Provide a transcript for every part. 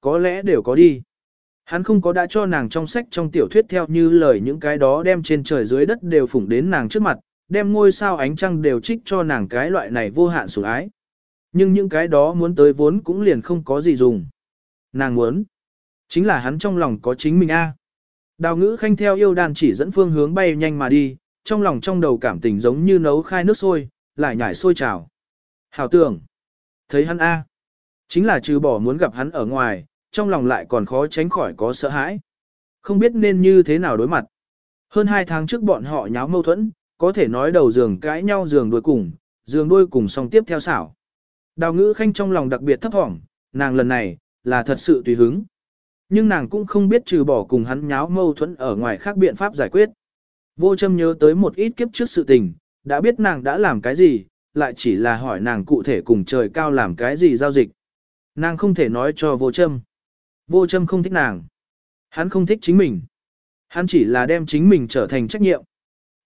có lẽ đều có đi. Hắn không có đã cho nàng trong sách trong tiểu thuyết theo như lời những cái đó đem trên trời dưới đất đều phủng đến nàng trước mặt, đem ngôi sao ánh trăng đều trích cho nàng cái loại này vô hạn sủng ái. Nhưng những cái đó muốn tới vốn cũng liền không có gì dùng. Nàng muốn, chính là hắn trong lòng có chính mình a. Đào ngữ khanh theo yêu đàn chỉ dẫn phương hướng bay nhanh mà đi, trong lòng trong đầu cảm tình giống như nấu khai nước sôi, lại nhảy sôi trào. Hảo tưởng, thấy hắn a, chính là trừ bỏ muốn gặp hắn ở ngoài, trong lòng lại còn khó tránh khỏi có sợ hãi. Không biết nên như thế nào đối mặt. Hơn hai tháng trước bọn họ nháo mâu thuẫn, có thể nói đầu giường cãi nhau giường đuôi cùng, giường đuôi cùng song tiếp theo xảo. Đào ngữ khanh trong lòng đặc biệt thấp thỏm, nàng lần này, là thật sự tùy hứng. Nhưng nàng cũng không biết trừ bỏ cùng hắn nháo mâu thuẫn ở ngoài khác biện pháp giải quyết. Vô châm nhớ tới một ít kiếp trước sự tình, đã biết nàng đã làm cái gì, lại chỉ là hỏi nàng cụ thể cùng trời cao làm cái gì giao dịch. Nàng không thể nói cho vô châm. Vô châm không thích nàng. Hắn không thích chính mình. Hắn chỉ là đem chính mình trở thành trách nhiệm.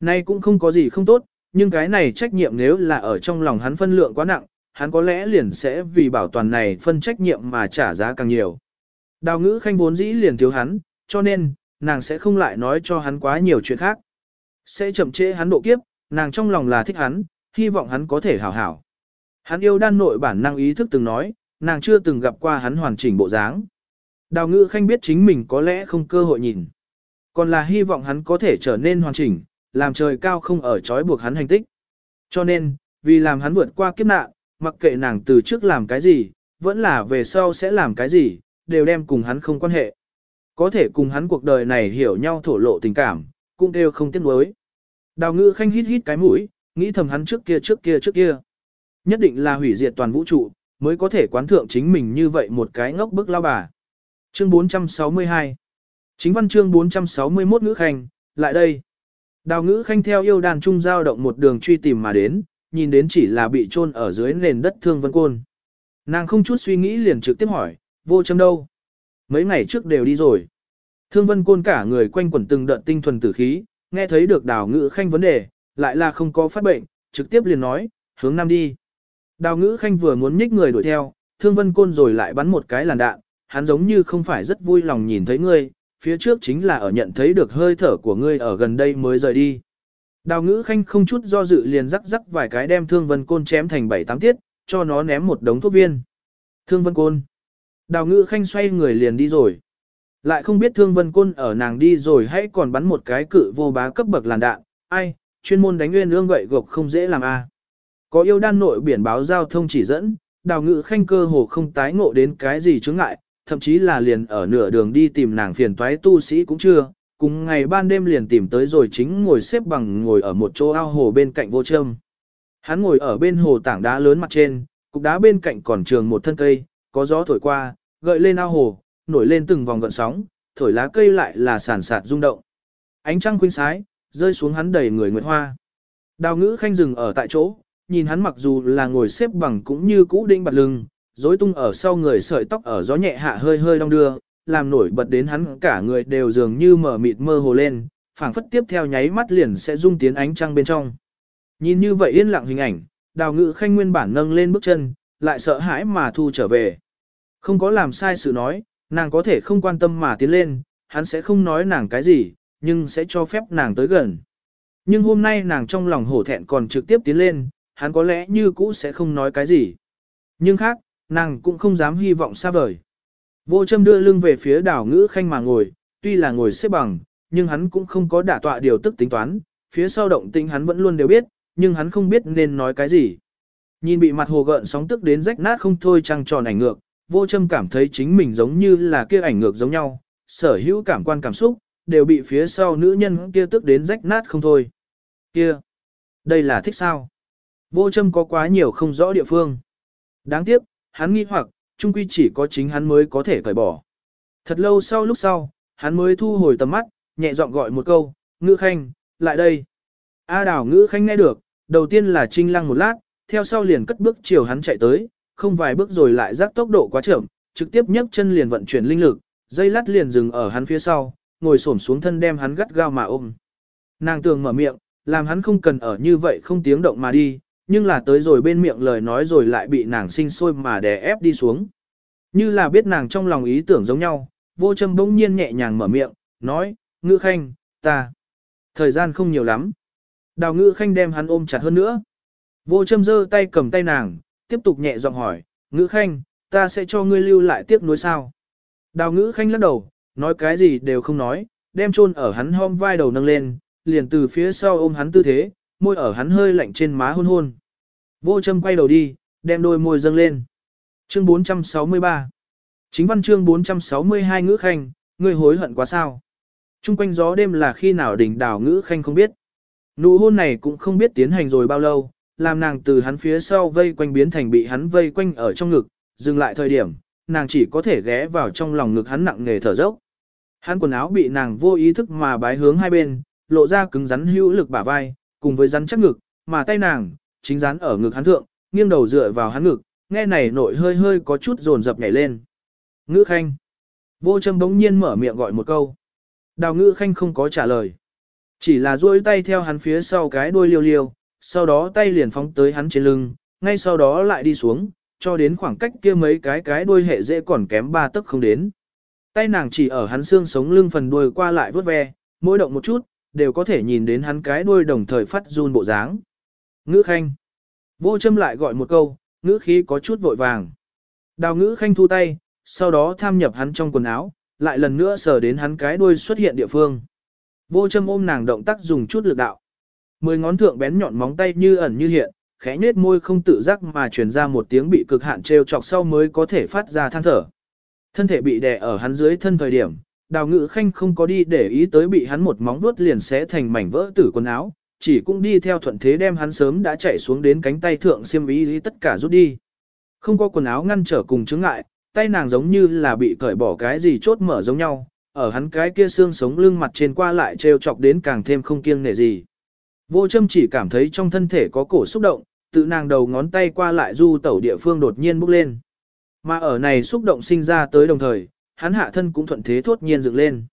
Nay cũng không có gì không tốt, nhưng cái này trách nhiệm nếu là ở trong lòng hắn phân lượng quá nặng, hắn có lẽ liền sẽ vì bảo toàn này phân trách nhiệm mà trả giá càng nhiều. Đào ngữ khanh vốn dĩ liền thiếu hắn, cho nên, nàng sẽ không lại nói cho hắn quá nhiều chuyện khác. Sẽ chậm trễ hắn độ kiếp, nàng trong lòng là thích hắn, hy vọng hắn có thể hảo hảo. Hắn yêu đan nội bản năng ý thức từng nói, nàng chưa từng gặp qua hắn hoàn chỉnh bộ dáng. Đào ngữ khanh biết chính mình có lẽ không cơ hội nhìn. Còn là hy vọng hắn có thể trở nên hoàn chỉnh, làm trời cao không ở trói buộc hắn hành tích. Cho nên, vì làm hắn vượt qua kiếp nạn, mặc kệ nàng từ trước làm cái gì, vẫn là về sau sẽ làm cái gì, đều đem cùng hắn không quan hệ. Có thể cùng hắn cuộc đời này hiểu nhau thổ lộ tình cảm, cũng đều không tiếc nuối. Đào ngữ khanh hít hít cái mũi, nghĩ thầm hắn trước kia trước kia trước kia. Nhất định là hủy diệt toàn vũ trụ, mới có thể quán thượng chính mình như vậy một cái ngốc bức lao bà. Chương 462 Chính văn chương 461 ngữ khanh, lại đây. Đào ngữ khanh theo yêu đàn trung giao động một đường truy tìm mà đến, nhìn đến chỉ là bị chôn ở dưới nền đất thương vân côn. Nàng không chút suy nghĩ liền trực tiếp hỏi, vô châm đâu? Mấy ngày trước đều đi rồi. Thương vân côn cả người quanh quẩn từng đợt tinh thuần tử khí, nghe thấy được đào ngữ khanh vấn đề, lại là không có phát bệnh, trực tiếp liền nói, hướng nam đi. Đào ngữ khanh vừa muốn nhích người đuổi theo, thương vân côn rồi lại bắn một cái làn đạn, hắn giống như không phải rất vui lòng nhìn thấy ngươi, phía trước chính là ở nhận thấy được hơi thở của ngươi ở gần đây mới rời đi. Đào ngữ khanh không chút do dự liền rắc rắc vài cái đem thương vân côn chém thành bảy tám tiết, cho nó ném một đống thuốc viên. Thương vân côn. Đào ngữ khanh xoay người liền đi rồi. Lại không biết thương vân côn ở nàng đi rồi hãy còn bắn một cái cự vô bá cấp bậc làn đạn, ai, chuyên môn đánh nguyên ương gậy gộc không dễ làm a. Có yêu đan nội biển báo giao thông chỉ dẫn, đào ngữ khanh cơ hồ không tái ngộ đến cái gì chướng ngại, thậm chí là liền ở nửa đường đi tìm nàng phiền toái tu sĩ cũng chưa, cùng ngày ban đêm liền tìm tới rồi chính ngồi xếp bằng ngồi ở một chỗ ao hồ bên cạnh vô châm. Hắn ngồi ở bên hồ tảng đá lớn mặt trên, cục đá bên cạnh còn trường một thân cây, có gió thổi qua, gợi lên ao hồ, nổi lên từng vòng gợn sóng, thổi lá cây lại là sản sạt rung động. Ánh trăng khuynh sái, rơi xuống hắn đầy người nguyệt hoa. Đào ngữ khanh dừng ở tại chỗ, nhìn hắn mặc dù là ngồi xếp bằng cũng như cũ đinh bật lưng, rối tung ở sau người sợi tóc ở gió nhẹ hạ hơi hơi đong đưa, làm nổi bật đến hắn cả người đều dường như mở mịt mơ hồ lên, phảng phất tiếp theo nháy mắt liền sẽ rung tiến ánh trăng bên trong. Nhìn như vậy yên lặng hình ảnh, đào ngự khanh nguyên bản nâng lên bước chân, lại sợ hãi mà thu trở về. Không có làm sai sự nói, nàng có thể không quan tâm mà tiến lên, hắn sẽ không nói nàng cái gì, nhưng sẽ cho phép nàng tới gần. Nhưng hôm nay nàng trong lòng hổ thẹn còn trực tiếp tiến lên, hắn có lẽ như cũ sẽ không nói cái gì. Nhưng khác, nàng cũng không dám hy vọng xa vời. Vô châm đưa lưng về phía đảo ngữ khanh mà ngồi, tuy là ngồi xếp bằng, nhưng hắn cũng không có đả tọa điều tức tính toán, phía sau động tĩnh hắn vẫn luôn đều biết, nhưng hắn không biết nên nói cái gì. Nhìn bị mặt hồ gợn sóng tức đến rách nát không thôi trăng tròn ảnh ngược, vô châm cảm thấy chính mình giống như là kia ảnh ngược giống nhau, sở hữu cảm quan cảm xúc, đều bị phía sau nữ nhân kia tức đến rách nát không thôi. Kia, đây là thích sao? Vô châm có quá nhiều không rõ địa phương. Đáng tiếc, hắn nghi hoặc, chung quy chỉ có chính hắn mới có thể cởi bỏ. Thật lâu sau lúc sau, hắn mới thu hồi tầm mắt, nhẹ giọng gọi một câu, ngữ khanh, lại đây. A đào ngữ khanh nghe được, đầu tiên là trinh lăng một lát, theo sau liền cất bước chiều hắn chạy tới, không vài bước rồi lại rắc tốc độ quá chậm, trực tiếp nhấc chân liền vận chuyển linh lực, dây lát liền dừng ở hắn phía sau, ngồi xổm xuống thân đem hắn gắt gao mà ôm. Nàng tường mở miệng, làm hắn không cần ở như vậy không tiếng động mà đi, nhưng là tới rồi bên miệng lời nói rồi lại bị nàng sinh sôi mà đè ép đi xuống. Như là biết nàng trong lòng ý tưởng giống nhau, vô châm bỗng nhiên nhẹ nhàng mở miệng, nói, ngữ khanh, ta. Thời gian không nhiều lắm. Đào ngữ khanh đem hắn ôm chặt hơn nữa. Vô châm giơ tay cầm tay nàng, tiếp tục nhẹ giọng hỏi, ngữ khanh, ta sẽ cho ngươi lưu lại tiếc nuối sao. Đào ngữ khanh lắc đầu, nói cái gì đều không nói, đem chôn ở hắn hôm vai đầu nâng lên, liền từ phía sau ôm hắn tư thế, môi ở hắn hơi lạnh trên má hôn hôn. Vô châm quay đầu đi, đem đôi môi dâng lên. Chương 463 Chính văn chương 462 ngữ khanh, ngươi hối hận quá sao. Trung quanh gió đêm là khi nào đỉnh đảo ngữ khanh không biết. Nụ hôn này cũng không biết tiến hành rồi bao lâu, làm nàng từ hắn phía sau vây quanh biến thành bị hắn vây quanh ở trong ngực, dừng lại thời điểm, nàng chỉ có thể ghé vào trong lòng ngực hắn nặng nề thở dốc. Hắn quần áo bị nàng vô ý thức mà bái hướng hai bên, lộ ra cứng rắn hữu lực bả vai, cùng với rắn chắc ngực, mà tay nàng, chính rắn ở ngực hắn thượng, nghiêng đầu dựa vào hắn ngực, nghe này nội hơi hơi có chút rồn rập nhảy lên. Ngữ khanh. Vô châm bỗng nhiên mở miệng gọi một câu. Đào ngữ khanh không có trả lời. Chỉ là duỗi tay theo hắn phía sau cái đuôi liêu liêu, sau đó tay liền phóng tới hắn trên lưng, ngay sau đó lại đi xuống, cho đến khoảng cách kia mấy cái cái đuôi hệ dễ còn kém ba tấc không đến. Tay nàng chỉ ở hắn xương sống lưng phần đuôi qua lại vớt ve, mỗi động một chút, đều có thể nhìn đến hắn cái đuôi đồng thời phát run bộ dáng. Ngữ khanh. Vô châm lại gọi một câu, ngữ khí có chút vội vàng. Đào ngữ khanh thu tay, sau đó tham nhập hắn trong quần áo, lại lần nữa sờ đến hắn cái đuôi xuất hiện địa phương. Vô châm ôm nàng động tác dùng chút lực đạo. Mười ngón thượng bén nhọn móng tay như ẩn như hiện, khẽ nết môi không tự giác mà truyền ra một tiếng bị cực hạn trêu chọc sau mới có thể phát ra than thở. Thân thể bị đè ở hắn dưới thân thời điểm, đào ngự khanh không có đi để ý tới bị hắn một móng vuốt liền xé thành mảnh vỡ tử quần áo, chỉ cũng đi theo thuận thế đem hắn sớm đã chạy xuống đến cánh tay thượng xiêm ý tất cả rút đi. Không có quần áo ngăn trở cùng chứng ngại, tay nàng giống như là bị cởi bỏ cái gì chốt mở giống nhau, ở hắn cái kia xương sống lưng mặt trên qua lại trêu chọc đến càng thêm không kiêng nể gì. Vô châm chỉ cảm thấy trong thân thể có cổ xúc động, tự nàng đầu ngón tay qua lại du tẩu địa phương đột nhiên bốc lên. Mà ở này xúc động sinh ra tới đồng thời, hắn hạ thân cũng thuận thế thốt nhiên dựng lên.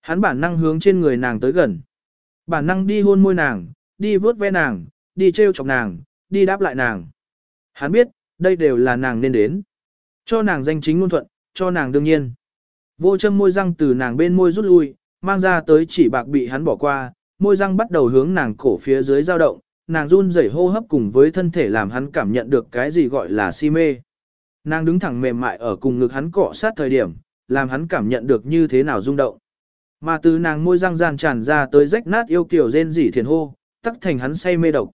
Hắn bản năng hướng trên người nàng tới gần. Bản năng đi hôn môi nàng, đi vớt ve nàng, đi trêu chọc nàng, đi đáp lại nàng. Hắn biết, đây đều là nàng nên đến. Cho nàng danh chính ngôn thuận, cho nàng đương nhiên. Vô châm môi răng từ nàng bên môi rút lui, mang ra tới chỉ bạc bị hắn bỏ qua, môi răng bắt đầu hướng nàng cổ phía dưới dao động, nàng run rẩy hô hấp cùng với thân thể làm hắn cảm nhận được cái gì gọi là si mê. Nàng đứng thẳng mềm mại ở cùng ngực hắn cọ sát thời điểm, làm hắn cảm nhận được như thế nào rung động. Mà từ nàng môi răng gian tràn ra tới rách nát yêu kiểu rên rỉ thiền hô, tắc thành hắn say mê độc.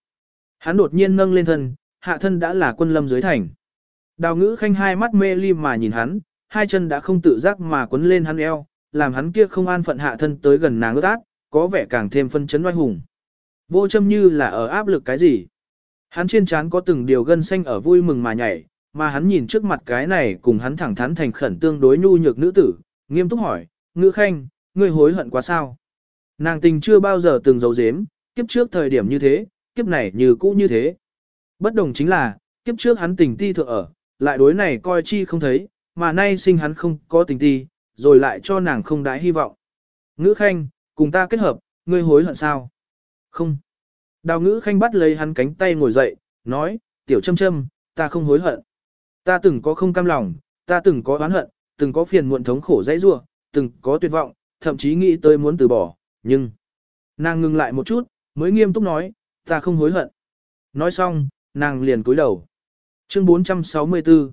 Hắn đột nhiên nâng lên thân, hạ thân đã là quân lâm dưới thành. Đào ngữ khanh hai mắt mê ly mà nhìn hắn, hai chân đã không tự giác mà quấn lên hắn eo, làm hắn kia không an phận hạ thân tới gần nàng ướt át, có vẻ càng thêm phân chấn oai hùng. Vô châm như là ở áp lực cái gì. Hắn trên trán có từng điều gân xanh ở vui mừng mà nhảy, mà hắn nhìn trước mặt cái này cùng hắn thẳng thắn thành khẩn tương đối nhu nhược nữ tử, nghiêm túc hỏi, ngữ khanh, ngươi hối hận quá sao? Nàng tình chưa bao giờ từng giấu giếm, kiếp trước thời điểm như thế, kiếp này như cũ như thế. Bất đồng chính là, kiếp trước hắn tình ti thượng ở, lại đối này coi chi không thấy, mà nay sinh hắn không có tình ti, rồi lại cho nàng không đái hy vọng. Ngữ khanh, cùng ta kết hợp, ngươi hối hận sao? Không. Đào ngữ khanh bắt lấy hắn cánh tay ngồi dậy, nói, tiểu châm châm, ta không hối hận. Ta từng có không cam lòng, ta từng có oán hận, từng có phiền muộn thống khổ dãy rua, từng có tuyệt vọng, thậm chí nghĩ tới muốn từ bỏ, nhưng... Nàng ngừng lại một chút, mới nghiêm túc nói, ta không hối hận. Nói xong, nàng liền cúi đầu. Chương 464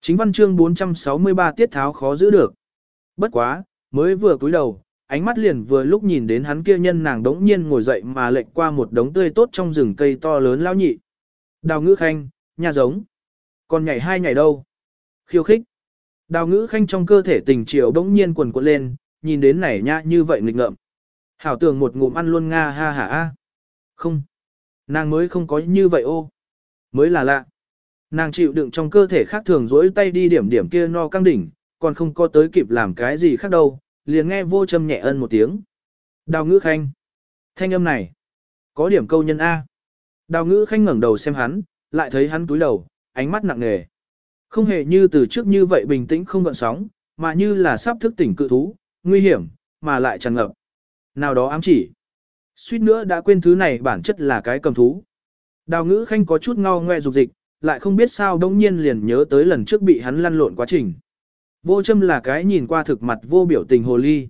Chính văn chương 463 tiết tháo khó giữ được. Bất quá, mới vừa cúi đầu, ánh mắt liền vừa lúc nhìn đến hắn kia nhân nàng đống nhiên ngồi dậy mà lệnh qua một đống tươi tốt trong rừng cây to lớn lao nhị. Đào ngữ khanh, nhà giống. Còn nhảy hai nhảy đâu? Khiêu khích. Đào ngữ khanh trong cơ thể tình chiều đống nhiên quần cuộn lên, nhìn đến này nha như vậy nghịch ngợm. Hảo tưởng một ngụm ăn luôn nga ha hả a. Không. Nàng mới không có như vậy ô. Mới là lạ. Nàng chịu đựng trong cơ thể khác thường dỗi tay đi điểm điểm kia no căng đỉnh, còn không có tới kịp làm cái gì khác đâu, liền nghe vô châm nhẹ ân một tiếng. Đào ngữ khanh. Thanh âm này. Có điểm câu nhân A. Đào ngữ khanh ngẩng đầu xem hắn, lại thấy hắn túi đầu, ánh mắt nặng nề. Không hề như từ trước như vậy bình tĩnh không gợn sóng, mà như là sắp thức tỉnh cự thú, nguy hiểm, mà lại tràn ngập. Nào đó ám chỉ. Suýt nữa đã quên thứ này bản chất là cái cầm thú. Đào ngữ khanh có chút ngao ngoe dục dịch, lại không biết sao đống nhiên liền nhớ tới lần trước bị hắn lăn lộn quá trình. Vô châm là cái nhìn qua thực mặt vô biểu tình hồ ly.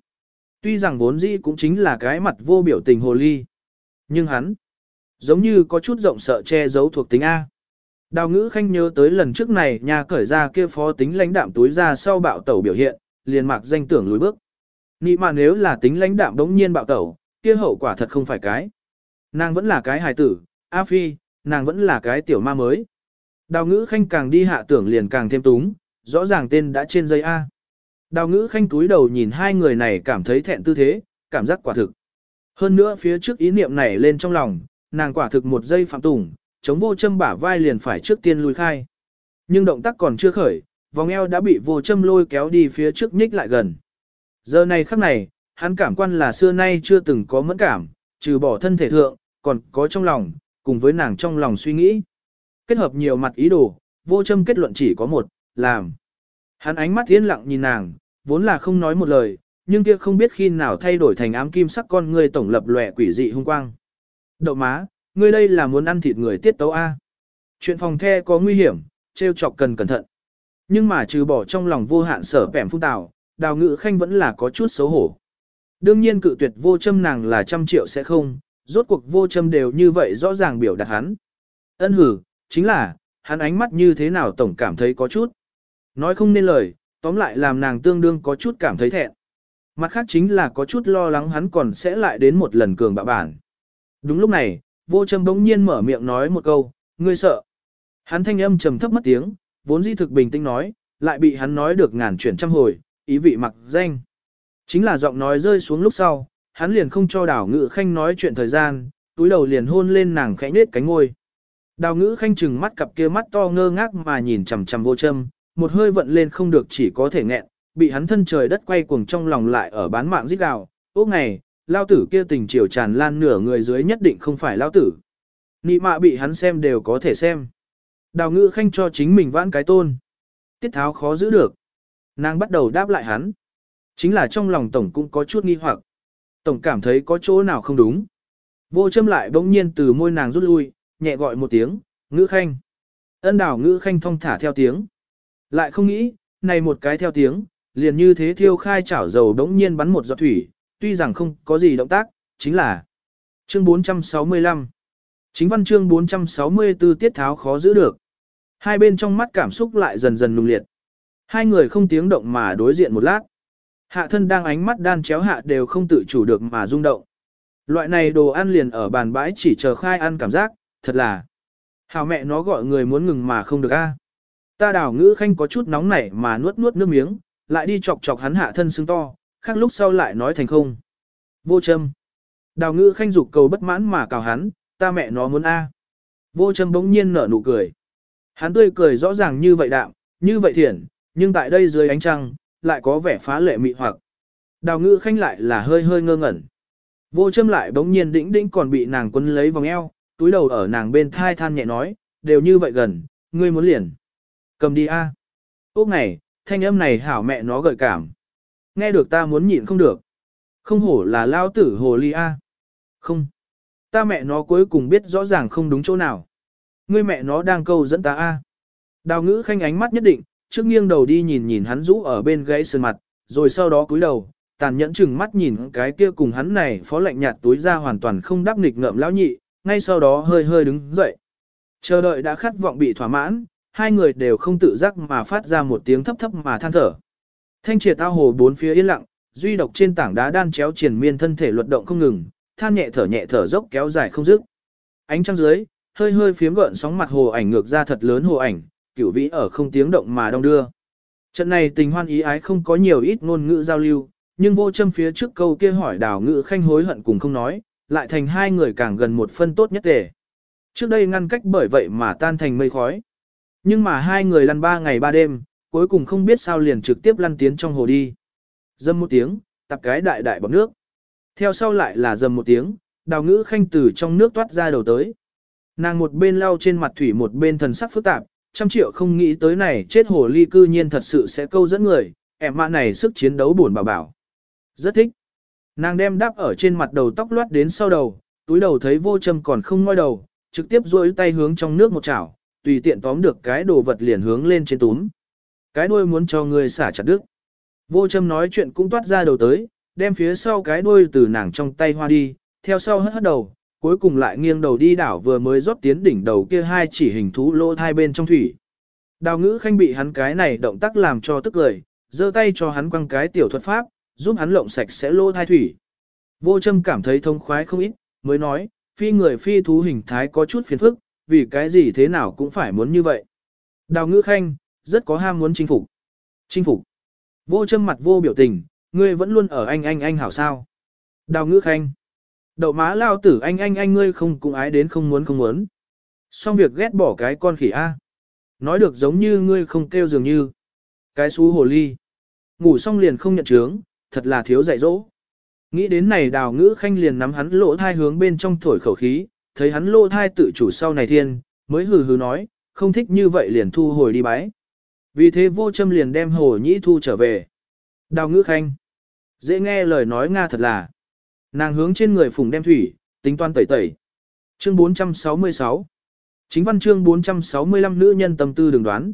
Tuy rằng vốn dĩ cũng chính là cái mặt vô biểu tình hồ ly. Nhưng hắn, giống như có chút rộng sợ che giấu thuộc tính A. Đào ngữ khanh nhớ tới lần trước này nhà cởi ra kia phó tính lãnh đạm túi ra sau bạo tẩu biểu hiện, liền mạc danh tưởng lùi bước. Nị mà nếu là tính lãnh đạm đống nhiên bạo tẩu, kia hậu quả thật không phải cái. Nàng vẫn là cái hài tử, A Phi, nàng vẫn là cái tiểu ma mới. Đào ngữ khanh càng đi hạ tưởng liền càng thêm túng, rõ ràng tên đã trên dây A. Đào ngữ khanh túi đầu nhìn hai người này cảm thấy thẹn tư thế, cảm giác quả thực. Hơn nữa phía trước ý niệm này lên trong lòng, nàng quả thực một giây phạm tủng, chống vô châm bả vai liền phải trước tiên lùi khai. Nhưng động tác còn chưa khởi, vòng eo đã bị vô châm lôi kéo đi phía trước nhích lại gần. Giờ này khắc này, hắn cảm quan là xưa nay chưa từng có mẫn cảm, trừ bỏ thân thể thượng, còn có trong lòng, cùng với nàng trong lòng suy nghĩ. Kết hợp nhiều mặt ý đồ, vô châm kết luận chỉ có một, làm. Hắn ánh mắt yên lặng nhìn nàng, vốn là không nói một lời, nhưng kia không biết khi nào thay đổi thành ám kim sắc con người tổng lập lòe quỷ dị hung quang. Đậu má, ngươi đây là muốn ăn thịt người tiết tấu A. Chuyện phòng the có nguy hiểm, trêu chọc cần cẩn thận. Nhưng mà trừ bỏ trong lòng vô hạn sở bẻm phung tào, đào ngự khanh vẫn là có chút xấu hổ. Đương nhiên cự tuyệt vô châm nàng là trăm triệu sẽ không, rốt cuộc vô châm đều như vậy rõ ràng biểu đạt hắn. Ân hử, chính là, hắn ánh mắt như thế nào tổng cảm thấy có chút. Nói không nên lời, tóm lại làm nàng tương đương có chút cảm thấy thẹn. Mặt khác chính là có chút lo lắng hắn còn sẽ lại đến một lần cường bạo bản. Đúng lúc này, vô châm bỗng nhiên mở miệng nói một câu, ngươi sợ. Hắn thanh âm trầm thấp mất tiếng, vốn di thực bình tĩnh nói, lại bị hắn nói được ngàn chuyển trăm hồi, ý vị mặc danh. Chính là giọng nói rơi xuống lúc sau, hắn liền không cho đào ngự khanh nói chuyện thời gian, túi đầu liền hôn lên nàng khẽ nết cánh ngôi. Đào ngữ khanh chừng mắt cặp kia mắt to ngơ ngác mà nhìn chằm chằm vô châm, một hơi vận lên không được chỉ có thể nghẹn, bị hắn thân trời đất quay cuồng trong lòng lại ở bán mạng giết gào. Ốc ngày, lao tử kia tình chiều tràn lan nửa người dưới nhất định không phải lao tử. Nị mạ bị hắn xem đều có thể xem. Đào ngữ khanh cho chính mình vãn cái tôn. Tiết tháo khó giữ được. Nàng bắt đầu đáp lại hắn. Chính là trong lòng tổng cũng có chút nghi hoặc. Tổng cảm thấy có chỗ nào không đúng. Vô châm lại bỗng nhiên từ môi nàng rút lui, nhẹ gọi một tiếng, ngữ khanh. Ân Đào ngữ khanh thong thả theo tiếng. Lại không nghĩ, này một cái theo tiếng, liền như thế thiêu khai chảo dầu đống nhiên bắn một giọt thủy, tuy rằng không có gì động tác, chính là chương 465. Chính văn chương 464 tiết tháo khó giữ được. Hai bên trong mắt cảm xúc lại dần dần nung liệt. Hai người không tiếng động mà đối diện một lát. Hạ thân đang ánh mắt đan chéo hạ đều không tự chủ được mà rung động. Loại này đồ ăn liền ở bàn bãi chỉ chờ khai ăn cảm giác, thật là. Hào mẹ nó gọi người muốn ngừng mà không được a. Ta đảo ngữ khanh có chút nóng nảy mà nuốt nuốt nước miếng, lại đi chọc chọc hắn hạ thân xương to, khác lúc sau lại nói thành không. Vô châm. Đào ngữ khanh dục cầu bất mãn mà cào hắn, ta mẹ nó muốn a. Vô châm bỗng nhiên nở nụ cười. Hắn tươi cười rõ ràng như vậy đạm, như vậy thiển nhưng tại đây dưới ánh trăng, lại có vẻ phá lệ mị hoặc. Đào ngữ khanh lại là hơi hơi ngơ ngẩn. Vô châm lại bỗng nhiên đĩnh đĩnh còn bị nàng quấn lấy vòng eo, túi đầu ở nàng bên thai than nhẹ nói, đều như vậy gần, ngươi muốn liền. Cầm đi a. À. Này, thanh âm này hảo mẹ nó gợi cảm. Nghe được ta muốn nhịn không được. Không hổ là lao tử hồ ly a. Không. Ta mẹ nó cuối cùng biết rõ ràng không đúng chỗ nào. Ngươi mẹ nó đang câu dẫn ta a. Đào ngữ khanh ánh mắt nhất định, trước nghiêng đầu đi nhìn nhìn hắn rũ ở bên gãy sườn mặt, rồi sau đó cúi đầu, tàn nhẫn chừng mắt nhìn cái kia cùng hắn này phó lạnh nhạt túi ra hoàn toàn không đáp nghịch ngợm lão nhị, ngay sau đó hơi hơi đứng dậy. Chờ đợi đã khát vọng bị thỏa mãn, hai người đều không tự giác mà phát ra một tiếng thấp thấp mà than thở. Thanh triệt ao hồ bốn phía yên lặng, duy độc trên tảng đá đan chéo triển miên thân thể luật động không ngừng, than nhẹ thở nhẹ thở dốc kéo dài không dứt. Ánh trăng dưới, hơi hơi phiếm gợn sóng mặt hồ ảnh ngược ra thật lớn hồ ảnh, cửu vĩ ở không tiếng động mà đong đưa. Trận này tình hoan ý ái không có nhiều ít ngôn ngữ giao lưu, nhưng vô châm phía trước câu kia hỏi đào ngữ khanh hối hận cùng không nói, lại thành hai người càng gần một phân tốt nhất tề. Trước đây ngăn cách bởi vậy mà tan thành mây khói. Nhưng mà hai người lăn ba ngày ba đêm, cuối cùng không biết sao liền trực tiếp lăn tiến trong hồ đi. Dâm một tiếng, tập cái đại đại bọc nước. Theo sau lại là dầm một tiếng, đào ngữ khanh từ trong nước toát ra đầu tới. Nàng một bên lau trên mặt thủy một bên thần sắc phức tạp, trăm triệu không nghĩ tới này chết hồ ly cư nhiên thật sự sẽ câu dẫn người, em mạ này sức chiến đấu buồn bảo bảo. Rất thích. Nàng đem đáp ở trên mặt đầu tóc loát đến sau đầu, túi đầu thấy vô châm còn không ngoi đầu, trực tiếp duỗi tay hướng trong nước một chảo, tùy tiện tóm được cái đồ vật liền hướng lên trên túm. Cái đuôi muốn cho ngươi xả chặt đứt. Vô châm nói chuyện cũng toát ra đầu tới, đem phía sau cái đuôi từ nàng trong tay hoa đi, theo sau hất hất đầu, cuối cùng lại nghiêng đầu đi đảo vừa mới rót tiến đỉnh đầu kia hai chỉ hình thú lỗ hai bên trong thủy. Đào ngữ khanh bị hắn cái này động tác làm cho tức lời, giơ tay cho hắn quăng cái tiểu thuật pháp, giúp hắn lộng sạch sẽ lỗ thai thủy. Vô châm cảm thấy thông khoái không ít, mới nói, phi người phi thú hình thái có chút phiền phức, vì cái gì thế nào cũng phải muốn như vậy. Đào ngữ khanh, rất có ham muốn chinh phục. Chinh phục. Vô châm mặt vô biểu tình, ngươi vẫn luôn ở anh anh anh hảo sao. Đào ngữ khanh. Đậu má lao tử anh anh anh ngươi không cũng ái đến không muốn không muốn. Xong việc ghét bỏ cái con khỉ A. Nói được giống như ngươi không kêu dường như. Cái xú hồ ly. Ngủ xong liền không nhận chướng, thật là thiếu dạy dỗ. Nghĩ đến này đào ngữ khanh liền nắm hắn lỗ thai hướng bên trong thổi khẩu khí, thấy hắn lỗ thai tự chủ sau này thiên, mới hừ hừ nói, không thích như vậy liền thu hồi đi bái. Vì thế vô châm liền đem hồ nhĩ thu trở về. Đào ngữ khanh. Dễ nghe lời nói Nga thật là. Nàng hướng trên người phùng đem thủy, tính toán tẩy tẩy. Chương 466 Chính văn chương 465 nữ nhân tâm tư đừng đoán.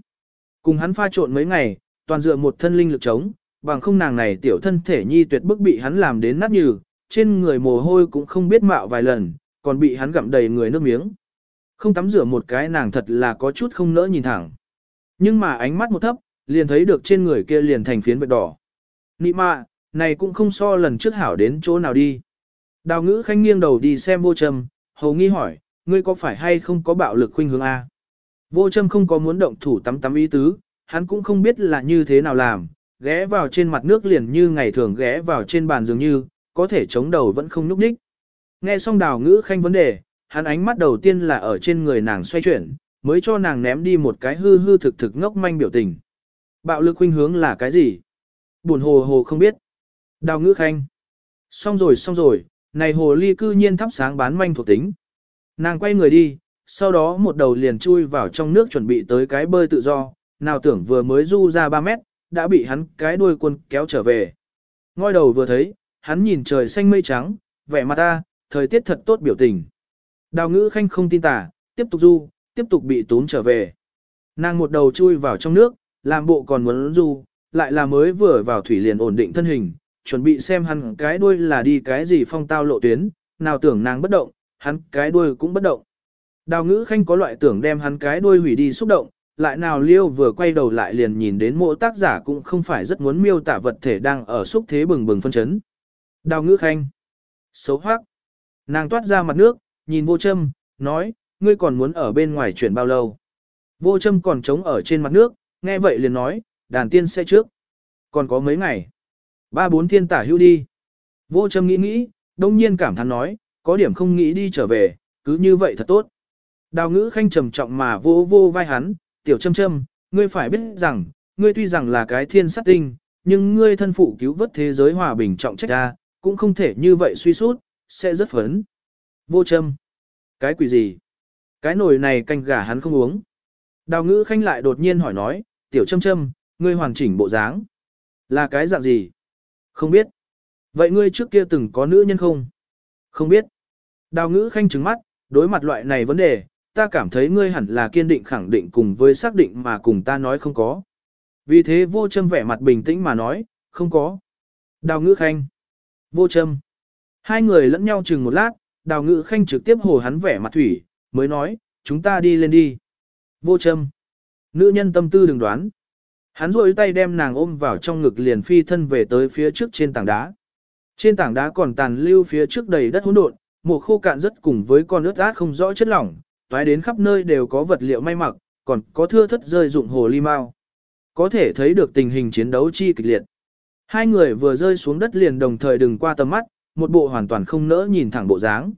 Cùng hắn pha trộn mấy ngày, toàn dựa một thân linh lực chống, bằng không nàng này tiểu thân thể nhi tuyệt bức bị hắn làm đến nát nhừ, trên người mồ hôi cũng không biết mạo vài lần, còn bị hắn gặm đầy người nước miếng. Không tắm rửa một cái nàng thật là có chút không nỡ nhìn thẳng. Nhưng mà ánh mắt một thấp, liền thấy được trên người kia liền thành phiến vệt đỏ. Nị mạ, này cũng không so lần trước hảo đến chỗ nào đi. Đào ngữ khanh nghiêng đầu đi xem vô trầm, hầu nghi hỏi, ngươi có phải hay không có bạo lực khuynh hướng A? Vô trầm không có muốn động thủ tắm tắm ý tứ, hắn cũng không biết là như thế nào làm, ghé vào trên mặt nước liền như ngày thường ghé vào trên bàn dường như, có thể chống đầu vẫn không núp đích. Nghe xong đào ngữ khanh vấn đề, hắn ánh mắt đầu tiên là ở trên người nàng xoay chuyển, mới cho nàng ném đi một cái hư hư thực thực ngốc manh biểu tình. Bạo lực khuynh hướng là cái gì? Buồn hồ hồ không biết. Đào ngữ khanh. Xong rồi xong rồi, này hồ ly cư nhiên thắp sáng bán manh thuộc tính. Nàng quay người đi, sau đó một đầu liền chui vào trong nước chuẩn bị tới cái bơi tự do, nào tưởng vừa mới du ra 3 mét, đã bị hắn cái đuôi quân kéo trở về. Ngoi đầu vừa thấy, hắn nhìn trời xanh mây trắng, vẻ mặt ta, thời tiết thật tốt biểu tình. Đào ngữ khanh không tin tả, tiếp tục du, tiếp tục bị tốn trở về. Nàng một đầu chui vào trong nước, làm bộ còn muốn du, lại là mới vừa vào thủy liền ổn định thân hình, chuẩn bị xem hắn cái đuôi là đi cái gì phong tao lộ tuyến, nào tưởng nàng bất động, hắn cái đuôi cũng bất động. Đào ngữ khanh có loại tưởng đem hắn cái đuôi hủy đi xúc động, lại nào liêu vừa quay đầu lại liền nhìn đến mỗi tác giả cũng không phải rất muốn miêu tả vật thể đang ở xúc thế bừng bừng phân chấn. Đào ngữ khanh. Xấu hoác. Nàng toát ra mặt nước, nhìn vô châm, nói, ngươi còn muốn ở bên ngoài chuyển bao lâu. Vô châm còn trống ở trên mặt nước, nghe vậy liền nói, đàn tiên sẽ trước. Còn có mấy ngày. Ba bốn thiên tả hưu đi. Vô châm nghĩ nghĩ, đông nhiên cảm thán nói, có điểm không nghĩ đi trở về, cứ như vậy thật tốt. Đào ngữ khanh trầm trọng mà vô vô vai hắn, tiểu châm châm, ngươi phải biết rằng, ngươi tuy rằng là cái thiên sát tinh, nhưng ngươi thân phụ cứu vớt thế giới hòa bình trọng trách ra, cũng không thể như vậy suy sút, sẽ rất phấn. Vô châm. Cái quỷ gì? Cái nồi này canh gà hắn không uống. Đào ngữ khanh lại đột nhiên hỏi nói, tiểu châm châm, ngươi hoàn chỉnh bộ dáng. Là cái dạng gì? Không biết. Vậy ngươi trước kia từng có nữ nhân không? Không biết. Đào ngữ khanh trứng mắt, đối mặt loại này vấn đề, ta cảm thấy ngươi hẳn là kiên định khẳng định cùng với xác định mà cùng ta nói không có. Vì thế vô châm vẻ mặt bình tĩnh mà nói, không có. Đào ngữ khanh. Vô châm. Hai người lẫn nhau chừng một lát, đào ngữ khanh trực tiếp hồ hắn vẻ mặt thủy, mới nói, chúng ta đi lên đi. Vô châm. Nữ nhân tâm tư đừng đoán. Hắn rôi tay đem nàng ôm vào trong ngực liền phi thân về tới phía trước trên tảng đá. Trên tảng đá còn tàn lưu phía trước đầy đất hỗn độn, mùa khô cạn rất cùng với con ướt át không rõ chất lỏng, toái đến khắp nơi đều có vật liệu may mặc, còn có thưa thất rơi dụng hồ ly mau. Có thể thấy được tình hình chiến đấu chi kịch liệt. Hai người vừa rơi xuống đất liền đồng thời đừng qua tầm mắt, một bộ hoàn toàn không nỡ nhìn thẳng bộ dáng.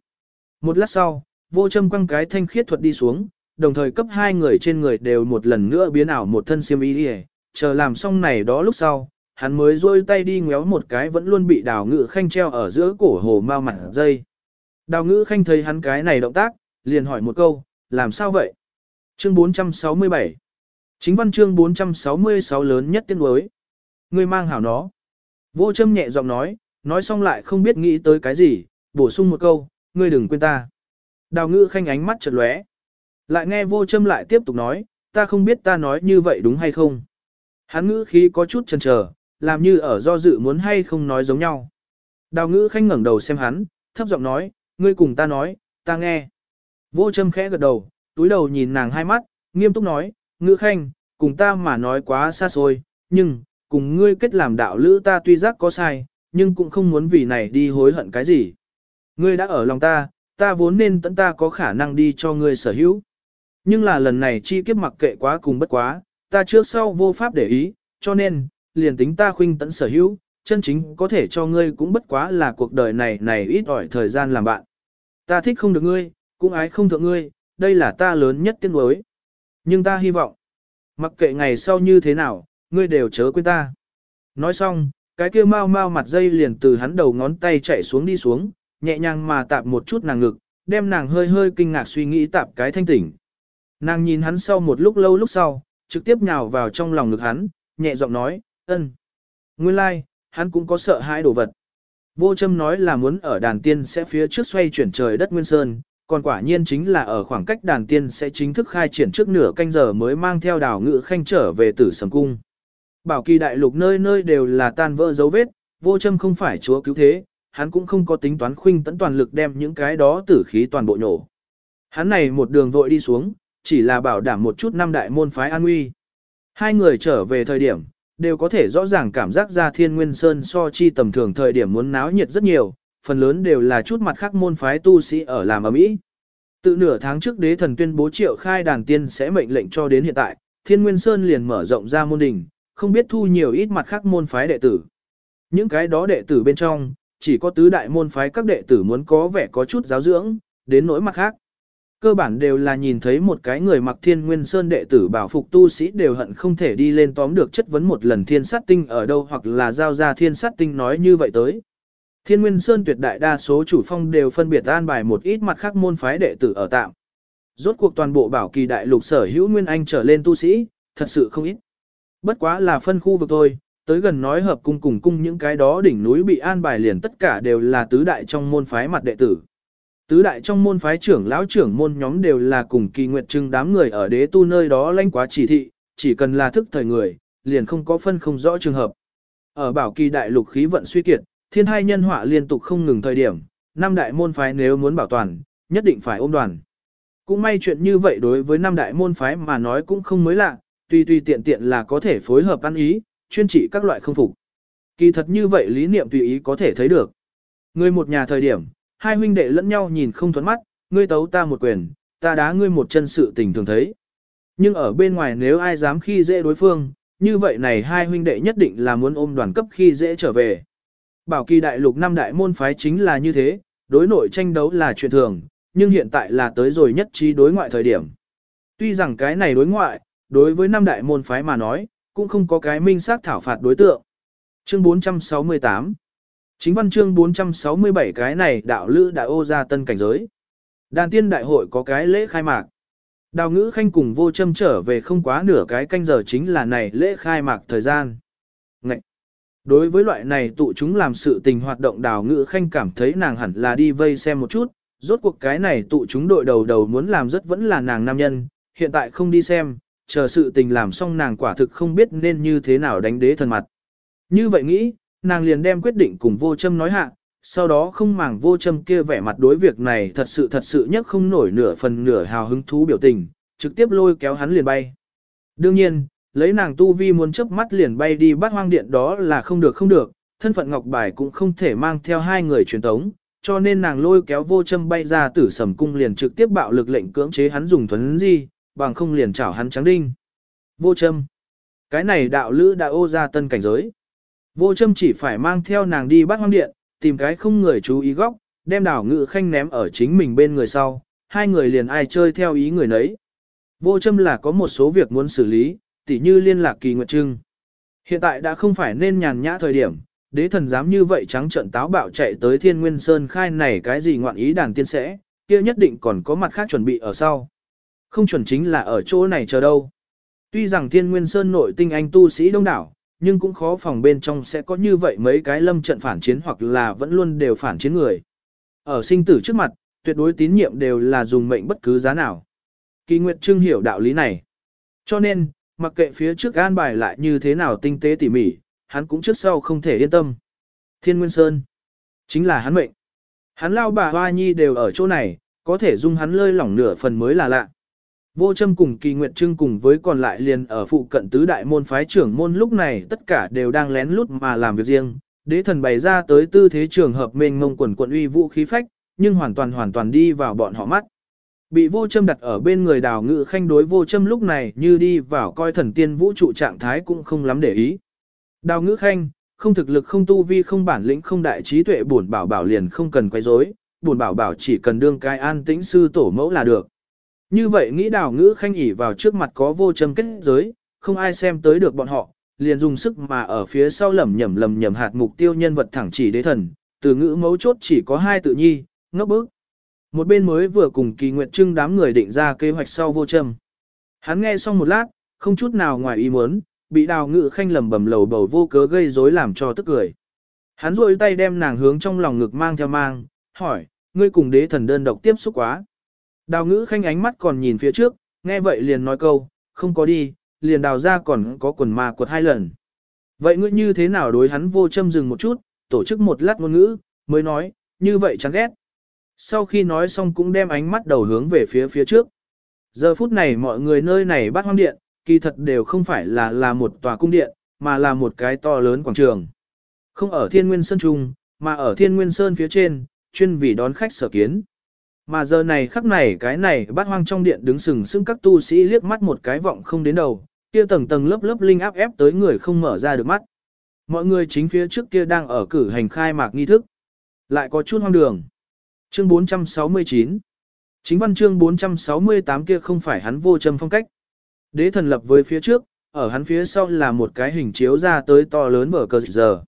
Một lát sau, vô châm quăng cái thanh khiết thuật đi xuống, đồng thời cấp hai người trên người đều một lần nữa biến ảo một thân siêm y đi chờ làm xong này đó lúc sau, hắn mới rôi tay đi ngéo một cái vẫn luôn bị đào ngự khanh treo ở giữa cổ hồ mau mặt dây. Đào ngữ khanh thấy hắn cái này động tác, liền hỏi một câu, làm sao vậy? Chương 467 Chính văn chương 466 lớn nhất tiên đối. Ngươi mang hảo nó. Vô châm nhẹ giọng nói, nói xong lại không biết nghĩ tới cái gì, bổ sung một câu, ngươi đừng quên ta. Đào ngữ khanh ánh mắt chợt lóe. Lại nghe vô châm lại tiếp tục nói, ta không biết ta nói như vậy đúng hay không. Hắn ngữ khí có chút chần chờ, làm như ở do dự muốn hay không nói giống nhau. Đào ngữ khanh ngẩng đầu xem hắn, thấp giọng nói, ngươi cùng ta nói, ta nghe. Vô châm khẽ gật đầu, túi đầu nhìn nàng hai mắt, nghiêm túc nói, ngữ khanh, cùng ta mà nói quá xa xôi, nhưng, cùng ngươi kết làm đạo lữ ta tuy giác có sai, nhưng cũng không muốn vì này đi hối hận cái gì. Ngươi đã ở lòng ta, ta vốn nên tận ta có khả năng đi cho ngươi sở hữu. Nhưng là lần này chi kiếp mặc kệ quá cùng bất quá, ta trước sau vô pháp để ý, cho nên, liền tính ta khuynh tận sở hữu, chân chính có thể cho ngươi cũng bất quá là cuộc đời này này ít ỏi thời gian làm bạn. Ta thích không được ngươi, cũng ái không thượng ngươi, đây là ta lớn nhất tiên đối. Nhưng ta hy vọng, mặc kệ ngày sau như thế nào, ngươi đều chớ quên ta. Nói xong, cái kia mau mau mặt dây liền từ hắn đầu ngón tay chạy xuống đi xuống, nhẹ nhàng mà tạp một chút nàng ngực, đem nàng hơi hơi kinh ngạc suy nghĩ tạp cái thanh tỉnh. Nàng nhìn hắn sau một lúc lâu lúc sau, trực tiếp nhào vào trong lòng ngực hắn, nhẹ giọng nói, ân. Nguyên lai, like, hắn cũng có sợ hãi đồ vật. Vô châm nói là muốn ở đàn tiên sẽ phía trước xoay chuyển trời đất nguyên sơn, còn quả nhiên chính là ở khoảng cách đàn tiên sẽ chính thức khai triển trước nửa canh giờ mới mang theo đảo ngự khanh trở về tử sầm cung. Bảo kỳ đại lục nơi nơi đều là tan vỡ dấu vết, vô châm không phải chúa cứu thế, hắn cũng không có tính toán khuynh tấn toàn lực đem những cái đó tử khí toàn bộ nhổ. Hắn này một đường vội đi xuống, chỉ là bảo đảm một chút năm đại môn phái an nguy. Hai người trở về thời điểm, đều có thể rõ ràng cảm giác ra thiên nguyên sơn so chi tầm thường thời điểm muốn náo nhiệt rất nhiều, phần lớn đều là chút mặt khác môn phái tu sĩ ở làm ở Mỹ. Từ nửa tháng trước đế thần tuyên bố triệu khai đàn tiên sẽ mệnh lệnh cho đến hiện tại, thiên nguyên sơn liền mở rộng ra môn đình, không biết thu nhiều ít mặt khác môn phái đệ tử. Những cái đó đệ tử bên trong, chỉ có tứ đại môn phái các đệ tử muốn có vẻ có chút giáo dưỡng, đến nỗi mặt khác. Cơ bản đều là nhìn thấy một cái người mặc thiên nguyên sơn đệ tử bảo phục tu sĩ đều hận không thể đi lên tóm được chất vấn một lần thiên sát tinh ở đâu hoặc là giao ra thiên sát tinh nói như vậy tới. Thiên nguyên sơn tuyệt đại đa số chủ phong đều phân biệt an bài một ít mặt khác môn phái đệ tử ở tạm. Rốt cuộc toàn bộ bảo kỳ đại lục sở hữu nguyên anh trở lên tu sĩ, thật sự không ít. Bất quá là phân khu vực thôi, tới gần nói hợp cung cùng cung những cái đó đỉnh núi bị an bài liền tất cả đều là tứ đại trong môn phái mặt đệ tử. Tứ đại trong môn phái trưởng lão trưởng môn nhóm đều là cùng kỳ nguyệt trưng đám người ở đế tu nơi đó lanh quá chỉ thị, chỉ cần là thức thời người, liền không có phân không rõ trường hợp. Ở bảo kỳ đại lục khí vận suy kiệt, thiên hai nhân họa liên tục không ngừng thời điểm, năm đại môn phái nếu muốn bảo toàn, nhất định phải ôm đoàn. Cũng may chuyện như vậy đối với năm đại môn phái mà nói cũng không mới lạ, tuy tuy tiện tiện là có thể phối hợp ăn ý, chuyên trị các loại không phục. Kỳ thật như vậy lý niệm tùy ý có thể thấy được. Người một nhà thời điểm, hai huynh đệ lẫn nhau nhìn không thuẫn mắt, ngươi tấu ta một quyền, ta đá ngươi một chân sự tình thường thấy. Nhưng ở bên ngoài nếu ai dám khi dễ đối phương, như vậy này hai huynh đệ nhất định là muốn ôm đoàn cấp khi dễ trở về. Bảo kỳ đại lục năm đại môn phái chính là như thế, đối nội tranh đấu là chuyện thường, nhưng hiện tại là tới rồi nhất trí đối ngoại thời điểm. Tuy rằng cái này đối ngoại, đối với năm đại môn phái mà nói, cũng không có cái minh xác thảo phạt đối tượng. Chương 468 Chính văn chương 467 cái này đạo lữ đại ô ra tân cảnh giới. Đàn tiên đại hội có cái lễ khai mạc. Đào ngữ khanh cùng vô châm trở về không quá nửa cái canh giờ chính là này lễ khai mạc thời gian. Ngậy! Đối với loại này tụ chúng làm sự tình hoạt động đào ngữ khanh cảm thấy nàng hẳn là đi vây xem một chút, rốt cuộc cái này tụ chúng đội đầu đầu muốn làm rất vẫn là nàng nam nhân, hiện tại không đi xem, chờ sự tình làm xong nàng quả thực không biết nên như thế nào đánh đế thần mặt. Như vậy nghĩ, nàng liền đem quyết định cùng vô châm nói hạ, sau đó không màng vô châm kia vẻ mặt đối việc này thật sự thật sự nhất không nổi nửa phần nửa hào hứng thú biểu tình, trực tiếp lôi kéo hắn liền bay. Đương nhiên, lấy nàng tu vi muốn chớp mắt liền bay đi bắt hoang điện đó là không được không được, thân phận ngọc bài cũng không thể mang theo hai người truyền tống, cho nên nàng lôi kéo vô châm bay ra tử sầm cung liền trực tiếp bạo lực lệnh cưỡng chế hắn dùng thuấn di, bằng không liền chảo hắn trắng đinh. Vô châm. Cái này đạo lữ đã ô ra tân cảnh giới. Vô châm chỉ phải mang theo nàng đi bắt hoang điện, tìm cái không người chú ý góc, đem đảo ngự khanh ném ở chính mình bên người sau, hai người liền ai chơi theo ý người nấy. Vô châm là có một số việc muốn xử lý, tỉ như liên lạc kỳ nguyệt trưng. Hiện tại đã không phải nên nhàn nhã thời điểm, đế thần dám như vậy trắng trận táo bạo chạy tới thiên nguyên sơn khai này cái gì ngoạn ý đàn tiên sẽ, kia nhất định còn có mặt khác chuẩn bị ở sau. Không chuẩn chính là ở chỗ này chờ đâu. Tuy rằng thiên nguyên sơn nội tinh anh tu sĩ đông đảo, nhưng cũng khó phòng bên trong sẽ có như vậy mấy cái lâm trận phản chiến hoặc là vẫn luôn đều phản chiến người. Ở sinh tử trước mặt, tuyệt đối tín nhiệm đều là dùng mệnh bất cứ giá nào. Kỳ Nguyệt Trưng hiểu đạo lý này. Cho nên, mặc kệ phía trước an bài lại như thế nào tinh tế tỉ mỉ, hắn cũng trước sau không thể yên tâm. Thiên Nguyên Sơn, chính là hắn mệnh. Hắn lao bà Hoa Nhi đều ở chỗ này, có thể dung hắn lơi lỏng nửa phần mới là lạ. Vô châm cùng kỳ nguyệt trưng cùng với còn lại liền ở phụ cận tứ đại môn phái trưởng môn lúc này tất cả đều đang lén lút mà làm việc riêng. Đế thần bày ra tới tư thế trường hợp mênh mông quần quận uy vũ khí phách, nhưng hoàn toàn hoàn toàn đi vào bọn họ mắt. Bị vô châm đặt ở bên người đào ngự khanh đối vô châm lúc này như đi vào coi thần tiên vũ trụ trạng thái cũng không lắm để ý. Đào ngữ khanh, không thực lực không tu vi không bản lĩnh không đại trí tuệ buồn bảo bảo liền không cần quay rối, buồn bảo bảo chỉ cần đương cái an tĩnh sư tổ mẫu là được. Như vậy nghĩ đào ngữ khanh ỉ vào trước mặt có vô châm kết giới, không ai xem tới được bọn họ, liền dùng sức mà ở phía sau lầm nhầm lầm nhầm hạt mục tiêu nhân vật thẳng chỉ đế thần, từ ngữ mấu chốt chỉ có hai tự nhi, ngốc bức. Một bên mới vừa cùng kỳ nguyện trưng đám người định ra kế hoạch sau vô châm. Hắn nghe xong một lát, không chút nào ngoài ý muốn, bị đào ngữ khanh lầm bầm lầu bầu vô cớ gây rối làm cho tức cười. Hắn rôi tay đem nàng hướng trong lòng ngực mang theo mang, hỏi, ngươi cùng đế thần đơn độc tiếp xúc quá. Đào ngữ khanh ánh mắt còn nhìn phía trước, nghe vậy liền nói câu, không có đi, liền đào ra còn có quần mà quật hai lần. Vậy ngươi như thế nào đối hắn vô châm dừng một chút, tổ chức một lát ngôn ngữ, mới nói, như vậy chẳng ghét. Sau khi nói xong cũng đem ánh mắt đầu hướng về phía phía trước. Giờ phút này mọi người nơi này bắt hoang điện, kỳ thật đều không phải là là một tòa cung điện, mà là một cái to lớn quảng trường. Không ở Thiên Nguyên Sơn Trung, mà ở Thiên Nguyên Sơn phía trên, chuyên vì đón khách sở kiến. Mà giờ này khắc này cái này bát hoang trong điện đứng sừng sững các tu sĩ liếc mắt một cái vọng không đến đầu, kia tầng tầng lớp lớp linh áp ép tới người không mở ra được mắt. Mọi người chính phía trước kia đang ở cử hành khai mạc nghi thức. Lại có chút hoang đường. Chương 469 Chính văn chương 468 kia không phải hắn vô châm phong cách. Đế thần lập với phía trước, ở hắn phía sau là một cái hình chiếu ra tới to lớn vở cờ giờ.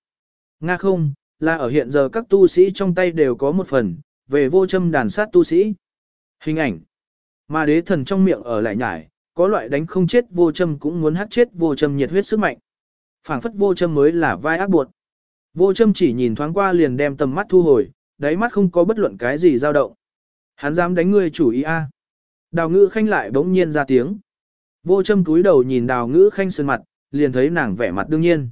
Nga không, là ở hiện giờ các tu sĩ trong tay đều có một phần, về vô châm đàn sát tu sĩ. Hình ảnh. Mà đế thần trong miệng ở lại nhải, có loại đánh không chết vô châm cũng muốn hát chết vô châm nhiệt huyết sức mạnh. phảng phất vô châm mới là vai ác buộc. Vô châm chỉ nhìn thoáng qua liền đem tầm mắt thu hồi, đáy mắt không có bất luận cái gì dao động. Hắn dám đánh ngươi chủ ý a. Đào ngữ khanh lại bỗng nhiên ra tiếng. Vô châm túi đầu nhìn đào ngữ khanh sơn mặt, liền thấy nàng vẻ mặt đương nhiên.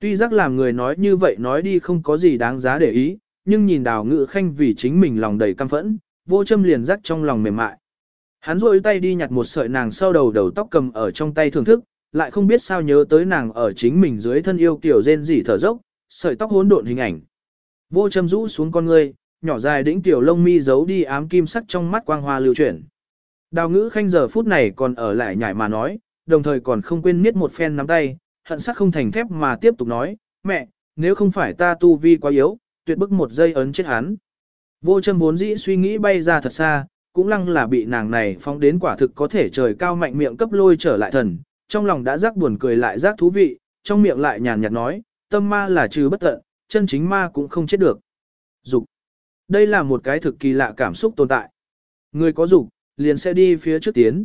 Tuy giác làm người nói như vậy nói đi không có gì đáng giá để ý, nhưng nhìn đào ngữ khanh vì chính mình lòng đầy căm phẫn, vô châm liền rắc trong lòng mềm mại. Hắn rôi tay đi nhặt một sợi nàng sau đầu đầu tóc cầm ở trong tay thưởng thức, lại không biết sao nhớ tới nàng ở chính mình dưới thân yêu kiểu rên rỉ thở dốc, sợi tóc hỗn độn hình ảnh. Vô châm rũ xuống con ngươi, nhỏ dài đĩnh tiểu lông mi giấu đi ám kim sắc trong mắt quang hoa lưu chuyển. Đào ngữ khanh giờ phút này còn ở lại nhảy mà nói, đồng thời còn không quên miết một phen nắm tay, hận sắc không thành thép mà tiếp tục nói, mẹ, nếu không phải ta tu vi quá yếu, tuyệt bức một giây ấn chết hắn. Vô châm vốn dĩ suy nghĩ bay ra thật xa, cũng lăng là bị nàng này phóng đến quả thực có thể trời cao mạnh miệng cấp lôi trở lại thần, trong lòng đã rắc buồn cười lại rắc thú vị, trong miệng lại nhàn nhạt nói, tâm ma là trừ bất tận, chân chính ma cũng không chết được. Dục. Đây là một cái thực kỳ lạ cảm xúc tồn tại. Người có dục, liền sẽ đi phía trước tiến.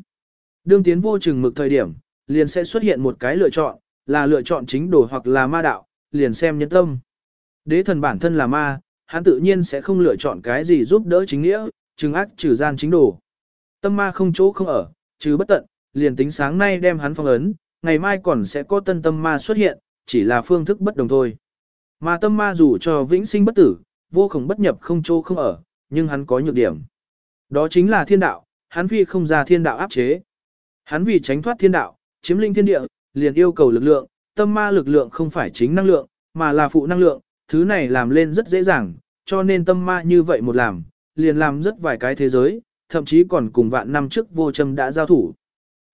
Đương tiến vô chừng mực thời điểm, liền sẽ xuất hiện một cái lựa chọn, là lựa chọn chính đồ hoặc là ma đạo, liền xem nhân tâm. Đế thần bản thân là ma, hắn tự nhiên sẽ không lựa chọn cái gì giúp đỡ chính nghĩa, trừng ác trừ gian chính đồ. Tâm ma không chỗ không ở, trừ bất tận, liền tính sáng nay đem hắn phong ấn, ngày mai còn sẽ có tân tâm ma xuất hiện, chỉ là phương thức bất đồng thôi. Mà tâm ma dù cho vĩnh sinh bất tử, vô khổng bất nhập không chỗ không ở, nhưng hắn có nhược điểm. Đó chính là thiên đạo, hắn phi không ra thiên đạo áp chế. Hắn vì tránh thoát thiên đạo, chiếm linh thiên địa, liền yêu cầu lực lượng, tâm ma lực lượng không phải chính năng lượng, mà là phụ năng lượng, thứ này làm lên rất dễ dàng, cho nên tâm ma như vậy một làm, liền làm rất vài cái thế giới, thậm chí còn cùng vạn năm trước vô châm đã giao thủ.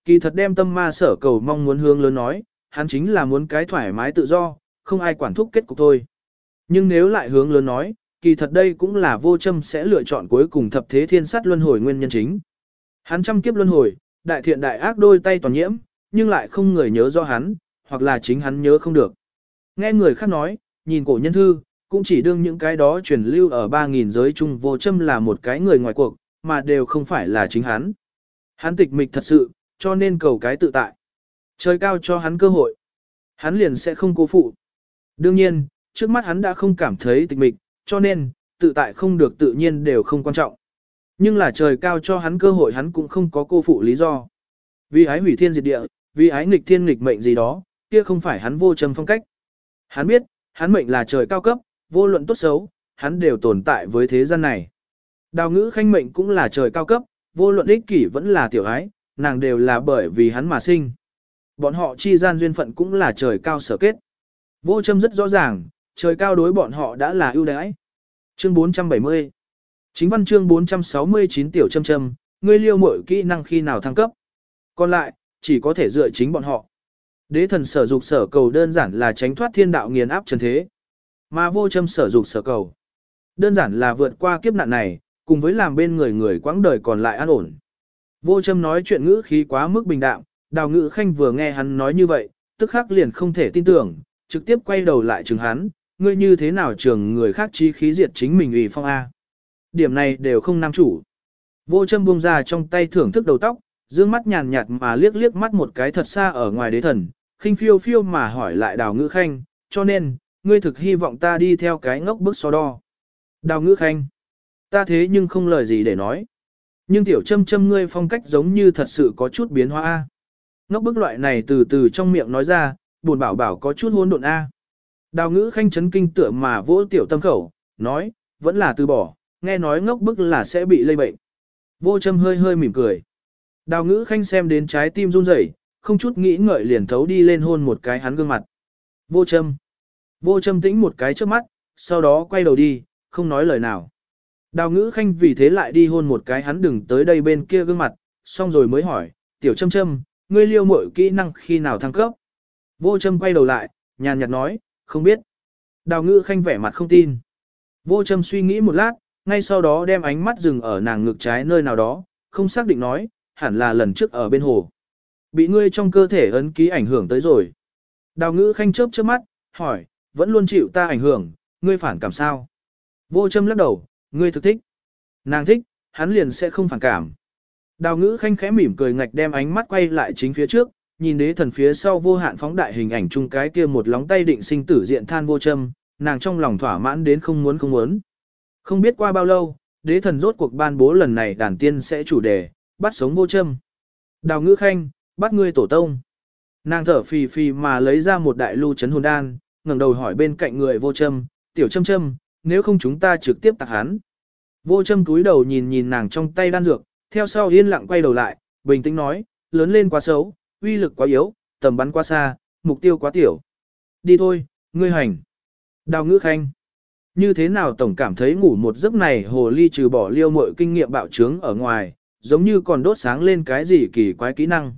Kỳ thật đem tâm ma sở cầu mong muốn hướng lớn nói, hắn chính là muốn cái thoải mái tự do, không ai quản thúc kết cục thôi. Nhưng nếu lại hướng lớn nói, kỳ thật đây cũng là vô châm sẽ lựa chọn cuối cùng thập thế thiên sát luân hồi nguyên nhân chính. Hắn trăm kiếp luân hồi, đại thiện đại ác đôi tay toàn nhiễm, nhưng lại không người nhớ do hắn, hoặc là chính hắn nhớ không được. Nghe người khác nói, nhìn cổ nhân thư, cũng chỉ đương những cái đó truyền lưu ở 3.000 giới chung vô châm là một cái người ngoài cuộc, mà đều không phải là chính hắn. Hắn tịch mịch thật sự, cho nên cầu cái tự tại. Trời cao cho hắn cơ hội. Hắn liền sẽ không cố phụ. Đương nhiên, trước mắt hắn đã không cảm thấy tịch mịch, cho nên, tự tại không được tự nhiên đều không quan trọng. Nhưng là trời cao cho hắn cơ hội hắn cũng không có cô phụ lý do. Vì ái hủy thiên diệt địa, Vì ái nghịch thiên nghịch mệnh gì đó, kia không phải hắn vô châm phong cách. Hắn biết, hắn mệnh là trời cao cấp, vô luận tốt xấu, hắn đều tồn tại với thế gian này. Đào ngữ khanh mệnh cũng là trời cao cấp, vô luận ích kỷ vẫn là tiểu ái, nàng đều là bởi vì hắn mà sinh. Bọn họ chi gian duyên phận cũng là trời cao sở kết. Vô châm rất rõ ràng, trời cao đối bọn họ đã là ưu đãi. Chương 470 Chính văn chương 469 tiểu châm châm, ngươi liêu mội kỹ năng khi nào thăng cấp. Còn lại, chỉ có thể dựa chính bọn họ. Đế thần sở dục sở cầu đơn giản là tránh thoát thiên đạo nghiền áp trần thế. Mà vô châm sở dục sở cầu. Đơn giản là vượt qua kiếp nạn này, cùng với làm bên người người quãng đời còn lại an ổn. Vô châm nói chuyện ngữ khí quá mức bình đạm, đào ngữ khanh vừa nghe hắn nói như vậy, tức khắc liền không thể tin tưởng, trực tiếp quay đầu lại chừng hắn, ngươi như thế nào trường người khác chi khí diệt chính mình ủy phong A. Điểm này đều không nam chủ. Vô châm buông ra trong tay thưởng thức đầu tóc, dương mắt nhàn nhạt mà liếc liếc mắt một cái thật xa ở ngoài đế thần, khinh phiêu phiêu mà hỏi lại đào ngữ khanh, cho nên, ngươi thực hy vọng ta đi theo cái ngốc bức so đo. Đào ngữ khanh, ta thế nhưng không lời gì để nói. Nhưng tiểu châm châm ngươi phong cách giống như thật sự có chút biến hóa A. Ngốc bức loại này từ từ trong miệng nói ra, buồn bảo bảo có chút hôn độn A. Đào ngữ khanh chấn kinh tựa mà vỗ tiểu tâm khẩu, nói, vẫn là từ bỏ, nghe nói ngốc bức là sẽ bị lây bệnh. Vô châm hơi hơi mỉm cười. Đào ngữ khanh xem đến trái tim run rẩy, không chút nghĩ ngợi liền thấu đi lên hôn một cái hắn gương mặt. Vô châm. Vô châm tĩnh một cái trước mắt, sau đó quay đầu đi, không nói lời nào. Đào ngữ khanh vì thế lại đi hôn một cái hắn đừng tới đây bên kia gương mặt, xong rồi mới hỏi, tiểu châm châm, ngươi liêu mội kỹ năng khi nào thăng cấp. Vô châm quay đầu lại, nhàn nhạt nói, không biết. Đào ngữ khanh vẻ mặt không tin. Vô châm suy nghĩ một lát, ngay sau đó đem ánh mắt dừng ở nàng ngực trái nơi nào đó, không xác định nói, hẳn là lần trước ở bên hồ. Bị ngươi trong cơ thể ấn ký ảnh hưởng tới rồi. Đào ngữ khanh chớp trước mắt, hỏi, vẫn luôn chịu ta ảnh hưởng, ngươi phản cảm sao? Vô châm lắc đầu, ngươi thực thích. Nàng thích, hắn liền sẽ không phản cảm. Đào ngữ khanh khẽ mỉm cười ngạch đem ánh mắt quay lại chính phía trước, nhìn đế thần phía sau vô hạn phóng đại hình ảnh chung cái kia một lóng tay định sinh tử diện than vô châm, nàng trong lòng thỏa mãn đến không muốn không muốn. Không biết qua bao lâu, đế thần rốt cuộc ban bố lần này đàn tiên sẽ chủ đề, bắt sống vô châm. Đào ngữ khanh, bắt ngươi tổ tông. Nàng thở phì phì mà lấy ra một đại lưu chấn hồn đan, ngẩng đầu hỏi bên cạnh người vô châm, tiểu châm châm, nếu không chúng ta trực tiếp tạc hắn. Vô châm túi đầu nhìn nhìn nàng trong tay đan dược, theo sau yên lặng quay đầu lại, bình tĩnh nói, lớn lên quá xấu, uy lực quá yếu, tầm bắn quá xa, mục tiêu quá tiểu. Đi thôi, ngươi hành. Đào ngữ khanh. Như thế nào tổng cảm thấy ngủ một giấc này hồ ly trừ bỏ liêu mọi kinh nghiệm bạo trướng ở ngoài, giống như còn đốt sáng lên cái gì kỳ quái kỹ năng.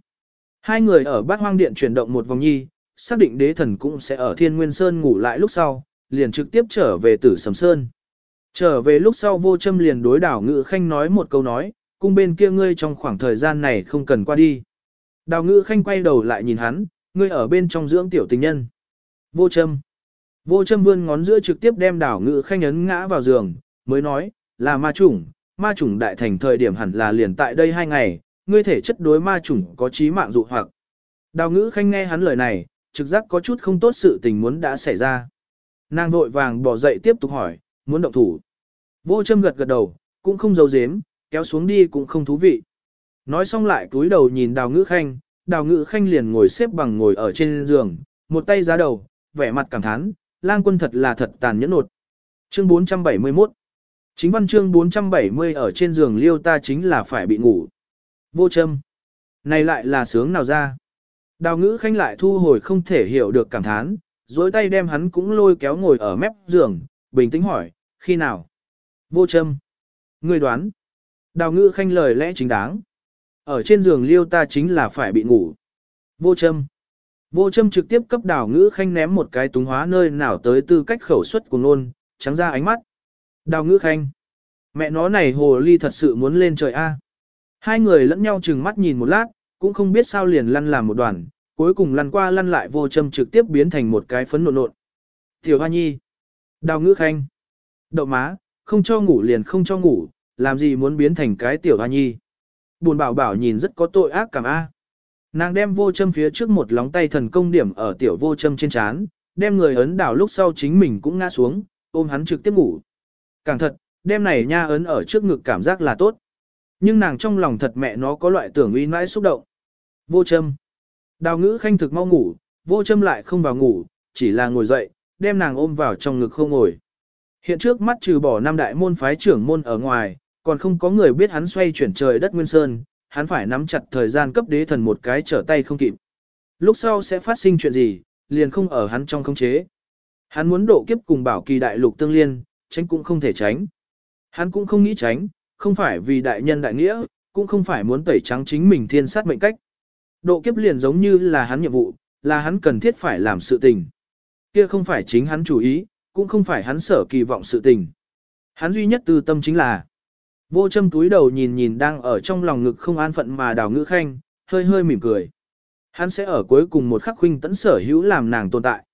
Hai người ở bát hoang điện chuyển động một vòng nhi, xác định đế thần cũng sẽ ở thiên nguyên sơn ngủ lại lúc sau, liền trực tiếp trở về tử sầm sơn. Trở về lúc sau vô châm liền đối đảo ngự khanh nói một câu nói, cung bên kia ngươi trong khoảng thời gian này không cần qua đi. Đào ngự khanh quay đầu lại nhìn hắn, ngươi ở bên trong dưỡng tiểu tình nhân. Vô châm. Vô châm vươn ngón giữa trực tiếp đem đảo ngự khanh ấn ngã vào giường, mới nói, là ma chủng, ma chủng đại thành thời điểm hẳn là liền tại đây hai ngày, ngươi thể chất đối ma chủng có trí mạng dụ hoặc. Đào ngữ khanh nghe hắn lời này, trực giác có chút không tốt sự tình muốn đã xảy ra. Nàng vội vàng bỏ dậy tiếp tục hỏi, muốn động thủ. Vô châm gật gật đầu, cũng không giấu giếm, kéo xuống đi cũng không thú vị. Nói xong lại cúi đầu nhìn đào ngữ khanh, đào ngữ khanh liền ngồi xếp bằng ngồi ở trên giường, một tay giá đầu, vẻ mặt cảm thán, lang quân thật là thật tàn nhẫn nột. Chương 471 Chính văn chương 470 ở trên giường liêu ta chính là phải bị ngủ. Vô châm. Này lại là sướng nào ra. Đào ngữ khanh lại thu hồi không thể hiểu được cảm thán, dối tay đem hắn cũng lôi kéo ngồi ở mép giường, bình tĩnh hỏi, khi nào? Vô châm. Người đoán. Đào ngữ khanh lời lẽ chính đáng. Ở trên giường liêu ta chính là phải bị ngủ. Vô châm. Vô châm trực tiếp cấp đào ngữ khanh ném một cái túng hóa nơi nào tới tư cách khẩu suất của nôn, trắng ra ánh mắt. Đào ngữ khanh. Mẹ nó này hồ ly thật sự muốn lên trời A. Hai người lẫn nhau chừng mắt nhìn một lát, cũng không biết sao liền lăn làm một đoàn, cuối cùng lăn qua lăn lại vô châm trực tiếp biến thành một cái phấn nộn nộn. Tiểu Hoa Nhi. Đào ngữ khanh. Đậu má, không cho ngủ liền không cho ngủ, làm gì muốn biến thành cái Tiểu Hoa Nhi. Buồn bảo bảo nhìn rất có tội ác cảm A. Nàng đem vô châm phía trước một lóng tay thần công điểm ở tiểu vô châm trên chán, đem người ấn đảo lúc sau chính mình cũng ngã xuống, ôm hắn trực tiếp ngủ. Càng thật, đem này nha ấn ở trước ngực cảm giác là tốt. Nhưng nàng trong lòng thật mẹ nó có loại tưởng uy mãi xúc động. Vô châm. Đào ngữ khanh thực mau ngủ, vô châm lại không vào ngủ, chỉ là ngồi dậy, đem nàng ôm vào trong ngực không ngồi. Hiện trước mắt trừ bỏ năm đại môn phái trưởng môn ở ngoài, còn không có người biết hắn xoay chuyển trời đất nguyên sơn, hắn phải nắm chặt thời gian cấp đế thần một cái trở tay không kịp. Lúc sau sẽ phát sinh chuyện gì, liền không ở hắn trong khống chế. Hắn muốn độ kiếp cùng bảo kỳ đại lục tương liên, tránh cũng không thể tránh. Hắn cũng không nghĩ tránh, không phải vì đại nhân đại nghĩa, cũng không phải muốn tẩy trắng chính mình thiên sát mệnh cách. Độ kiếp liền giống như là hắn nhiệm vụ, là hắn cần thiết phải làm sự tình. Kia không phải chính hắn chủ ý, cũng không phải hắn sở kỳ vọng sự tình. Hắn duy nhất tư tâm chính là vô châm túi đầu nhìn nhìn đang ở trong lòng ngực không an phận mà đào ngữ khanh, hơi hơi mỉm cười. Hắn sẽ ở cuối cùng một khắc huynh tẫn sở hữu làm nàng tồn tại.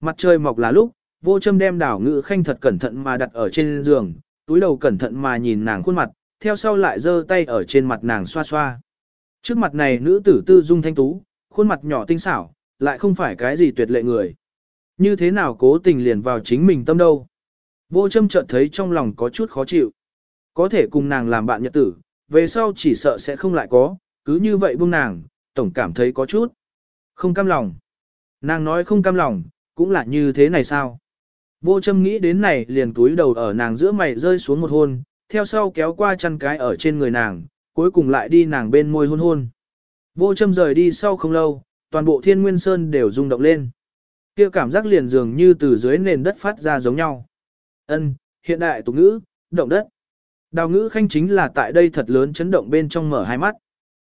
Mặt trời mọc là lúc, vô châm đem đào ngữ khanh thật cẩn thận mà đặt ở trên giường, túi đầu cẩn thận mà nhìn nàng khuôn mặt, theo sau lại giơ tay ở trên mặt nàng xoa xoa. Trước mặt này nữ tử tư dung thanh tú, khuôn mặt nhỏ tinh xảo, lại không phải cái gì tuyệt lệ người. Như thế nào cố tình liền vào chính mình tâm đâu. Vô châm chợt thấy trong lòng có chút khó chịu. Có thể cùng nàng làm bạn nhật tử, về sau chỉ sợ sẽ không lại có, cứ như vậy buông nàng, tổng cảm thấy có chút. Không cam lòng. Nàng nói không cam lòng, cũng là như thế này sao? Vô châm nghĩ đến này liền túi đầu ở nàng giữa mày rơi xuống một hôn, theo sau kéo qua chăn cái ở trên người nàng, cuối cùng lại đi nàng bên môi hôn hôn. Vô châm rời đi sau không lâu, toàn bộ thiên nguyên sơn đều rung động lên. kia cảm giác liền dường như từ dưới nền đất phát ra giống nhau. ân hiện đại tục ngữ, động đất. Đào ngữ khanh chính là tại đây thật lớn chấn động bên trong mở hai mắt.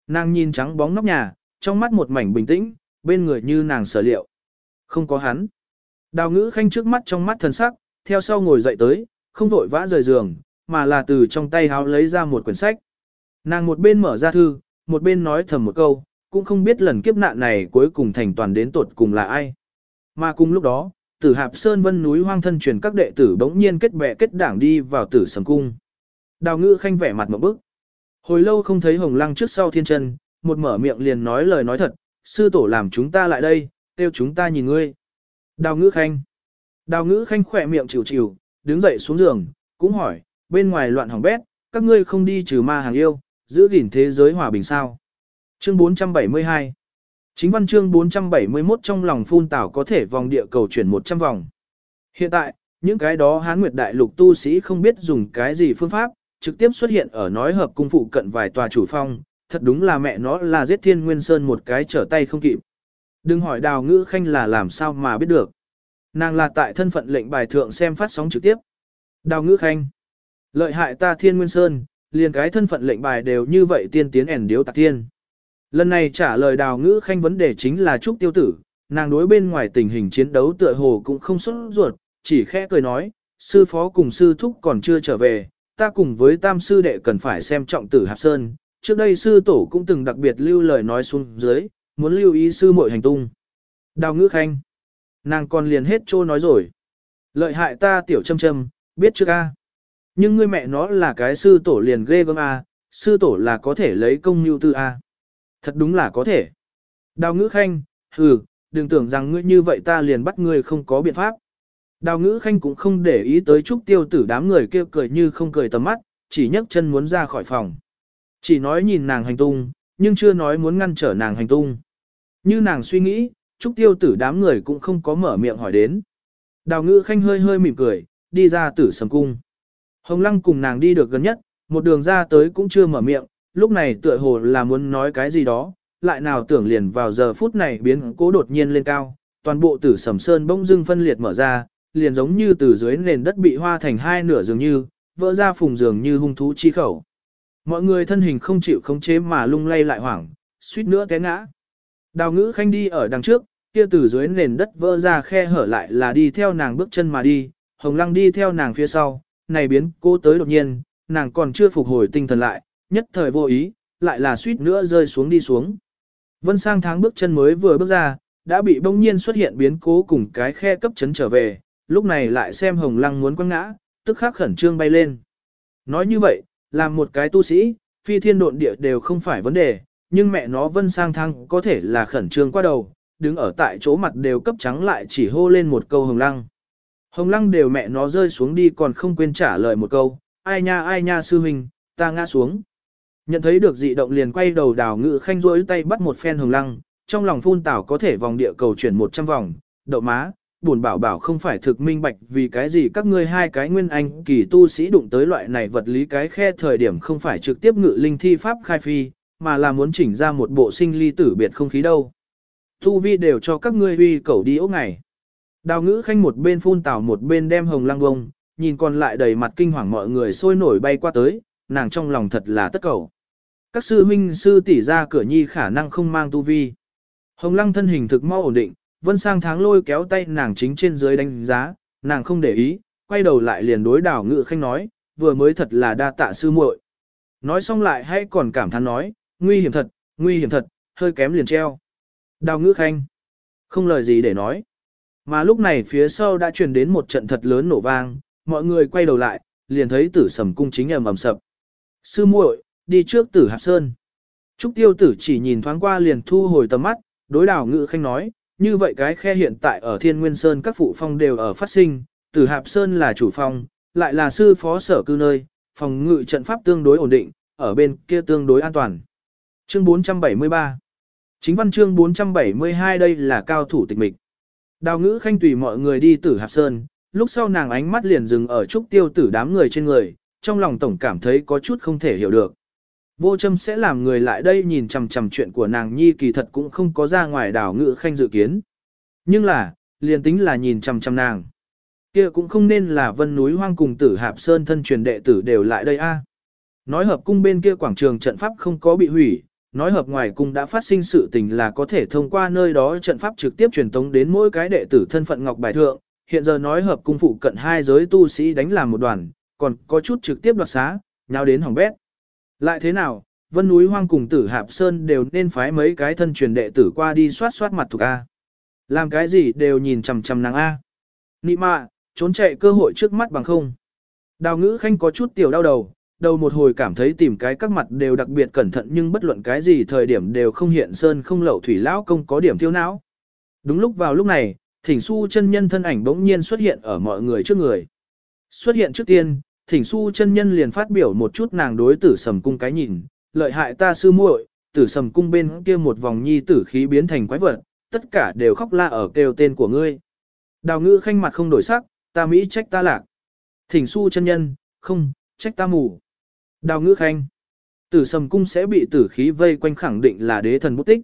Nàng nhìn trắng bóng nóc nhà, trong mắt một mảnh bình tĩnh, bên người như nàng sở liệu. Không có hắn. Đào ngữ khanh trước mắt trong mắt thần sắc, theo sau ngồi dậy tới, không vội vã rời giường, mà là từ trong tay háo lấy ra một quyển sách. Nàng một bên mở ra thư, một bên nói thầm một câu, cũng không biết lần kiếp nạn này cuối cùng thành toàn đến tột cùng là ai. Mà cùng lúc đó, tử hạp sơn vân núi hoang thân truyền các đệ tử bỗng nhiên kết bè kết đảng đi vào tử sầm cung. Đào ngữ khanh vẻ mặt một bức. Hồi lâu không thấy hồng lăng trước sau thiên chân, một mở miệng liền nói lời nói thật, sư tổ làm chúng ta lại đây, kêu chúng ta nhìn ngươi. Đào ngữ khanh. Đào ngữ khanh khỏe miệng chịu chịu, đứng dậy xuống giường, cũng hỏi, bên ngoài loạn hỏng bét, các ngươi không đi trừ ma hàng yêu, giữ gìn thế giới hòa bình sao. Chương 472 Chính văn chương 471 trong lòng phun tảo có thể vòng địa cầu chuyển 100 vòng. Hiện tại, những cái đó hán nguyệt đại lục tu sĩ không biết dùng cái gì phương pháp, trực tiếp xuất hiện ở nói hợp cung phụ cận vài tòa chủ phong, thật đúng là mẹ nó là giết thiên nguyên sơn một cái trở tay không kịp. Đừng hỏi đào ngữ khanh là làm sao mà biết được. Nàng là tại thân phận lệnh bài thượng xem phát sóng trực tiếp. Đào ngữ khanh. Lợi hại ta thiên nguyên sơn, liền cái thân phận lệnh bài đều như vậy tiên tiến ẻn điếu tạc thiên. Lần này trả lời đào ngữ khanh vấn đề chính là Trúc Tiêu Tử, nàng đối bên ngoài tình hình chiến đấu tựa hồ cũng không xuất ruột, chỉ khẽ cười nói, sư phó cùng sư thúc còn chưa trở về, ta cùng với tam sư đệ cần phải xem trọng tử Hạp Sơn, trước đây sư tổ cũng từng đặc biệt lưu lời nói xuống dưới, muốn lưu ý sư muội hành tung. Đào ngữ khanh, nàng còn liền hết trô nói rồi. Lợi hại ta tiểu châm châm, biết chưa ca. Nhưng ngươi mẹ nó là cái sư tổ liền ghê gớm a, sư tổ là có thể lấy công nhu tư a. Thật đúng là có thể. Đào ngữ khanh, hừ, đừng tưởng rằng ngươi như vậy ta liền bắt ngươi không có biện pháp. Đào ngữ khanh cũng không để ý tới trúc tiêu tử đám người kêu cười như không cười tầm mắt, chỉ nhấc chân muốn ra khỏi phòng. Chỉ nói nhìn nàng hành tung, nhưng chưa nói muốn ngăn trở nàng hành tung. Như nàng suy nghĩ, trúc tiêu tử đám người cũng không có mở miệng hỏi đến. Đào ngữ khanh hơi hơi mỉm cười, đi ra tử sầm cung. Hồng lăng cùng nàng đi được gần nhất, một đường ra tới cũng chưa mở miệng, lúc này tựa hồ là muốn nói cái gì đó, lại nào tưởng liền vào giờ phút này biến cố đột nhiên lên cao, toàn bộ tử sầm sơn bỗng dưng phân liệt mở ra, liền giống như từ dưới nền đất bị hoa thành hai nửa dường như, vỡ ra phùng dường như hung thú chi khẩu. Mọi người thân hình không chịu khống chế mà lung lay lại hoảng, suýt nữa té ngã. Đào ngữ khanh đi ở đằng trước, kia từ dưới nền đất vỡ ra khe hở lại là đi theo nàng bước chân mà đi, hồng lăng đi theo nàng phía sau, này biến cô tới đột nhiên, nàng còn chưa phục hồi tinh thần lại, nhất thời vô ý, lại là suýt nữa rơi xuống đi xuống. Vân sang tháng bước chân mới vừa bước ra, đã bị bỗng nhiên xuất hiện biến cố cùng cái khe cấp chấn trở về, lúc này lại xem hồng lăng muốn quăng ngã, tức khắc khẩn trương bay lên. Nói như vậy, làm một cái tu sĩ, phi thiên độn địa đều không phải vấn đề, nhưng mẹ nó vân sang thăng có thể là khẩn trương qua đầu, đứng ở tại chỗ mặt đều cấp trắng lại chỉ hô lên một câu hồng lăng. Hồng lăng đều mẹ nó rơi xuống đi còn không quên trả lời một câu, ai nha ai nha sư huynh, ta ngã xuống. Nhận thấy được dị động liền quay đầu đào ngự khanh rỗi tay bắt một phen hồng lăng, trong lòng phun tảo có thể vòng địa cầu chuyển 100 vòng, đậu má, buồn bảo bảo không phải thực minh bạch vì cái gì các ngươi hai cái nguyên anh kỳ tu sĩ đụng tới loại này vật lý cái khe thời điểm không phải trực tiếp ngự linh thi pháp khai phi, mà là muốn chỉnh ra một bộ sinh ly tử biệt không khí đâu. Tu vi đều cho các ngươi uy cầu đi ốc ngày. Đào ngữ khanh một bên phun tảo một bên đem hồng lăng bông, nhìn còn lại đầy mặt kinh hoàng mọi người sôi nổi bay qua tới, nàng trong lòng thật là tất cầu. Các sư huynh sư tỷ ra cửa nhi khả năng không mang tu vi. Hồng lăng thân hình thực mau ổn định, vân sang tháng lôi kéo tay nàng chính trên dưới đánh giá, nàng không để ý, quay đầu lại liền đối đào ngữ khanh nói, vừa mới thật là đa tạ sư muội. Nói xong lại hay còn cảm thán nói, nguy hiểm thật, nguy hiểm thật, hơi kém liền treo. Đào ngữ khanh, không lời gì để nói. Mà lúc này phía sau đã truyền đến một trận thật lớn nổ vang, mọi người quay đầu lại, liền thấy tử sầm cung chính ầm ầm sập. Sư muội, đi trước tử hạp sơn. Trúc tiêu tử chỉ nhìn thoáng qua liền thu hồi tầm mắt, đối đào ngự khanh nói, như vậy cái khe hiện tại ở thiên nguyên sơn các phụ phong đều ở phát sinh, tử hạp sơn là chủ phong, lại là sư phó sở cư nơi, phòng ngự trận pháp tương đối ổn định, ở bên kia tương đối an toàn. Chương 473 Chính văn chương 472 đây là cao thủ tịch mịch. Đào ngữ khanh tùy mọi người đi tử hạp sơn, lúc sau nàng ánh mắt liền dừng ở trúc tiêu tử đám người trên người, trong lòng tổng cảm thấy có chút không thể hiểu được. Vô châm sẽ làm người lại đây nhìn chằm chằm chuyện của nàng nhi kỳ thật cũng không có ra ngoài đào ngữ khanh dự kiến. Nhưng là, liền tính là nhìn chằm chằm nàng. kia cũng không nên là vân núi hoang cùng tử hạp sơn thân truyền đệ tử đều lại đây a. Nói hợp cung bên kia quảng trường trận pháp không có bị hủy, nói hợp ngoài cung đã phát sinh sự tình là có thể thông qua nơi đó trận pháp trực tiếp truyền tống đến mỗi cái đệ tử thân phận ngọc bài thượng, hiện giờ nói hợp cung phụ cận hai giới tu sĩ đánh làm một đoàn, còn có chút trực tiếp đoạt xá, nhau đến hỏng bét. Lại thế nào, vân núi hoang cùng tử hạp sơn đều nên phái mấy cái thân truyền đệ tử qua đi soát soát mặt thuộc A. Làm cái gì đều nhìn chằm chằm nàng A. Nị mạ, trốn chạy cơ hội trước mắt bằng không. Đào ngữ khanh có chút tiểu đau đầu, đầu một hồi cảm thấy tìm cái các mặt đều đặc biệt cẩn thận nhưng bất luận cái gì thời điểm đều không hiện sơn không lậu thủy lão công có điểm thiếu não. Đúng lúc vào lúc này, thỉnh su chân nhân thân ảnh bỗng nhiên xuất hiện ở mọi người trước người. Xuất hiện trước tiên, thỉnh su chân nhân liền phát biểu một chút nàng đối tử sầm cung cái nhìn, lợi hại ta sư muội, tử sầm cung bên kia một vòng nhi tử khí biến thành quái vật, tất cả đều khóc la ở kêu tên của ngươi. Đào ngữ khanh mặt không đổi sắc, ta Mỹ trách ta lạc. Thỉnh su chân nhân, không, trách ta mù. Đào ngữ khanh, tử sầm cung sẽ bị tử khí vây quanh khẳng định là đế thần bút tích.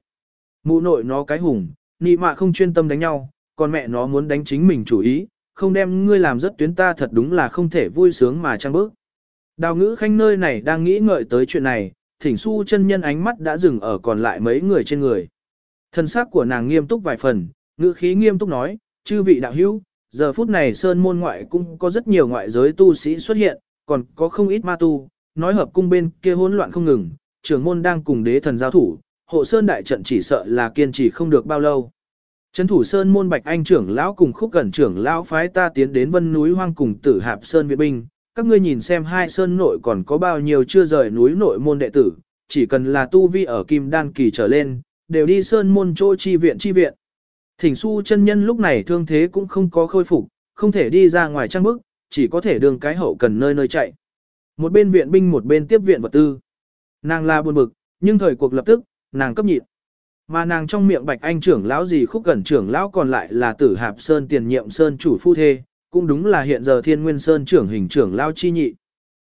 Mụ nội nó cái hùng, nị mạ không chuyên tâm đánh nhau, còn mẹ nó muốn đánh chính mình chủ ý, không đem ngươi làm rất tuyến ta thật đúng là không thể vui sướng mà trăng bước. Đào ngữ khanh nơi này đang nghĩ ngợi tới chuyện này, thỉnh su chân nhân ánh mắt đã dừng ở còn lại mấy người trên người. Thân xác của nàng nghiêm túc vài phần, ngữ khí nghiêm túc nói, chư vị đạo hữu, giờ phút này sơn môn ngoại cũng có rất nhiều ngoại giới tu sĩ xuất hiện, còn có không ít ma tu, nói hợp cung bên kia hỗn loạn không ngừng, trưởng môn đang cùng đế thần giao thủ, hộ sơn đại trận chỉ sợ là kiên trì không được bao lâu. Trấn thủ sơn môn bạch anh trưởng lão cùng khúc gần trưởng lão phái ta tiến đến vân núi hoang cùng tử hạp sơn viện binh. Các ngươi nhìn xem hai sơn nội còn có bao nhiêu chưa rời núi nội môn đệ tử, chỉ cần là tu vi ở kim đan kỳ trở lên, đều đi sơn môn chỗ chi viện chi viện. Thỉnh su chân nhân lúc này thương thế cũng không có khôi phục, không thể đi ra ngoài trang bức, chỉ có thể đường cái hậu cần nơi nơi chạy. Một bên viện binh một bên tiếp viện vật tư. Nàng là buồn bực, nhưng thời cuộc lập tức, nàng cấp nhịn. Mà nàng trong miệng bạch anh trưởng lão gì khúc cẩn trưởng lão còn lại là tử hạp sơn tiền nhiệm sơn chủ phu thê, cũng đúng là hiện giờ thiên nguyên sơn trưởng hình trưởng lão chi nhị.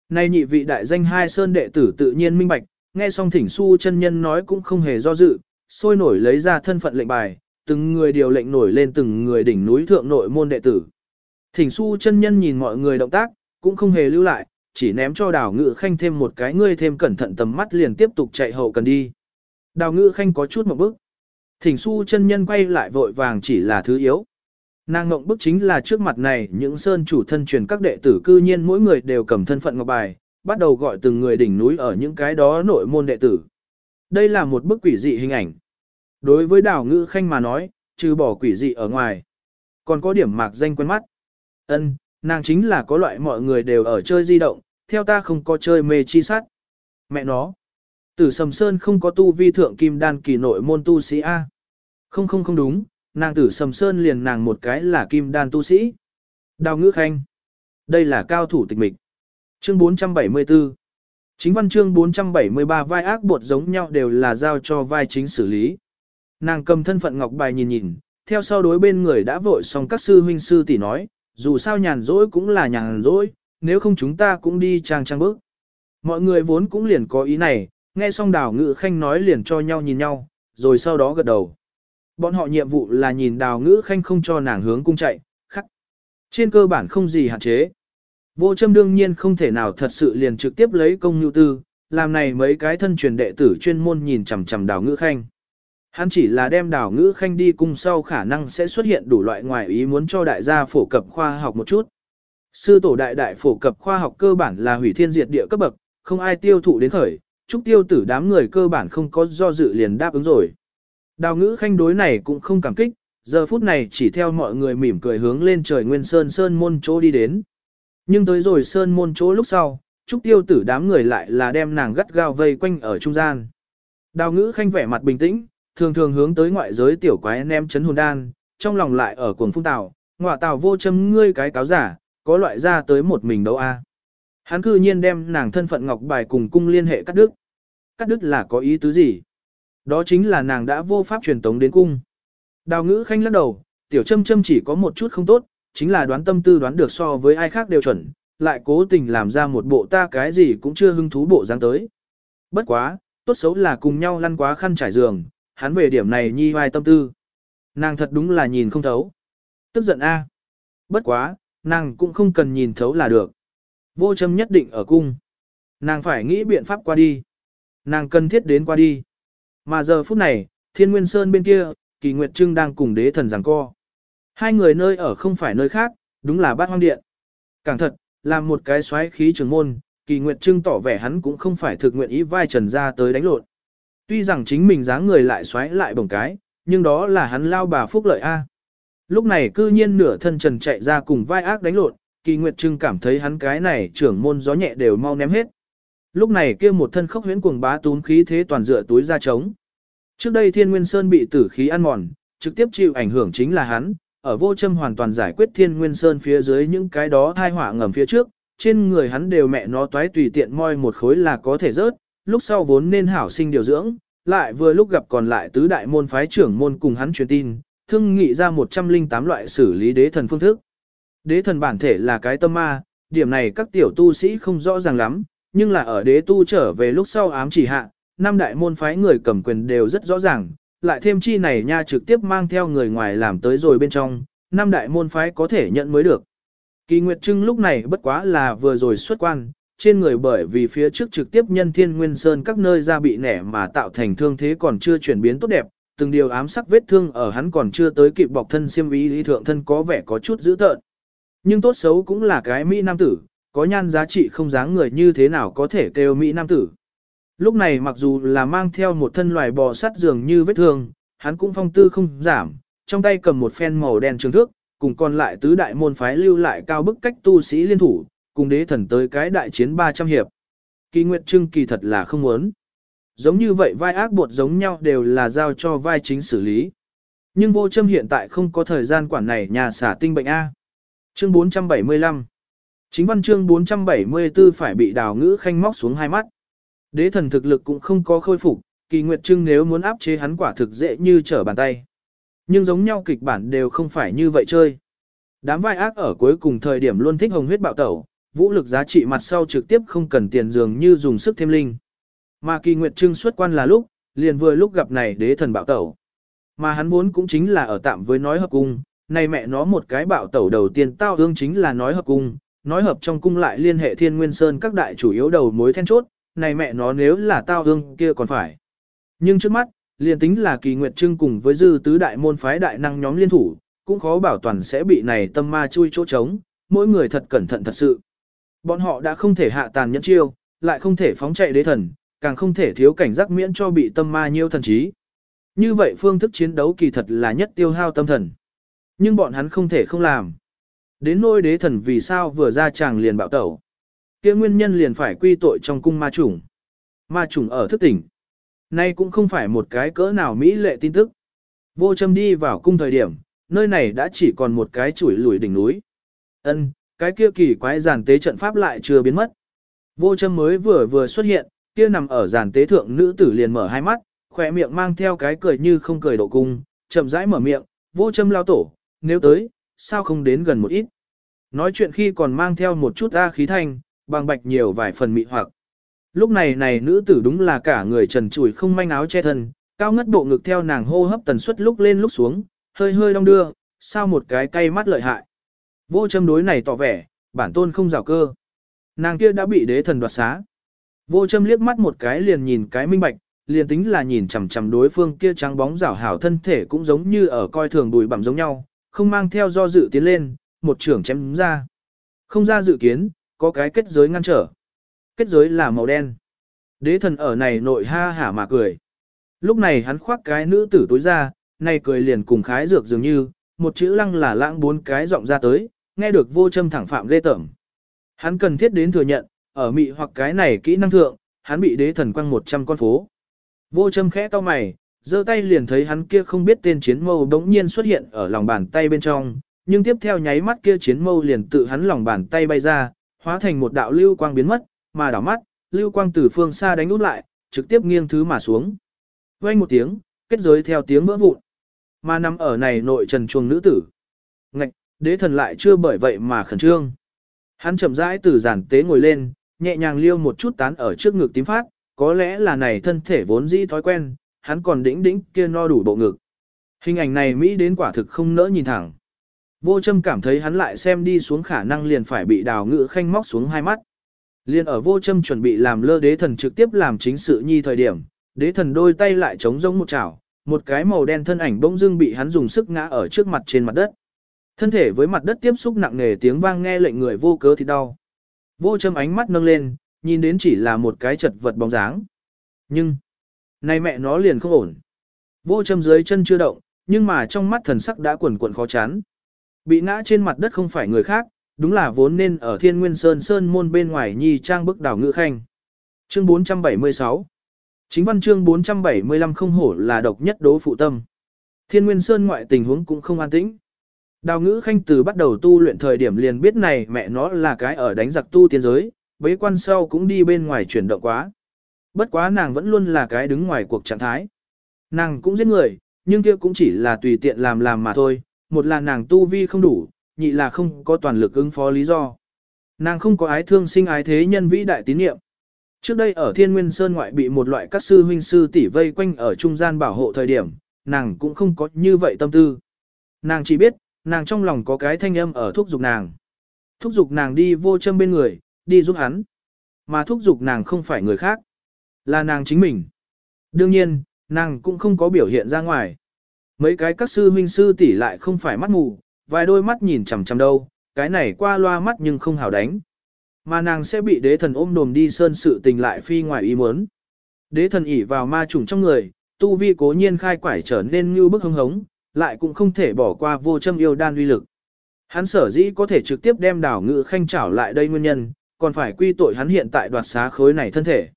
Nay nhị vị đại danh hai sơn đệ tử tự nhiên minh bạch, nghe xong thỉnh su chân nhân nói cũng không hề do dự, sôi nổi lấy ra thân phận lệnh bài, từng người điều lệnh nổi lên từng người đỉnh núi thượng nội môn đệ tử. Thỉnh su chân nhân nhìn mọi người động tác, cũng không hề lưu lại, chỉ ném cho đào ngự khanh thêm một cái ngươi thêm cẩn thận tầm mắt liền tiếp tục chạy hậu cần đi. Đào ngự khanh có chút một bước Thỉnh su chân nhân quay lại vội vàng chỉ là thứ yếu. Nàng ngộng bức chính là trước mặt này những sơn chủ thân truyền các đệ tử cư nhiên mỗi người đều cầm thân phận ngọc bài, bắt đầu gọi từng người đỉnh núi ở những cái đó nội môn đệ tử. Đây là một bức quỷ dị hình ảnh. Đối với đào ngữ khanh mà nói, trừ bỏ quỷ dị ở ngoài. Còn có điểm mạc danh quen mắt. ân nàng chính là có loại mọi người đều ở chơi di động, theo ta không có chơi mê chi sát. Mẹ nó, Tử Sầm Sơn không có tu vi thượng kim đan kỳ nội môn tu sĩ A. Không không không đúng, nàng Tử Sầm Sơn liền nàng một cái là kim đan tu sĩ. Đào ngữ khanh. Đây là cao thủ tịch mịch. Chương 474. Chính văn chương 473 vai ác bột giống nhau đều là giao cho vai chính xử lý. Nàng cầm thân phận ngọc bài nhìn nhìn, theo sau đối bên người đã vội xong các sư huynh sư tỷ nói, dù sao nhàn rỗi cũng là nhàn rỗi, nếu không chúng ta cũng đi trang trang bước. Mọi người vốn cũng liền có ý này, nghe xong đào ngự khanh nói liền cho nhau nhìn nhau, rồi sau đó gật đầu. Bọn họ nhiệm vụ là nhìn đào ngữ khanh không cho nàng hướng cung chạy, khắc. Trên cơ bản không gì hạn chế. Vô châm đương nhiên không thể nào thật sự liền trực tiếp lấy công nhu tư, làm này mấy cái thân truyền đệ tử chuyên môn nhìn chằm chằm đào ngữ khanh. Hắn chỉ là đem đào ngữ khanh đi cung sau khả năng sẽ xuất hiện đủ loại ngoài ý muốn cho đại gia phổ cập khoa học một chút. Sư tổ đại đại phổ cập khoa học cơ bản là hủy thiên diệt địa cấp bậc, không ai tiêu thụ đến khởi, trúc tiêu tử đám người cơ bản không có do dự liền đáp ứng rồi. Đào ngữ khanh đối này cũng không cảm kích, giờ phút này chỉ theo mọi người mỉm cười hướng lên trời nguyên sơn sơn môn chỗ đi đến. Nhưng tới rồi sơn môn chỗ lúc sau, trúc tiêu tử đám người lại là đem nàng gắt gao vây quanh ở trung gian. Đào ngữ khanh vẻ mặt bình tĩnh, thường thường hướng tới ngoại giới tiểu quái ném chấn hồn đan, trong lòng lại ở cuồng phung tào, ngọa tào vô châm ngươi cái cáo giả, có loại ra tới một mình đâu a. Hắn cư nhiên đem nàng thân phận ngọc bài cùng cung liên hệ cắt đứt. Cắt đứt là có ý tứ gì? Đó chính là nàng đã vô pháp truyền tống đến cung. Đào ngữ khanh lắc đầu, tiểu châm châm chỉ có một chút không tốt, chính là đoán tâm tư đoán được so với ai khác đều chuẩn, lại cố tình làm ra một bộ ta cái gì cũng chưa hứng thú bộ dáng tới. Bất quá, tốt xấu là cùng nhau lăn quá khăn trải giường, hắn về điểm này nhi vai tâm tư. Nàng thật đúng là nhìn không thấu. Tức giận a. Bất quá, nàng cũng không cần nhìn thấu là được. Vô châm nhất định ở cung. Nàng phải nghĩ biện pháp qua đi. Nàng cần thiết đến qua đi. Mà giờ phút này, thiên nguyên sơn bên kia, kỳ nguyệt trưng đang cùng đế thần giằng co. Hai người nơi ở không phải nơi khác, đúng là bát hoang điện. Càng thật, làm một cái xoáy khí trường môn, kỳ nguyệt trưng tỏ vẻ hắn cũng không phải thực nguyện ý vai trần ra tới đánh lộn. Tuy rằng chính mình dáng người lại xoáy lại bồng cái, nhưng đó là hắn lao bà phúc lợi A. Lúc này cư nhiên nửa thân trần chạy ra cùng vai ác đánh lộn, kỳ nguyệt trưng cảm thấy hắn cái này trưởng môn gió nhẹ đều mau ném hết. Lúc này kia một thân khốc huyễn cuồng bá tún khí thế toàn dựa túi ra trống. Trước đây thiên nguyên sơn bị tử khí ăn mòn, trực tiếp chịu ảnh hưởng chính là hắn, ở vô châm hoàn toàn giải quyết thiên nguyên sơn phía dưới những cái đó thai họa ngầm phía trước, trên người hắn đều mẹ nó toái tùy tiện moi một khối là có thể rớt, lúc sau vốn nên hảo sinh điều dưỡng, lại vừa lúc gặp còn lại tứ đại môn phái trưởng môn cùng hắn truyền tin, thương nghị ra 108 loại xử lý đế thần phương thức. Đế thần bản thể là cái tâm ma, điểm này các tiểu tu sĩ không rõ ràng lắm, nhưng là ở đế tu trở về lúc sau ám chỉ hạ, năm đại môn phái người cầm quyền đều rất rõ ràng, lại thêm chi này nha trực tiếp mang theo người ngoài làm tới rồi bên trong, năm đại môn phái có thể nhận mới được. Kỳ Nguyệt Trưng lúc này bất quá là vừa rồi xuất quan, trên người bởi vì phía trước trực tiếp nhân thiên nguyên sơn các nơi ra bị nẻ mà tạo thành thương thế còn chưa chuyển biến tốt đẹp, từng điều ám sắc vết thương ở hắn còn chưa tới kịp bọc thân xiêm ý lý thượng thân có vẻ có chút dữ tợn. Nhưng tốt xấu cũng là cái Mỹ Nam tử, có nhan giá trị không dáng người như thế nào có thể kêu Mỹ Nam tử. Lúc này mặc dù là mang theo một thân loài bò sắt dường như vết thương, hắn cũng phong tư không giảm, trong tay cầm một phen màu đen trường thước, cùng còn lại tứ đại môn phái lưu lại cao bức cách tu sĩ liên thủ, cùng đế thần tới cái đại chiến 300 hiệp. Kỳ Nguyệt Trưng kỳ thật là không muốn. Giống như vậy vai ác bột giống nhau đều là giao cho vai chính xử lý. Nhưng vô châm hiện tại không có thời gian quản này nhà xả tinh bệnh A. Chương 475 Chính văn chương 474 phải bị đào ngữ khanh móc xuống hai mắt. Đế thần thực lực cũng không có khôi phục, kỳ nguyệt trưng nếu muốn áp chế hắn quả thực dễ như trở bàn tay. Nhưng giống nhau kịch bản đều không phải như vậy chơi. Đám vai ác ở cuối cùng thời điểm luôn thích hồng huyết bạo tẩu, vũ lực giá trị mặt sau trực tiếp không cần tiền dường như dùng sức thêm linh. Mà kỳ nguyệt trưng xuất quan là lúc, liền vừa lúc gặp này đế thần bạo tẩu. Mà hắn vốn cũng chính là ở tạm với nói hợp cung, này mẹ nó một cái bạo tẩu đầu tiên tao hương chính là nói hợp cung, nói hợp trong cung lại liên hệ thiên nguyên sơn các đại chủ yếu đầu mối then chốt, này mẹ nó nếu là tao hương kia còn phải. Nhưng trước mắt, liền tính là kỳ nguyệt trưng cùng với dư tứ đại môn phái đại năng nhóm liên thủ, cũng khó bảo toàn sẽ bị này tâm ma chui chỗ trống, mỗi người thật cẩn thận thật sự. Bọn họ đã không thể hạ tàn nhẫn chiêu, lại không thể phóng chạy đế thần, càng không thể thiếu cảnh giác miễn cho bị tâm ma nhiêu thần trí. Như vậy phương thức chiến đấu kỳ thật là nhất tiêu hao tâm thần. Nhưng bọn hắn không thể không làm. Đến nôi đế thần vì sao vừa ra chàng liền bạo tẩu. kia nguyên nhân liền phải quy tội trong cung ma chủng. Ma chủng ở thức tỉnh. Nay cũng không phải một cái cỡ nào mỹ lệ tin tức. Vô châm đi vào cung thời điểm, nơi này đã chỉ còn một cái chuỗi lùi đỉnh núi. Ân, cái kia kỳ quái giàn tế trận pháp lại chưa biến mất. Vô châm mới vừa vừa xuất hiện, kia nằm ở giàn tế thượng nữ tử liền mở hai mắt, khỏe miệng mang theo cái cười như không cười độ cung, chậm rãi mở miệng, vô châm lao tổ, nếu tới, sao không đến gần một ít. Nói chuyện khi còn mang theo một chút A khí thanh, bằng bạch nhiều vài phần mị hoặc. Lúc này này nữ tử đúng là cả người trần trụi không manh áo che thân, cao ngất bộ ngực theo nàng hô hấp tần suất lúc lên lúc xuống, hơi hơi đong đưa, sao một cái cay mắt lợi hại. Vô châm đối này tỏ vẻ, bản tôn không rào cơ. Nàng kia đã bị đế thần đoạt xá. Vô châm liếc mắt một cái liền nhìn cái minh bạch, liền tính là nhìn chằm chằm đối phương kia trắng bóng rảo hảo thân thể cũng giống như ở coi thường bùi bặm giống nhau, không mang theo do dự tiến lên, một trưởng chém ra. Không ra dự kiến, có cái kết giới ngăn trở. Kết giới là màu đen. Đế thần ở này nội ha hả mà cười. Lúc này hắn khoác cái nữ tử tối ra, này cười liền cùng khái dược dường như, một chữ lăng là lãng bốn cái giọng ra tới, nghe được vô châm thẳng phạm ghê tởm. Hắn cần thiết đến thừa nhận, ở mị hoặc cái này kỹ năng thượng, hắn bị đế thần quăng 100 con phố. Vô châm khẽ to mày, giơ tay liền thấy hắn kia không biết tên chiến mâu đống nhiên xuất hiện ở lòng bàn tay bên trong, nhưng tiếp theo nháy mắt kia chiến mâu liền tự hắn lòng bàn tay bay ra, hóa thành một đạo lưu quang biến mất, mà đảo mắt, lưu quang từ phương xa đánh út lại, trực tiếp nghiêng thứ mà xuống. Vang một tiếng, kết giới theo tiếng vỡ vụn. Mà nằm ở này nội trần chuồng nữ tử. Ngạch, đế thần lại chưa bởi vậy mà khẩn trương. Hắn chậm rãi từ giản tế ngồi lên, nhẹ nhàng liêu một chút tán ở trước ngực tím phát, có lẽ là này thân thể vốn dĩ thói quen, hắn còn đĩnh đĩnh kia no đủ bộ ngực. Hình ảnh này Mỹ đến quả thực không nỡ nhìn thẳng. Vô châm cảm thấy hắn lại xem đi xuống khả năng liền phải bị đào ngự khanh móc xuống hai mắt. Liên ở vô châm chuẩn bị làm lơ đế thần trực tiếp làm chính sự nhi thời điểm, đế thần đôi tay lại chống giống một chảo, một cái màu đen thân ảnh bỗng dưng bị hắn dùng sức ngã ở trước mặt trên mặt đất. Thân thể với mặt đất tiếp xúc nặng nề tiếng vang nghe lệnh người vô cớ thì đau. Vô châm ánh mắt nâng lên, nhìn đến chỉ là một cái chật vật bóng dáng. Nhưng, nay mẹ nó liền không ổn. Vô châm dưới chân chưa động, nhưng mà trong mắt thần sắc đã quẩn quẩn khó chán. Bị ngã trên mặt đất không phải người khác, đúng là vốn nên ở thiên nguyên sơn sơn môn bên ngoài nhi trang bức đảo ngữ khanh. Chương 476 Chính văn chương 475 không hổ là độc nhất đố phụ tâm. Thiên nguyên sơn ngoại tình huống cũng không an tĩnh. Đào ngữ khanh từ bắt đầu tu luyện thời điểm liền biết này mẹ nó là cái ở đánh giặc tu tiên giới, bấy quan sau cũng đi bên ngoài chuyển động quá. Bất quá nàng vẫn luôn là cái đứng ngoài cuộc trạng thái. Nàng cũng giết người, nhưng kia cũng chỉ là tùy tiện làm làm mà thôi, một là nàng tu vi không đủ, nhị là không có toàn lực ứng phó lý do. Nàng không có ái thương sinh ái thế nhân vĩ đại tín niệm. Trước đây ở Thiên Nguyên Sơn ngoại bị một loại các sư huynh sư tỷ vây quanh ở trung gian bảo hộ thời điểm, nàng cũng không có như vậy tâm tư. Nàng chỉ biết, nàng trong lòng có cái thanh âm ở thúc giục nàng. Thúc giục nàng đi vô châm bên người, đi giúp hắn. Mà thúc giục nàng không phải người khác, là nàng chính mình. Đương nhiên, nàng cũng không có biểu hiện ra ngoài. Mấy cái các sư huynh sư tỷ lại không phải mắt mù, vài đôi mắt nhìn chằm chằm đâu, cái này qua loa mắt nhưng không hảo đánh. Mà nàng sẽ bị đế thần ôm đồm đi sơn sự tình lại phi ngoài ý muốn. Đế thần ỉ vào ma trùng trong người, tu vi cố nhiên khai quải trở nên như bức hưng hống, lại cũng không thể bỏ qua vô châm yêu đan uy lực. Hắn sở dĩ có thể trực tiếp đem đảo ngự khanh trảo lại đây nguyên nhân, còn phải quy tội hắn hiện tại đoạt xá khối này thân thể.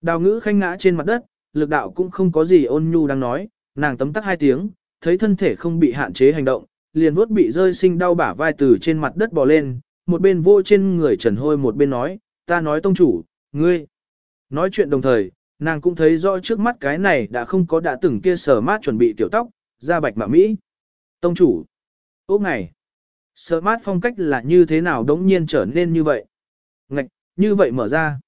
Đào ngữ khanh ngã trên mặt đất, lực đạo cũng không có gì ôn nhu đang nói, nàng tấm tắc hai tiếng, thấy thân thể không bị hạn chế hành động, liền vuốt bị rơi sinh đau bả vai từ trên mặt đất bò lên, một bên vô trên người trần hôi một bên nói, ta nói tông chủ, ngươi. Nói chuyện đồng thời, nàng cũng thấy rõ trước mắt cái này đã không có đã từng kia sở mát chuẩn bị tiểu tóc, ra bạch mạ Mỹ. Tông chủ. Ốc ngày. Sở mát phong cách là như thế nào đống nhiên trở nên như vậy. Ngạch, như vậy mở ra.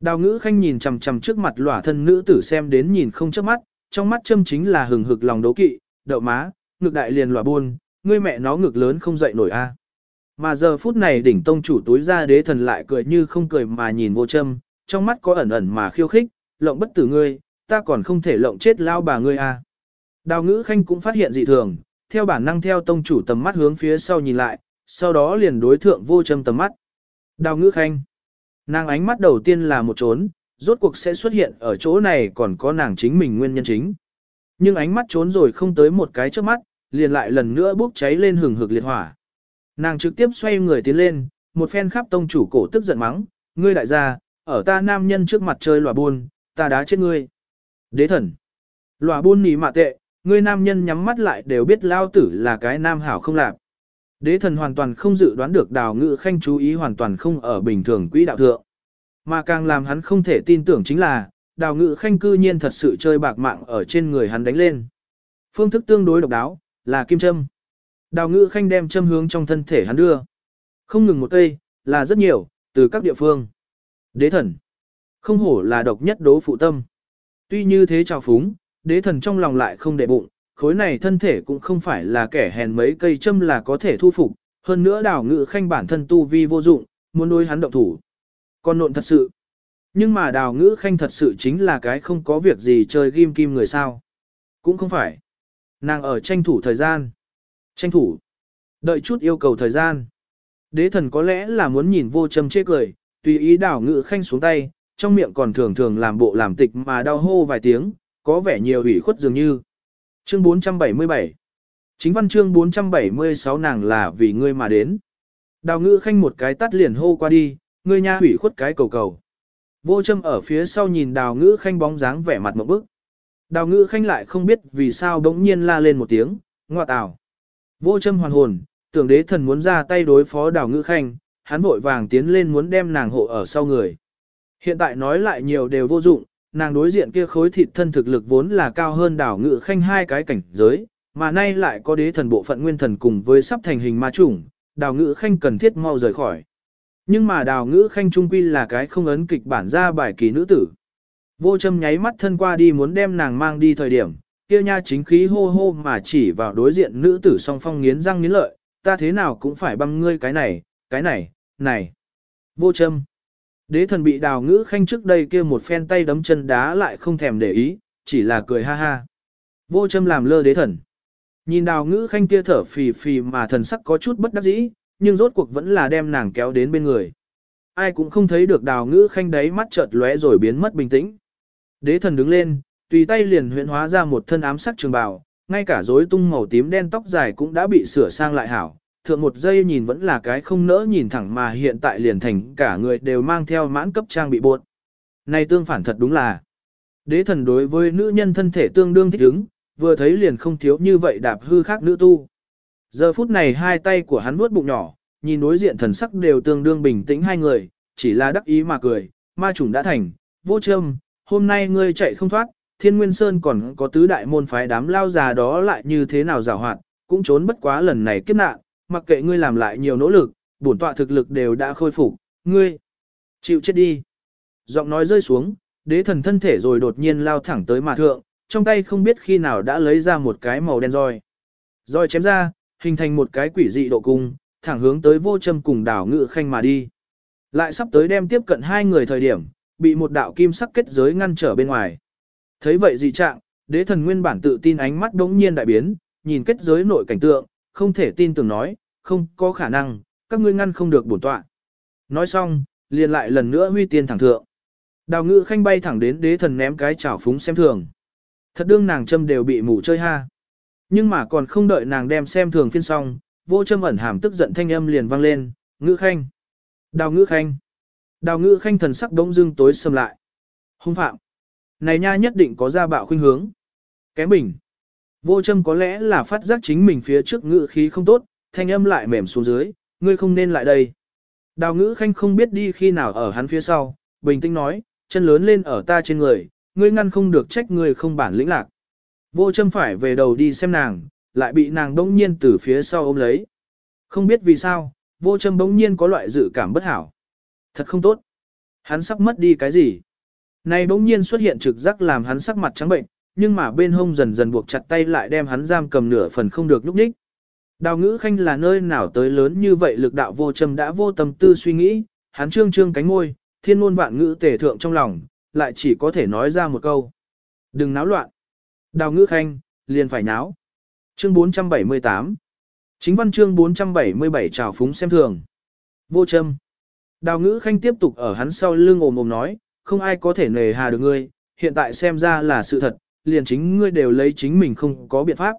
Đào ngữ khanh nhìn chằm chằm trước mặt lỏa thân nữ tử xem đến nhìn không chớp mắt, trong mắt châm chính là hừng hực lòng đố kỵ, đậu má, ngực đại liền lỏa buôn, ngươi mẹ nó ngực lớn không dậy nổi a. Mà giờ phút này đỉnh tông chủ túi ra đế thần lại cười như không cười mà nhìn vô châm, trong mắt có ẩn ẩn mà khiêu khích, lộng bất tử ngươi, ta còn không thể lộng chết lao bà ngươi a. Đào ngữ khanh cũng phát hiện dị thường, theo bản năng theo tông chủ tầm mắt hướng phía sau nhìn lại, sau đó liền đối thượng vô châm tầm mắt. Đào ngữ khanh. Nàng ánh mắt đầu tiên là một trốn, rốt cuộc sẽ xuất hiện ở chỗ này còn có nàng chính mình nguyên nhân chính. Nhưng ánh mắt trốn rồi không tới một cái trước mắt, liền lại lần nữa bốc cháy lên hừng hực liệt hỏa. Nàng trực tiếp xoay người tiến lên, một phen khắp tông chủ cổ tức giận mắng, ngươi đại gia, ở ta nam nhân trước mặt chơi lòa buôn, ta đá chết ngươi. Đế thần. Lòa buôn nỉ mạ tệ, ngươi nam nhân nhắm mắt lại đều biết lao tử là cái nam hảo không lạc. Đế thần hoàn toàn không dự đoán được đào ngự khanh chú ý hoàn toàn không ở bình thường quỹ đạo thượng. Mà càng làm hắn không thể tin tưởng chính là, đào ngự khanh cư nhiên thật sự chơi bạc mạng ở trên người hắn đánh lên. Phương thức tương đối độc đáo, là kim châm. Đào ngự khanh đem châm hướng trong thân thể hắn đưa. Không ngừng một cây, là rất nhiều, từ các địa phương. Đế thần. Không hổ là độc nhất đố phụ tâm. Tuy như thế trào phúng, đế thần trong lòng lại không để bụng, khối này thân thể cũng không phải là kẻ hèn mấy cây châm là có thể thu phục, hơn nữa đào ngự khanh bản thân tu vi vô dụng, muốn đối hắn động thủ. Còn nộn thật sự. Nhưng mà đào ngữ khanh thật sự chính là cái không có việc gì chơi ghim kim người sao. Cũng không phải. Nàng ở tranh thủ thời gian. Tranh thủ. Đợi chút yêu cầu thời gian. Đế thần có lẽ là muốn nhìn vô châm chê cười, tùy ý đào ngữ khanh xuống tay, trong miệng còn thường thường làm bộ làm tịch mà đau hô vài tiếng, có vẻ nhiều ủy khuất dường như. Chương 477 Chính văn chương 476 nàng là vì ngươi mà đến. Đào ngữ khanh một cái tắt liền hô qua đi, ngươi nha ủy khuất cái cầu cầu. Vô châm ở phía sau nhìn đào ngữ khanh bóng dáng vẻ mặt một bức. Đào ngữ khanh lại không biết vì sao bỗng nhiên la lên một tiếng, ngọa tào. Vô châm hoàn hồn, tưởng đế thần muốn ra tay đối phó đào ngữ khanh, hắn vội vàng tiến lên muốn đem nàng hộ ở sau người. Hiện tại nói lại nhiều đều vô dụng, nàng đối diện kia khối thịt thân thực lực vốn là cao hơn đảo ngự khanh hai cái cảnh giới, mà nay lại có đế thần bộ phận nguyên thần cùng với sắp thành hình ma chủng, đào ngự khanh cần thiết mau rời khỏi. Nhưng mà đào ngữ khanh trung quy là cái không ấn kịch bản ra bài kỳ nữ tử. Vô châm nháy mắt thân qua đi muốn đem nàng mang đi thời điểm, kia nha chính khí hô hô mà chỉ vào đối diện nữ tử song phong nghiến răng nghiến lợi, ta thế nào cũng phải băm ngươi cái này, cái này, này. Vô châm. Đế thần bị đào ngữ khanh trước đây kia một phen tay đấm chân đá lại không thèm để ý, chỉ là cười ha ha. Vô châm làm lơ đế thần. Nhìn đào ngữ khanh kia thở phì phì mà thần sắc có chút bất đắc dĩ, nhưng rốt cuộc vẫn là đem nàng kéo đến bên người. Ai cũng không thấy được đào ngữ khanh đấy mắt chợt lóe rồi biến mất bình tĩnh. Đế thần đứng lên, tùy tay liền huyễn hóa ra một thân ám sắc trường bào, ngay cả rối tung màu tím đen tóc dài cũng đã bị sửa sang lại hảo. Thượng một giây nhìn vẫn là cái không nỡ nhìn thẳng mà hiện tại liền thành cả người đều mang theo mãn cấp trang bị buộc. Này tương phản thật đúng là. Đế thần đối với nữ nhân thân thể tương đương thích ứng, vừa thấy liền không thiếu như vậy đạp hư khác nữ tu. Giờ phút này hai tay của hắn vuốt bụng nhỏ, nhìn đối diện thần sắc đều tương đương bình tĩnh hai người, chỉ là đắc ý mà cười, ma chủng đã thành, vô châm, hôm nay ngươi chạy không thoát, thiên nguyên sơn còn có tứ đại môn phái đám lao già đó lại như thế nào rào hoạt, cũng trốn bất quá lần này kiếp nạn, mặc kệ ngươi làm lại nhiều nỗ lực, bổn tọa thực lực đều đã khôi phục, ngươi chịu chết đi. Giọng nói rơi xuống, đế thần thân thể rồi đột nhiên lao thẳng tới mà thượng, trong tay không biết khi nào đã lấy ra một cái màu đen roi. Roi chém ra, hình thành một cái quỷ dị độ cung, thẳng hướng tới vô châm cùng đảo ngự khanh mà đi. Lại sắp tới đem tiếp cận hai người thời điểm, bị một đạo kim sắc kết giới ngăn trở bên ngoài. Thấy vậy dị trạng, đế thần nguyên bản tự tin ánh mắt đống nhiên đại biến, nhìn kết giới nội cảnh tượng, không thể tin tưởng nói, không có khả năng, các ngươi ngăn không được bổn tọa. Nói xong, liền lại lần nữa huy tiên thẳng thượng. Đào ngự khanh bay thẳng đến đế thần ném cái chảo phúng xem thường. Thật đương nàng châm đều bị mù chơi ha. Nhưng mà còn không đợi nàng đem xem thường phiên xong, vô châm ẩn hàm tức giận thanh âm liền vang lên, ngữ khanh. Đào ngữ khanh. Đào ngữ khanh thần sắc đống dưng tối sầm lại. Hung phạm. Này nha nhất định có ra bạo khuynh hướng. Kém bình. Vô châm có lẽ là phát giác chính mình phía trước ngữ khí không tốt, thanh âm lại mềm xuống dưới, ngươi không nên lại đây. Đào ngữ khanh không biết đi khi nào ở hắn phía sau, bình tĩnh nói, chân lớn lên ở ta trên người, ngươi ngăn không được trách ngươi không bản lĩnh lạc. Vô châm phải về đầu đi xem nàng, lại bị nàng đông nhiên từ phía sau ôm lấy. Không biết vì sao, vô châm bỗng nhiên có loại dự cảm bất hảo. Thật không tốt. Hắn sắp mất đi cái gì? Này bỗng nhiên xuất hiện trực giác làm hắn sắc mặt trắng bệnh, nhưng mà bên hông dần dần buộc chặt tay lại đem hắn giam cầm nửa phần không được nhúc nhích. Đào ngữ khanh là nơi nào tới lớn như vậy lực đạo vô châm đã vô tâm tư suy nghĩ, hắn trương trương cánh môi, thiên ngôn vạn ngữ tề thượng trong lòng, lại chỉ có thể nói ra một câu. Đừng náo loạn. Đào ngữ khanh, liền phải náo. Chương 478 Chính văn chương 477 trào phúng xem thường. Vô châm. Đào ngữ khanh tiếp tục ở hắn sau lưng ồm ồm nói, không ai có thể nề hà được ngươi, hiện tại xem ra là sự thật, liền chính ngươi đều lấy chính mình không có biện pháp.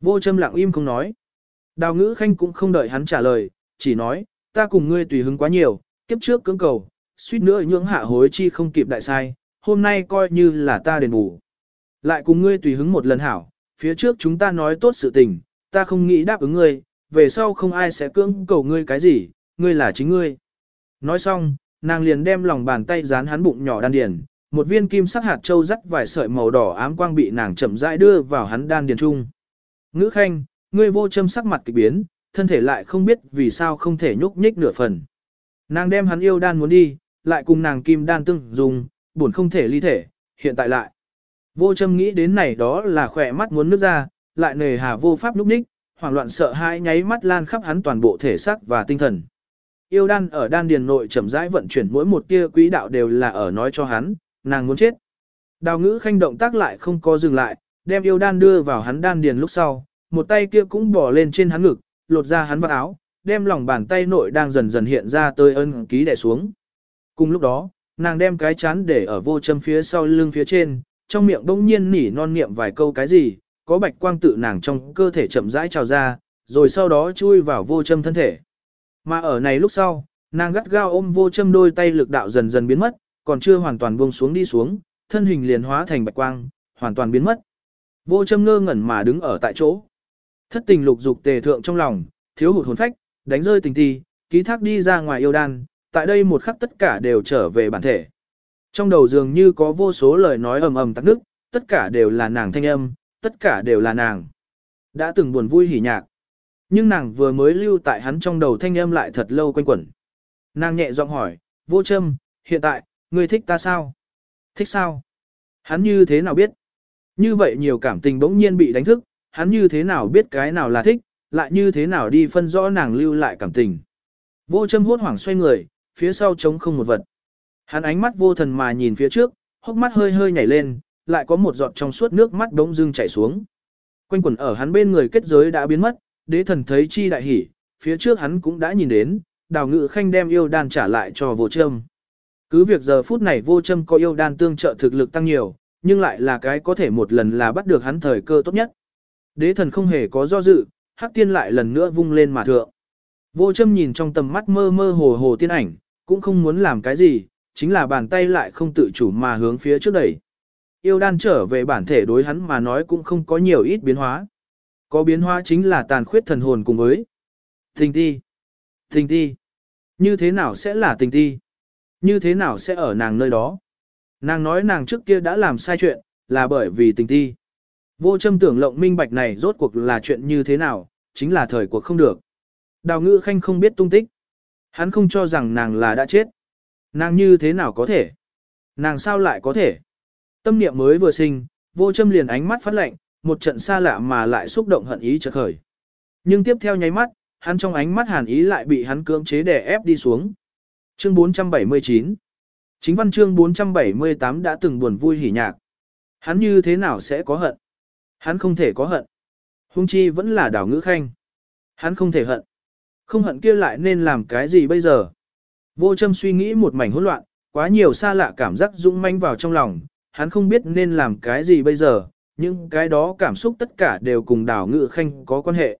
Vô châm lặng im không nói. Đào ngữ khanh cũng không đợi hắn trả lời, chỉ nói, ta cùng ngươi tùy hứng quá nhiều, kiếp trước cưỡng cầu, suýt nữa nhưỡng hạ hối chi không kịp đại sai, hôm nay coi như là ta đền bù. Lại cùng ngươi tùy hứng một lần hảo, phía trước chúng ta nói tốt sự tình, ta không nghĩ đáp ứng ngươi, về sau không ai sẽ cưỡng cầu ngươi cái gì, ngươi là chính ngươi. Nói xong, nàng liền đem lòng bàn tay dán hắn bụng nhỏ đan điền, một viên kim sắc hạt châu dắt vài sợi màu đỏ ám quang bị nàng chậm rãi đưa vào hắn đan điền trung. Ngữ khanh, ngươi vô châm sắc mặt kỳ biến, thân thể lại không biết vì sao không thể nhúc nhích nửa phần. Nàng đem hắn yêu đan muốn đi, lại cùng nàng kim đan tương dùng, buồn không thể ly thể, hiện tại lại. Vô châm nghĩ đến này đó là khỏe mắt muốn nước ra, lại nề hà vô pháp nhúc nhích, hoảng loạn sợ hãi nháy mắt lan khắp hắn toàn bộ thể xác và tinh thần. Yêu đan ở đan điền nội chậm rãi vận chuyển mỗi một tia quý đạo đều là ở nói cho hắn, nàng muốn chết. Đào ngữ khanh động tác lại không có dừng lại, đem yêu đan đưa vào hắn đan điền lúc sau, một tay kia cũng bỏ lên trên hắn ngực, lột ra hắn vào áo, đem lòng bàn tay nội đang dần dần hiện ra tới ân ký đè xuống. Cùng lúc đó, nàng đem cái chán để ở vô châm phía sau lưng phía trên, trong miệng bỗng nhiên nỉ non niệm vài câu cái gì, có bạch quang tự nàng trong cơ thể chậm rãi trào ra, rồi sau đó chui vào vô châm thân thể. Mà ở này lúc sau, nàng gắt gao ôm vô châm đôi tay lực đạo dần dần biến mất, còn chưa hoàn toàn buông xuống đi xuống, thân hình liền hóa thành bạch quang, hoàn toàn biến mất. Vô châm ngơ ngẩn mà đứng ở tại chỗ. Thất tình lục dục tề thượng trong lòng, thiếu hụt hồn phách, đánh rơi tình thi, ký thác đi ra ngoài yêu đan, tại đây một khắc tất cả đều trở về bản thể. Trong đầu dường như có vô số lời nói ầm ầm tắc nước, tất cả đều là nàng thanh âm, tất cả đều là nàng. Đã từng buồn vui hỉ nhạc. Nhưng nàng vừa mới lưu tại hắn trong đầu thanh âm lại thật lâu quanh quẩn. Nàng nhẹ giọng hỏi, vô châm, hiện tại, ngươi thích ta sao? Thích sao? Hắn như thế nào biết? Như vậy nhiều cảm tình bỗng nhiên bị đánh thức, hắn như thế nào biết cái nào là thích, lại như thế nào đi phân rõ nàng lưu lại cảm tình. Vô châm hốt hoảng xoay người, phía sau trống không một vật. Hắn ánh mắt vô thần mà nhìn phía trước, hốc mắt hơi hơi nhảy lên, lại có một giọt trong suốt nước mắt đống dưng chảy xuống. Quanh quẩn ở hắn bên người kết giới đã biến mất, đế thần thấy chi đại hỉ, phía trước hắn cũng đã nhìn đến, đào ngự khanh đem yêu đan trả lại cho vô châm. Cứ việc giờ phút này vô châm có yêu đan tương trợ thực lực tăng nhiều, nhưng lại là cái có thể một lần là bắt được hắn thời cơ tốt nhất. Đế thần không hề có do dự, hắc tiên lại lần nữa vung lên mà thượng. Vô châm nhìn trong tầm mắt mơ mơ hồ hồ tiên ảnh, cũng không muốn làm cái gì, chính là bàn tay lại không tự chủ mà hướng phía trước đẩy. Yêu đan trở về bản thể đối hắn mà nói cũng không có nhiều ít biến hóa. Có biến hóa chính là tàn khuyết thần hồn cùng với tình ti. Tình ti. Như thế nào sẽ là tình ti? Như thế nào sẽ ở nàng nơi đó? Nàng nói nàng trước kia đã làm sai chuyện, là bởi vì tình ti. Vô châm tưởng lộng minh bạch này rốt cuộc là chuyện như thế nào, chính là thời cuộc không được. Đào ngữ khanh không biết tung tích. Hắn không cho rằng nàng là đã chết. Nàng như thế nào có thể? Nàng sao lại có thể? Tâm niệm mới vừa sinh, vô châm liền ánh mắt phát lạnh, một trận xa lạ mà lại xúc động hận ý chợt khởi. Nhưng tiếp theo nháy mắt, hắn trong ánh mắt hàn ý lại bị hắn cưỡng chế đè ép đi xuống. Chương 479 Chính văn chương 478 đã từng buồn vui hỉ nhạc. Hắn như thế nào sẽ có hận? Hắn không thể có hận. Hung chi vẫn là đảo ngữ khanh. Hắn không thể hận. Không hận kia lại nên làm cái gì bây giờ? Vô châm suy nghĩ một mảnh hỗn loạn, quá nhiều xa lạ cảm giác dũng manh vào trong lòng, hắn không biết nên làm cái gì bây giờ, nhưng cái đó cảm xúc tất cả đều cùng đảo ngữ khanh có quan hệ.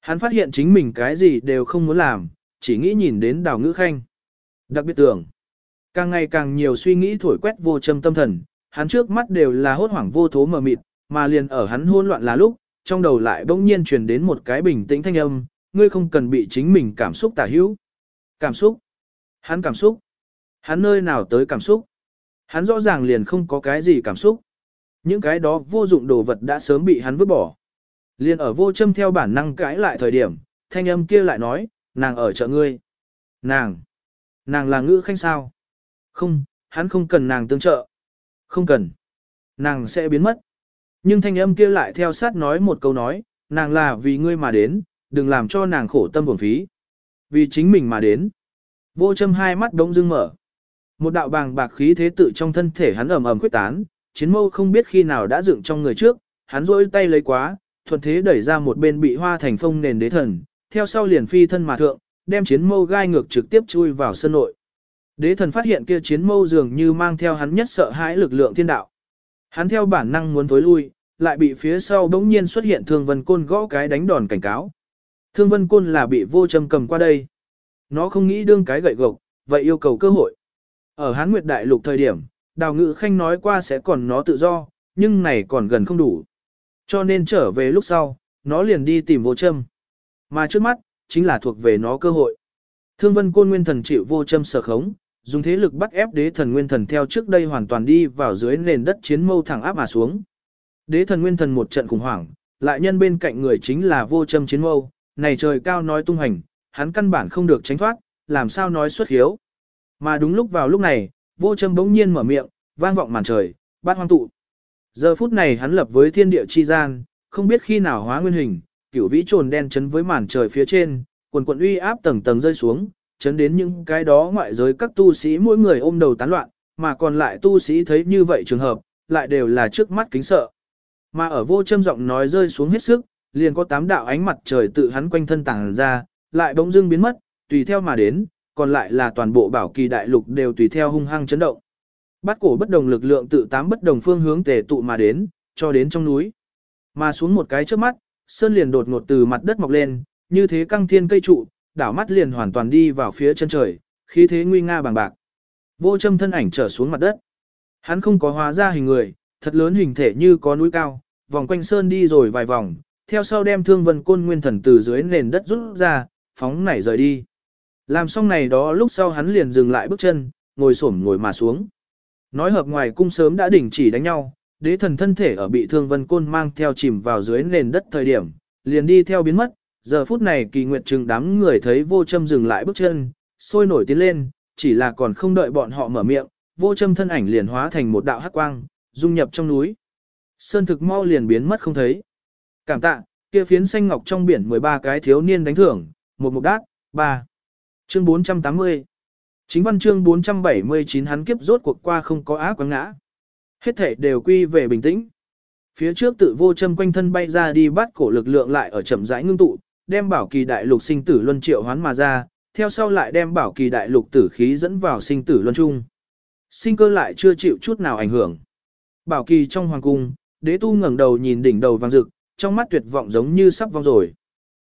Hắn phát hiện chính mình cái gì đều không muốn làm, chỉ nghĩ nhìn đến đảo ngữ khanh. Đặc biệt tưởng, càng ngày càng nhiều suy nghĩ thổi quét vô châm tâm thần, hắn trước mắt đều là hốt hoảng vô thố mờ mịt, mà liền ở hắn hỗn loạn là lúc, trong đầu lại bỗng nhiên truyền đến một cái bình tĩnh thanh âm, ngươi không cần bị chính mình cảm xúc tả hữu. Cảm xúc? Hắn cảm xúc? Hắn nơi nào tới cảm xúc? Hắn rõ ràng liền không có cái gì cảm xúc. Những cái đó vô dụng đồ vật đã sớm bị hắn vứt bỏ. Liền ở vô châm theo bản năng cãi lại thời điểm, thanh âm kia lại nói, nàng ở chợ ngươi. Nàng! Nàng là ngữ khanh sao? Không, hắn không cần nàng tương trợ. Không cần. Nàng sẽ biến mất. Nhưng thanh âm kia lại theo sát nói một câu nói, nàng là vì ngươi mà đến, đừng làm cho nàng khổ tâm buồn phí. Vì chính mình mà đến. Vô châm hai mắt đống dưng mở. Một đạo bàng bạc khí thế tự trong thân thể hắn ầm ầm quyết tán, chiến mâu không biết khi nào đã dựng trong người trước, hắn rôi tay lấy quá, thuận thế đẩy ra một bên bị hoa thành phong nền đế thần, theo sau liền phi thân mà thượng, đem chiến mâu gai ngược trực tiếp chui vào sân nội. Đế thần phát hiện kia chiến mâu dường như mang theo hắn nhất sợ hãi lực lượng thiên đạo. Hắn theo bản năng muốn tối lui, lại bị phía sau bỗng nhiên xuất hiện thương vân côn gõ cái đánh đòn cảnh cáo. Thương vân côn là bị vô châm cầm qua đây. Nó không nghĩ đương cái gậy gộc, vậy yêu cầu cơ hội. Ở Hán Nguyệt Đại Lục thời điểm, Đào Ngự Khanh nói qua sẽ còn nó tự do, nhưng này còn gần không đủ. Cho nên trở về lúc sau, nó liền đi tìm vô châm. Mà trước mắt, chính là thuộc về nó cơ hội. Thương vân côn nguyên thần chịu vô châm sở khống, dùng thế lực bắt ép đế thần nguyên thần theo trước đây hoàn toàn đi vào dưới nền đất chiến mâu thẳng áp mà xuống. Đế thần nguyên thần một trận khủng hoảng, lại nhân bên cạnh người chính là vô châm chiến mâu, này trời cao nói tung hành, hắn căn bản không được tránh thoát, làm sao nói xuất hiếu. Mà đúng lúc vào lúc này, vô châm bỗng nhiên mở miệng, vang vọng màn trời, bát hoang tụ. Giờ phút này hắn lập với thiên địa chi gian, không biết khi nào hóa nguyên hình, cửu vĩ trồn đen chấn với màn trời phía trên, quần quần uy áp tầng tầng rơi xuống, chấn đến những cái đó ngoại giới các tu sĩ mỗi người ôm đầu tán loạn, mà còn lại tu sĩ thấy như vậy trường hợp, lại đều là trước mắt kính sợ. Mà ở vô châm giọng nói rơi xuống hết sức, liền có tám đạo ánh mặt trời tự hắn quanh thân tàng ra, lại bỗng dưng biến mất, tùy theo mà đến, còn lại là toàn bộ bảo kỳ đại lục đều tùy theo hung hăng chấn động. Bắt cổ bất đồng lực lượng tự tám bất đồng phương hướng tề tụ mà đến, cho đến trong núi. Mà xuống một cái trước mắt, sơn liền đột ngột từ mặt đất mọc lên, như thế căng thiên cây trụ, đảo mắt liền hoàn toàn đi vào phía chân trời, khí thế nguy nga bằng bạc. Vô châm thân ảnh trở xuống mặt đất. Hắn không có hóa ra hình người, thật lớn hình thể như có núi cao, vòng quanh sơn đi rồi vài vòng, theo sau đem thương vân côn nguyên thần từ dưới nền đất rút ra, phóng nảy rời đi. Làm xong này đó lúc sau hắn liền dừng lại bước chân, ngồi xổm ngồi mà xuống. Nói hợp ngoài cung sớm đã đình chỉ đánh nhau, đế thần thân thể ở bị thương vân côn mang theo chìm vào dưới nền đất thời điểm, liền đi theo biến mất, giờ phút này kỳ nguyệt trừng đám người thấy vô châm dừng lại bước chân, sôi nổi tiến lên, chỉ là còn không đợi bọn họ mở miệng, vô châm thân ảnh liền hóa thành một đạo hắc quang, dung nhập trong núi. Sơn thực mau liền biến mất không thấy. Cảm tạ, kia phiến xanh ngọc trong biển 13 cái thiếu niên đánh thưởng, một mục đát, 3. Chương 480 Chính văn chương 479 hắn kiếp rốt cuộc qua không có ác quán ngã. Hết thể đều quy về bình tĩnh. Phía trước tự vô châm quanh thân bay ra đi bắt cổ lực lượng lại ở chậm rãi ngưng tụ, đem bảo kỳ đại lục sinh tử luân triệu hoán mà ra, theo sau lại đem bảo kỳ đại lục tử khí dẫn vào sinh tử luân trung. Sinh cơ lại chưa chịu chút nào ảnh hưởng. Bảo kỳ trong hoàng cung, đế tu ngẩng đầu nhìn đỉnh đầu vàng rực, trong mắt tuyệt vọng giống như sắp vong rồi.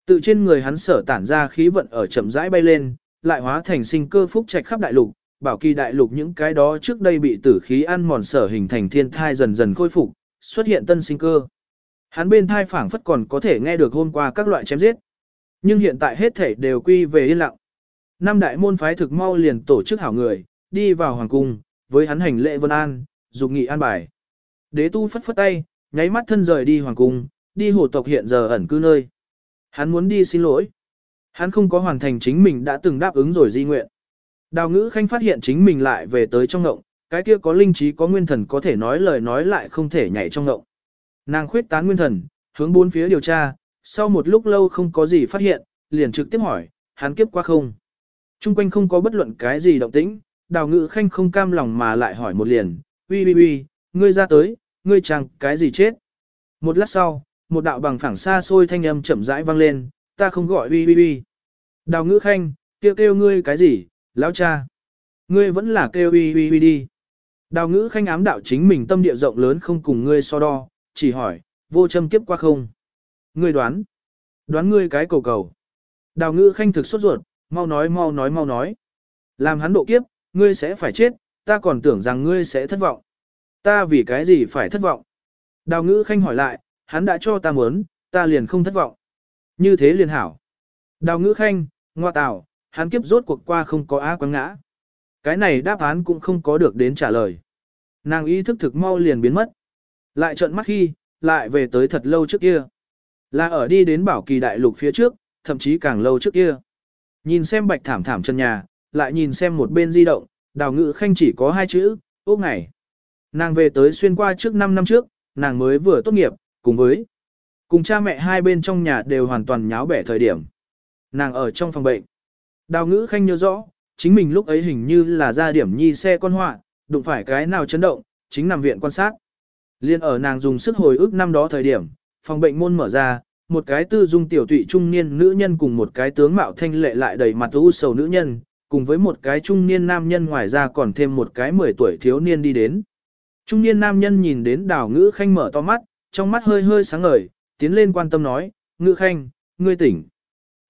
Tự trên người hắn sở tản ra khí vận ở chậm rãi bay lên, lại hóa thành sinh cơ phúc trạch khắp đại lục, bảo kỳ đại lục những cái đó trước đây bị tử khí ăn mòn sở hình thành thiên thai dần dần khôi phục, xuất hiện tân sinh cơ. Hắn bên thai phảng phất còn có thể nghe được hôm qua các loại chém giết. Nhưng hiện tại hết thể đều quy về yên lặng. Năm đại môn phái thực mau liền tổ chức hảo người, đi vào hoàng cung, với hắn hành lễ vân an, dục nghị an bài. Đế tu phất phất tay, nháy mắt thân rời đi hoàng cung, đi hồ tộc hiện giờ ẩn cư nơi. Hắn muốn đi xin lỗi. Hắn không có hoàn thành chính mình đã từng đáp ứng rồi di nguyện. Đào ngữ khanh phát hiện chính mình lại về tới trong ngộng, cái kia có linh trí có nguyên thần có thể nói lời nói lại không thể nhảy trong ngộng. Nàng khuyết tán nguyên thần, hướng bốn phía điều tra, sau một lúc lâu không có gì phát hiện, liền trực tiếp hỏi, hắn kiếp qua không? Trung quanh không có bất luận cái gì động tĩnh, đào ngữ khanh không cam lòng mà lại hỏi một liền, uy uy uy, ngươi ra tới, ngươi chẳng cái gì chết? Một lát sau, một đạo bằng phẳng xa xôi thanh âm chậm rãi vang lên, ta không gọi uy uy uy. Đào ngữ khanh, kêu kêu ngươi cái gì, lão cha. Ngươi vẫn là kêu uy uy uy đi. Đào ngữ khanh ám đạo chính mình tâm địa rộng lớn không cùng ngươi so đo, chỉ hỏi, vô châm kiếp qua không. Ngươi đoán. Đoán ngươi cái cầu cầu. Đào ngữ khanh thực sốt ruột, mau nói mau nói mau nói. Làm hắn độ kiếp, ngươi sẽ phải chết, ta còn tưởng rằng ngươi sẽ thất vọng. Ta vì cái gì phải thất vọng? Đào ngữ khanh hỏi lại, hắn đã cho ta muốn, ta liền không thất vọng. Như thế liền hảo. Đào ngữ khanh, ngoa tào, hắn kiếp rốt cuộc qua không có á quán ngã. Cái này đáp án cũng không có được đến trả lời. Nàng ý thức thực mau liền biến mất. Lại trợn mắt khi, lại về tới thật lâu trước kia. Là ở đi đến bảo kỳ đại lục phía trước, thậm chí càng lâu trước kia. Nhìn xem bạch thảm thảm chân nhà, lại nhìn xem một bên di động, đào ngữ khanh chỉ có hai chữ, ốc ngày. Nàng về tới xuyên qua trước 5 năm trước, nàng mới vừa tốt nghiệp, cùng với cùng cha mẹ hai bên trong nhà đều hoàn toàn nháo bẻ thời điểm. Nàng ở trong phòng bệnh. Đào ngữ khanh nhớ rõ, chính mình lúc ấy hình như là ra điểm nhi xe con họa, đụng phải cái nào chấn động, chính nằm viện quan sát. Liên ở nàng dùng sức hồi ức năm đó thời điểm, phòng bệnh môn mở ra, một cái tư dung tiểu tụy trung niên nữ nhân cùng một cái tướng mạo thanh lệ lại đầy mặt u sầu nữ nhân, cùng với một cái trung niên nam nhân ngoài ra còn thêm một cái 10 tuổi thiếu niên đi đến. Trung niên nam nhân nhìn đến đào ngữ khanh mở to mắt, trong mắt hơi hơi sáng ngời, tiến lên quan tâm nói, ngữ khanh, ngươi tỉnh.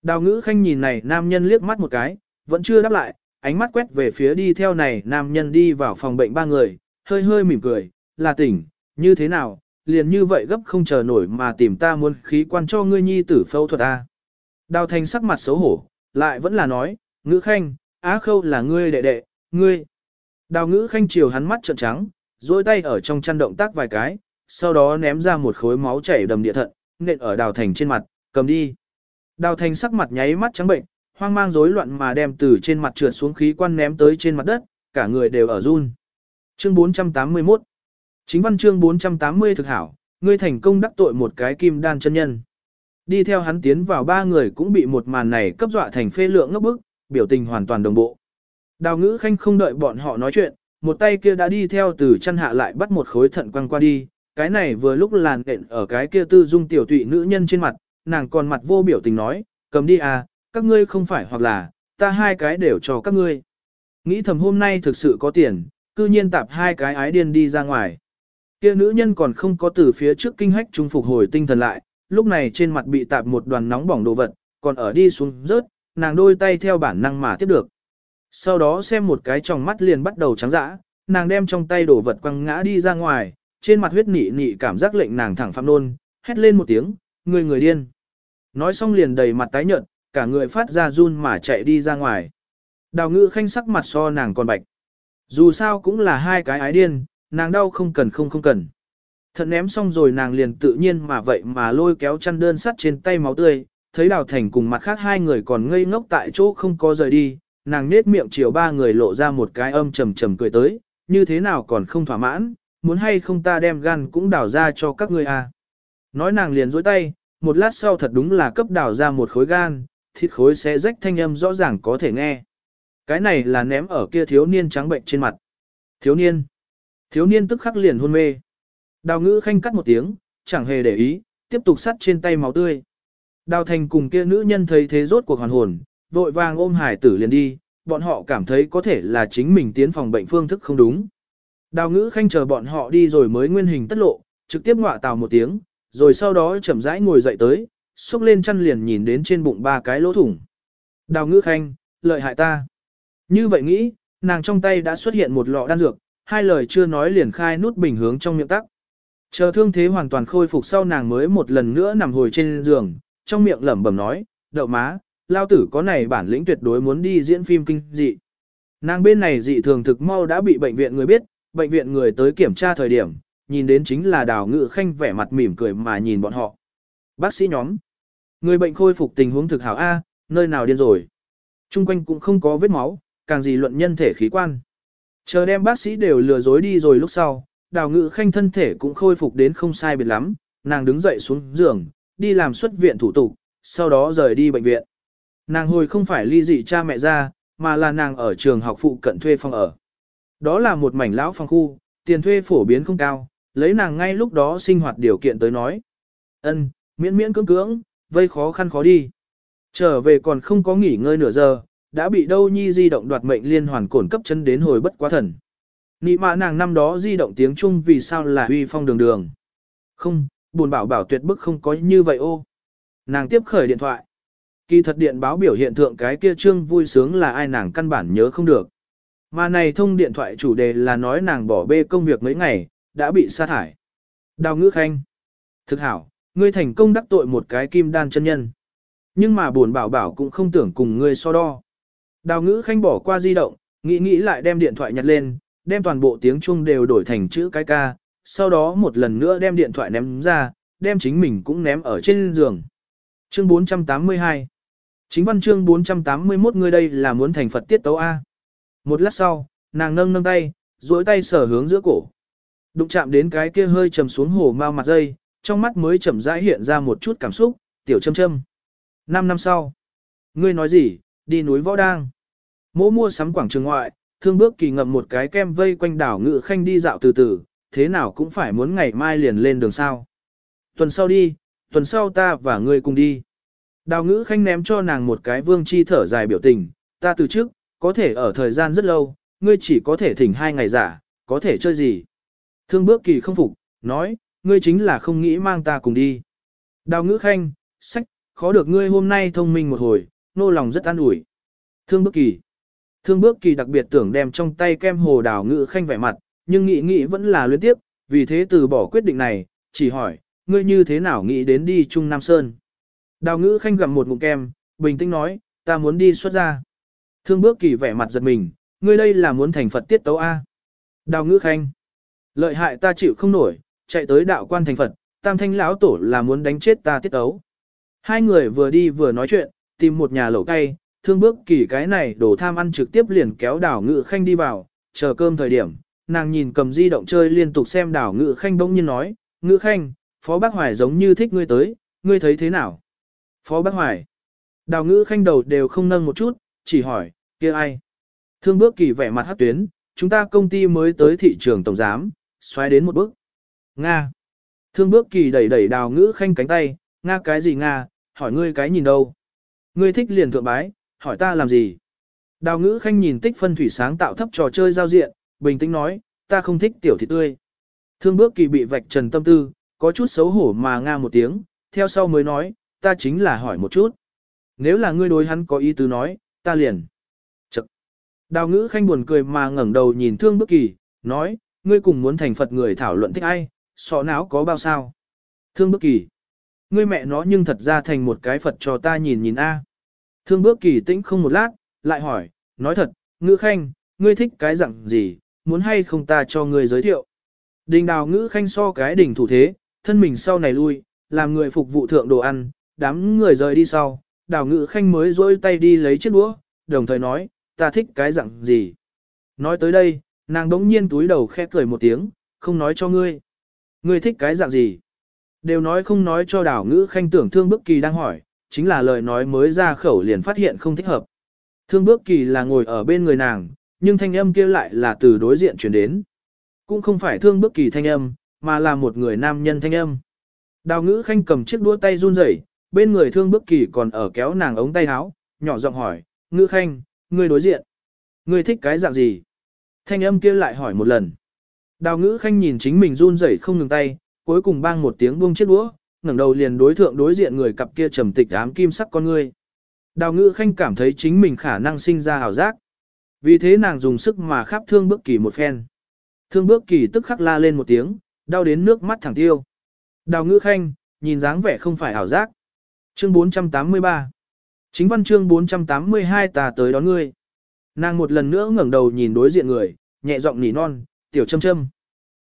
Đào ngữ khanh nhìn này nam nhân liếc mắt một cái, vẫn chưa đáp lại, ánh mắt quét về phía đi theo này nam nhân đi vào phòng bệnh ba người, hơi hơi mỉm cười, là tỉnh, như thế nào, liền như vậy gấp không chờ nổi mà tìm ta muốn khí quan cho ngươi nhi tử phẫu thuật a. Đào thành sắc mặt xấu hổ, lại vẫn là nói, ngữ khanh, á khâu là ngươi đệ đệ, ngươi. Đào ngữ khanh chiều hắn mắt trợn trắng, duỗi tay ở trong chăn động tác vài cái, sau đó ném ra một khối máu chảy đầm địa thận, nện ở đào thành trên mặt, cầm đi. Đào thành sắc mặt nháy mắt trắng bệnh, hoang mang rối loạn mà đem từ trên mặt trượt xuống khí quan ném tới trên mặt đất, cả người đều ở run. Chương 481 Chính văn chương 480 thực hảo, ngươi thành công đắc tội một cái kim đan chân nhân. Đi theo hắn tiến vào ba người cũng bị một màn này cấp dọa thành phê lượng ngốc bức, biểu tình hoàn toàn đồng bộ. Đào ngữ khanh không đợi bọn họ nói chuyện, một tay kia đã đi theo từ chân hạ lại bắt một khối thận quăng qua đi, cái này vừa lúc làn đện ở cái kia tư dung tiểu tụy nữ nhân trên mặt, nàng còn mặt vô biểu tình nói, cầm đi à, các ngươi không phải hoặc là, ta hai cái đều cho các ngươi. Nghĩ thầm hôm nay thực sự có tiền, cư nhiên tạp hai cái ái điên đi ra ngoài. Kia nữ nhân còn không có từ phía trước kinh hách trung phục hồi tinh thần lại, lúc này trên mặt bị tạp một đoàn nóng bỏng đồ vật, còn ở đi xuống rớt, nàng đôi tay theo bản năng mà tiếp được. Sau đó xem một cái trong mắt liền bắt đầu trắng dã, nàng đem trong tay đồ vật quăng ngã đi ra ngoài, trên mặt huyết nị nị cảm giác lệnh nàng thẳng phạm nôn, hét lên một tiếng, người người điên. Nói xong liền đầy mặt tái nhợt, cả người phát ra run mà chạy đi ra ngoài. Đào ngữ khanh sắc mặt so nàng còn bạch. Dù sao cũng là hai cái ái điên, nàng đau không cần không không cần. Thận ném xong rồi nàng liền tự nhiên mà vậy mà lôi kéo chăn đơn sắt trên tay máu tươi, thấy Đào Thành cùng mặt khác hai người còn ngây ngốc tại chỗ không có rời đi, nàng nết miệng chiều ba người lộ ra một cái âm trầm trầm cười tới, như thế nào còn không thỏa mãn, muốn hay không ta đem gan cũng đào ra cho các ngươi à. Nói nàng liền dối tay, một lát sau thật đúng là cấp đào ra một khối gan, thịt khối sẽ rách thanh âm rõ ràng có thể nghe. Cái này là ném ở kia thiếu niên trắng bệnh trên mặt. Thiếu niên. Thiếu niên tức khắc liền hôn mê. Đào ngữ khanh cắt một tiếng, chẳng hề để ý, tiếp tục sắt trên tay máu tươi. Đào thành cùng kia nữ nhân thấy thế rốt cuộc hoàn hồn, vội vàng ôm hải tử liền đi, bọn họ cảm thấy có thể là chính mình tiến phòng bệnh phương thức không đúng. Đào ngữ khanh chờ bọn họ đi rồi mới nguyên hình tất lộ, trực tiếp ngọa tào một tiếng, rồi sau đó chậm rãi ngồi dậy tới, xúc lên chăn liền nhìn đến trên bụng ba cái lỗ thủng. Đào ngữ khanh, lợi hại ta. Như vậy nghĩ, nàng trong tay đã xuất hiện một lọ đan dược, hai lời chưa nói liền khai nút bình hướng trong miệng tắc. Chờ thương thế hoàn toàn khôi phục sau nàng mới một lần nữa nằm hồi trên giường, trong miệng lẩm bẩm nói, đậu má, lao tử có này bản lĩnh tuyệt đối muốn đi diễn phim kinh dị. Nàng bên này dị thường thực mau đã bị bệnh viện người biết, bệnh viện người tới kiểm tra thời điểm, nhìn đến chính là đào ngự khanh vẻ mặt mỉm cười mà nhìn bọn họ. Bác sĩ nhóm, người bệnh khôi phục tình huống thực hảo A, nơi nào điên rồi. Trung quanh cũng không có vết máu, càng gì luận nhân thể khí quan. Chờ đem bác sĩ đều lừa dối đi rồi lúc sau, đào ngự khanh thân thể cũng khôi phục đến không sai biệt lắm, nàng đứng dậy xuống giường, đi làm xuất viện thủ tục, sau đó rời đi bệnh viện. Nàng hồi không phải ly dị cha mẹ ra, mà là nàng ở trường học phụ cận thuê phòng ở. Đó là một mảnh lão phòng khu, tiền thuê phổ biến không cao, lấy nàng ngay lúc đó sinh hoạt điều kiện tới nói. ân miễn miễn cưỡng cưỡng, vây khó khăn khó đi. Trở về còn không có nghỉ ngơi nửa giờ, đã bị đâu nhi di động đoạt mệnh liên hoàn cổn cấp chân đến hồi bất quá thần. Nị mạ nàng năm đó di động tiếng Trung vì sao là huy phong đường đường. Không, buồn bảo bảo tuyệt bức không có như vậy ô. Nàng tiếp khởi điện thoại. Kỳ thật điện báo biểu hiện thượng cái kia trương vui sướng là ai nàng căn bản nhớ không được. Mà này thông điện thoại chủ đề là nói nàng bỏ bê công việc mấy ngày, đã bị sa thải. Đào ngữ khanh. Thực hảo, ngươi thành công đắc tội một cái kim đan chân nhân. Nhưng mà buồn bảo bảo cũng không tưởng cùng ngươi so đo. Đào ngữ khanh bỏ qua di động, nghĩ nghĩ lại đem điện thoại nhặt lên, đem toàn bộ tiếng Trung đều đổi thành chữ cái ca, sau đó một lần nữa đem điện thoại ném ra, đem chính mình cũng ném ở trên giường. Chương 482 Chính văn chương 481 người đây là muốn thành Phật tiết tấu A. Một lát sau, nàng nâng nâng tay, duỗi tay sở hướng giữa cổ. Đụng chạm đến cái kia hơi trầm xuống hồ mau mặt dây, trong mắt mới chậm rãi hiện ra một chút cảm xúc, tiểu châm châm. Năm năm sau. Ngươi nói gì, đi núi võ đang. Mỗ mua sắm quảng trường ngoại, thương bước kỳ ngậm một cái kem vây quanh đảo ngự khanh đi dạo từ từ, thế nào cũng phải muốn ngày mai liền lên đường sao. Tuần sau đi, tuần sau ta và ngươi cùng đi. Đào ngữ khanh ném cho nàng một cái vương chi thở dài biểu tình, ta từ trước, có thể ở thời gian rất lâu, ngươi chỉ có thể thỉnh hai ngày giả, có thể chơi gì. Thương bước kỳ không phục, nói, ngươi chính là không nghĩ mang ta cùng đi. Đào ngữ khanh, sách, khó được ngươi hôm nay thông minh một hồi, nô lòng rất an ủi. Thương bước kỳ. Thương bước kỳ đặc biệt tưởng đem trong tay kem hồ đào ngữ khanh vẻ mặt, nhưng nghĩ nghĩ vẫn là luyến tiếp, vì thế từ bỏ quyết định này, chỉ hỏi, ngươi như thế nào nghĩ đến đi Trung Nam Sơn. Đào ngữ khanh gặm một ngụm kem, bình tĩnh nói, ta muốn đi xuất ra. Thương bước kỳ vẻ mặt giật mình, ngươi đây là muốn thành Phật tiết tấu A. Đào ngữ khanh. Lợi hại ta chịu không nổi, chạy tới đạo quan thành Phật, tam thanh lão tổ là muốn đánh chết ta tiết ấu Hai người vừa đi vừa nói chuyện, tìm một nhà lẩu cay, thương bước kỳ cái này đổ tham ăn trực tiếp liền kéo đảo ngự khanh đi vào, chờ cơm thời điểm, nàng nhìn cầm di động chơi liên tục xem đảo ngự khanh bỗng nhiên nói, ngự khanh, phó bác hoài giống như thích ngươi tới, ngươi thấy thế nào? Phó bác hoài. Đào ngữ khanh đầu đều không nâng một chút, chỉ hỏi, kia ai? Thương bước kỳ vẻ mặt hát tuyến, chúng ta công ty mới tới thị trường tổng giám, xoáy đến một bước. Nga. Thương bước kỳ đẩy đẩy đào ngữ khanh cánh tay, Nga cái gì Nga, hỏi ngươi cái nhìn đâu? Ngươi thích liền thượng bái, hỏi ta làm gì? Đào ngữ khanh nhìn tích phân thủy sáng tạo thấp trò chơi giao diện, bình tĩnh nói, ta không thích tiểu thịt tươi. Thương bước kỳ bị vạch trần tâm tư, có chút xấu hổ mà nga một tiếng, theo sau mới nói, ta chính là hỏi một chút. Nếu là ngươi đối hắn có ý tứ nói, ta liền. Chật. Đào ngữ khanh buồn cười mà ngẩng đầu nhìn thương bước kỳ, nói, ngươi cùng muốn thành Phật người thảo luận thích ai, sọ não có bao sao. Thương bước kỳ. Ngươi mẹ nó nhưng thật ra thành một cái Phật cho ta nhìn nhìn a. Thương bước kỳ tĩnh không một lát, lại hỏi, nói thật, ngữ khanh, ngươi thích cái dạng gì, muốn hay không ta cho ngươi giới thiệu. Đình đào ngữ khanh so cái đỉnh thủ thế, thân mình sau này lui, làm người phục vụ thượng đồ ăn, đám người rời đi sau, đào ngữ khanh mới rôi tay đi lấy chiếc đũa, đồng thời nói, ta thích cái dạng gì. Nói tới đây, nàng đống nhiên túi đầu khẽ cười một tiếng, không nói cho ngươi. Ngươi thích cái dạng gì? Đều nói không nói cho đào ngữ khanh tưởng thương bức kỳ đang hỏi, chính là lời nói mới ra khẩu liền phát hiện không thích hợp. Thương bước kỳ là ngồi ở bên người nàng, nhưng thanh âm kia lại là từ đối diện chuyển đến. Cũng không phải thương bước kỳ thanh âm, mà là một người nam nhân thanh âm. Đào ngữ khanh cầm chiếc đũa tay run rẩy, bên người thương bước kỳ còn ở kéo nàng ống tay áo, nhỏ giọng hỏi, ngữ khanh, ngươi đối diện. Ngươi thích cái dạng gì? Thanh âm kia lại hỏi một lần. Đào ngữ khanh nhìn chính mình run rẩy không ngừng tay, cuối cùng bang một tiếng buông chiếc đũa, ngẩng đầu liền đối thượng đối diện người cặp kia trầm tịch ám kim sắc con ngươi. Đào ngữ khanh cảm thấy chính mình khả năng sinh ra hào giác. Vì thế nàng dùng sức mà khắp thương bước kỳ một phen. Thương bước kỳ tức khắc la lên một tiếng, đau đến nước mắt thẳng tiêu. Đào ngữ khanh, nhìn dáng vẻ không phải hảo giác. Chương 483 Chính văn chương 482 tà tới đón ngươi. Nàng một lần nữa ngẩng đầu nhìn đối diện người, nhẹ giọng nỉ non, tiểu châm châm.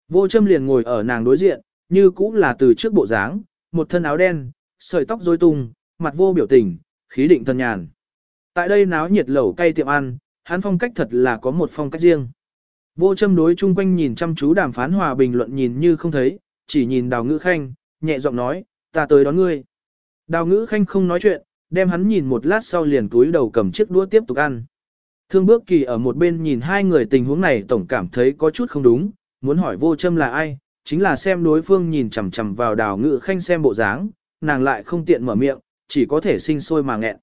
Vô châm liền ngồi ở nàng đối diện, như cũng là từ trước bộ dáng, một thân áo đen, sợi tóc rối tung, mặt vô biểu tình, khí định thân nhàn. Tại đây náo nhiệt lẩu cay tiệm ăn, hắn phong cách thật là có một phong cách riêng. Vô châm đối chung quanh nhìn chăm chú đàm phán hòa bình luận nhìn như không thấy, chỉ nhìn đào ngữ khanh, nhẹ giọng nói, ta tới đón ngươi. Đào ngữ khanh không nói chuyện, đem hắn nhìn một lát sau liền túi đầu cầm chiếc đũa tiếp tục ăn. Thương bước kỳ ở một bên nhìn hai người tình huống này tổng cảm thấy có chút không đúng, muốn hỏi vô châm là ai, chính là xem đối phương nhìn chằm chằm vào đào ngự khanh xem bộ dáng, nàng lại không tiện mở miệng, chỉ có thể sinh sôi mà nghẹn.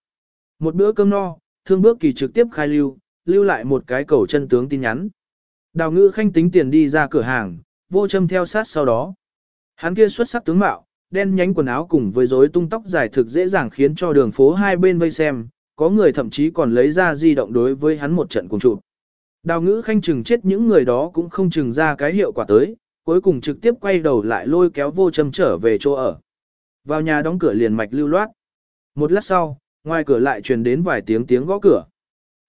Một bữa cơm no, thương bước kỳ trực tiếp khai lưu, lưu lại một cái cầu chân tướng tin nhắn. Đào ngự khanh tính tiền đi ra cửa hàng, vô châm theo sát sau đó. Hắn kia xuất sắc tướng mạo, đen nhánh quần áo cùng với rối tung tóc dài thực dễ dàng khiến cho đường phố hai bên vây xem, có người thậm chí còn lấy ra di động đối với hắn một trận cùng chụp. Đào ngữ khanh chừng chết những người đó cũng không chừng ra cái hiệu quả tới, cuối cùng trực tiếp quay đầu lại lôi kéo vô châm trở về chỗ ở. Vào nhà đóng cửa liền mạch lưu loát. Một lát sau, ngoài cửa lại truyền đến vài tiếng tiếng gõ cửa.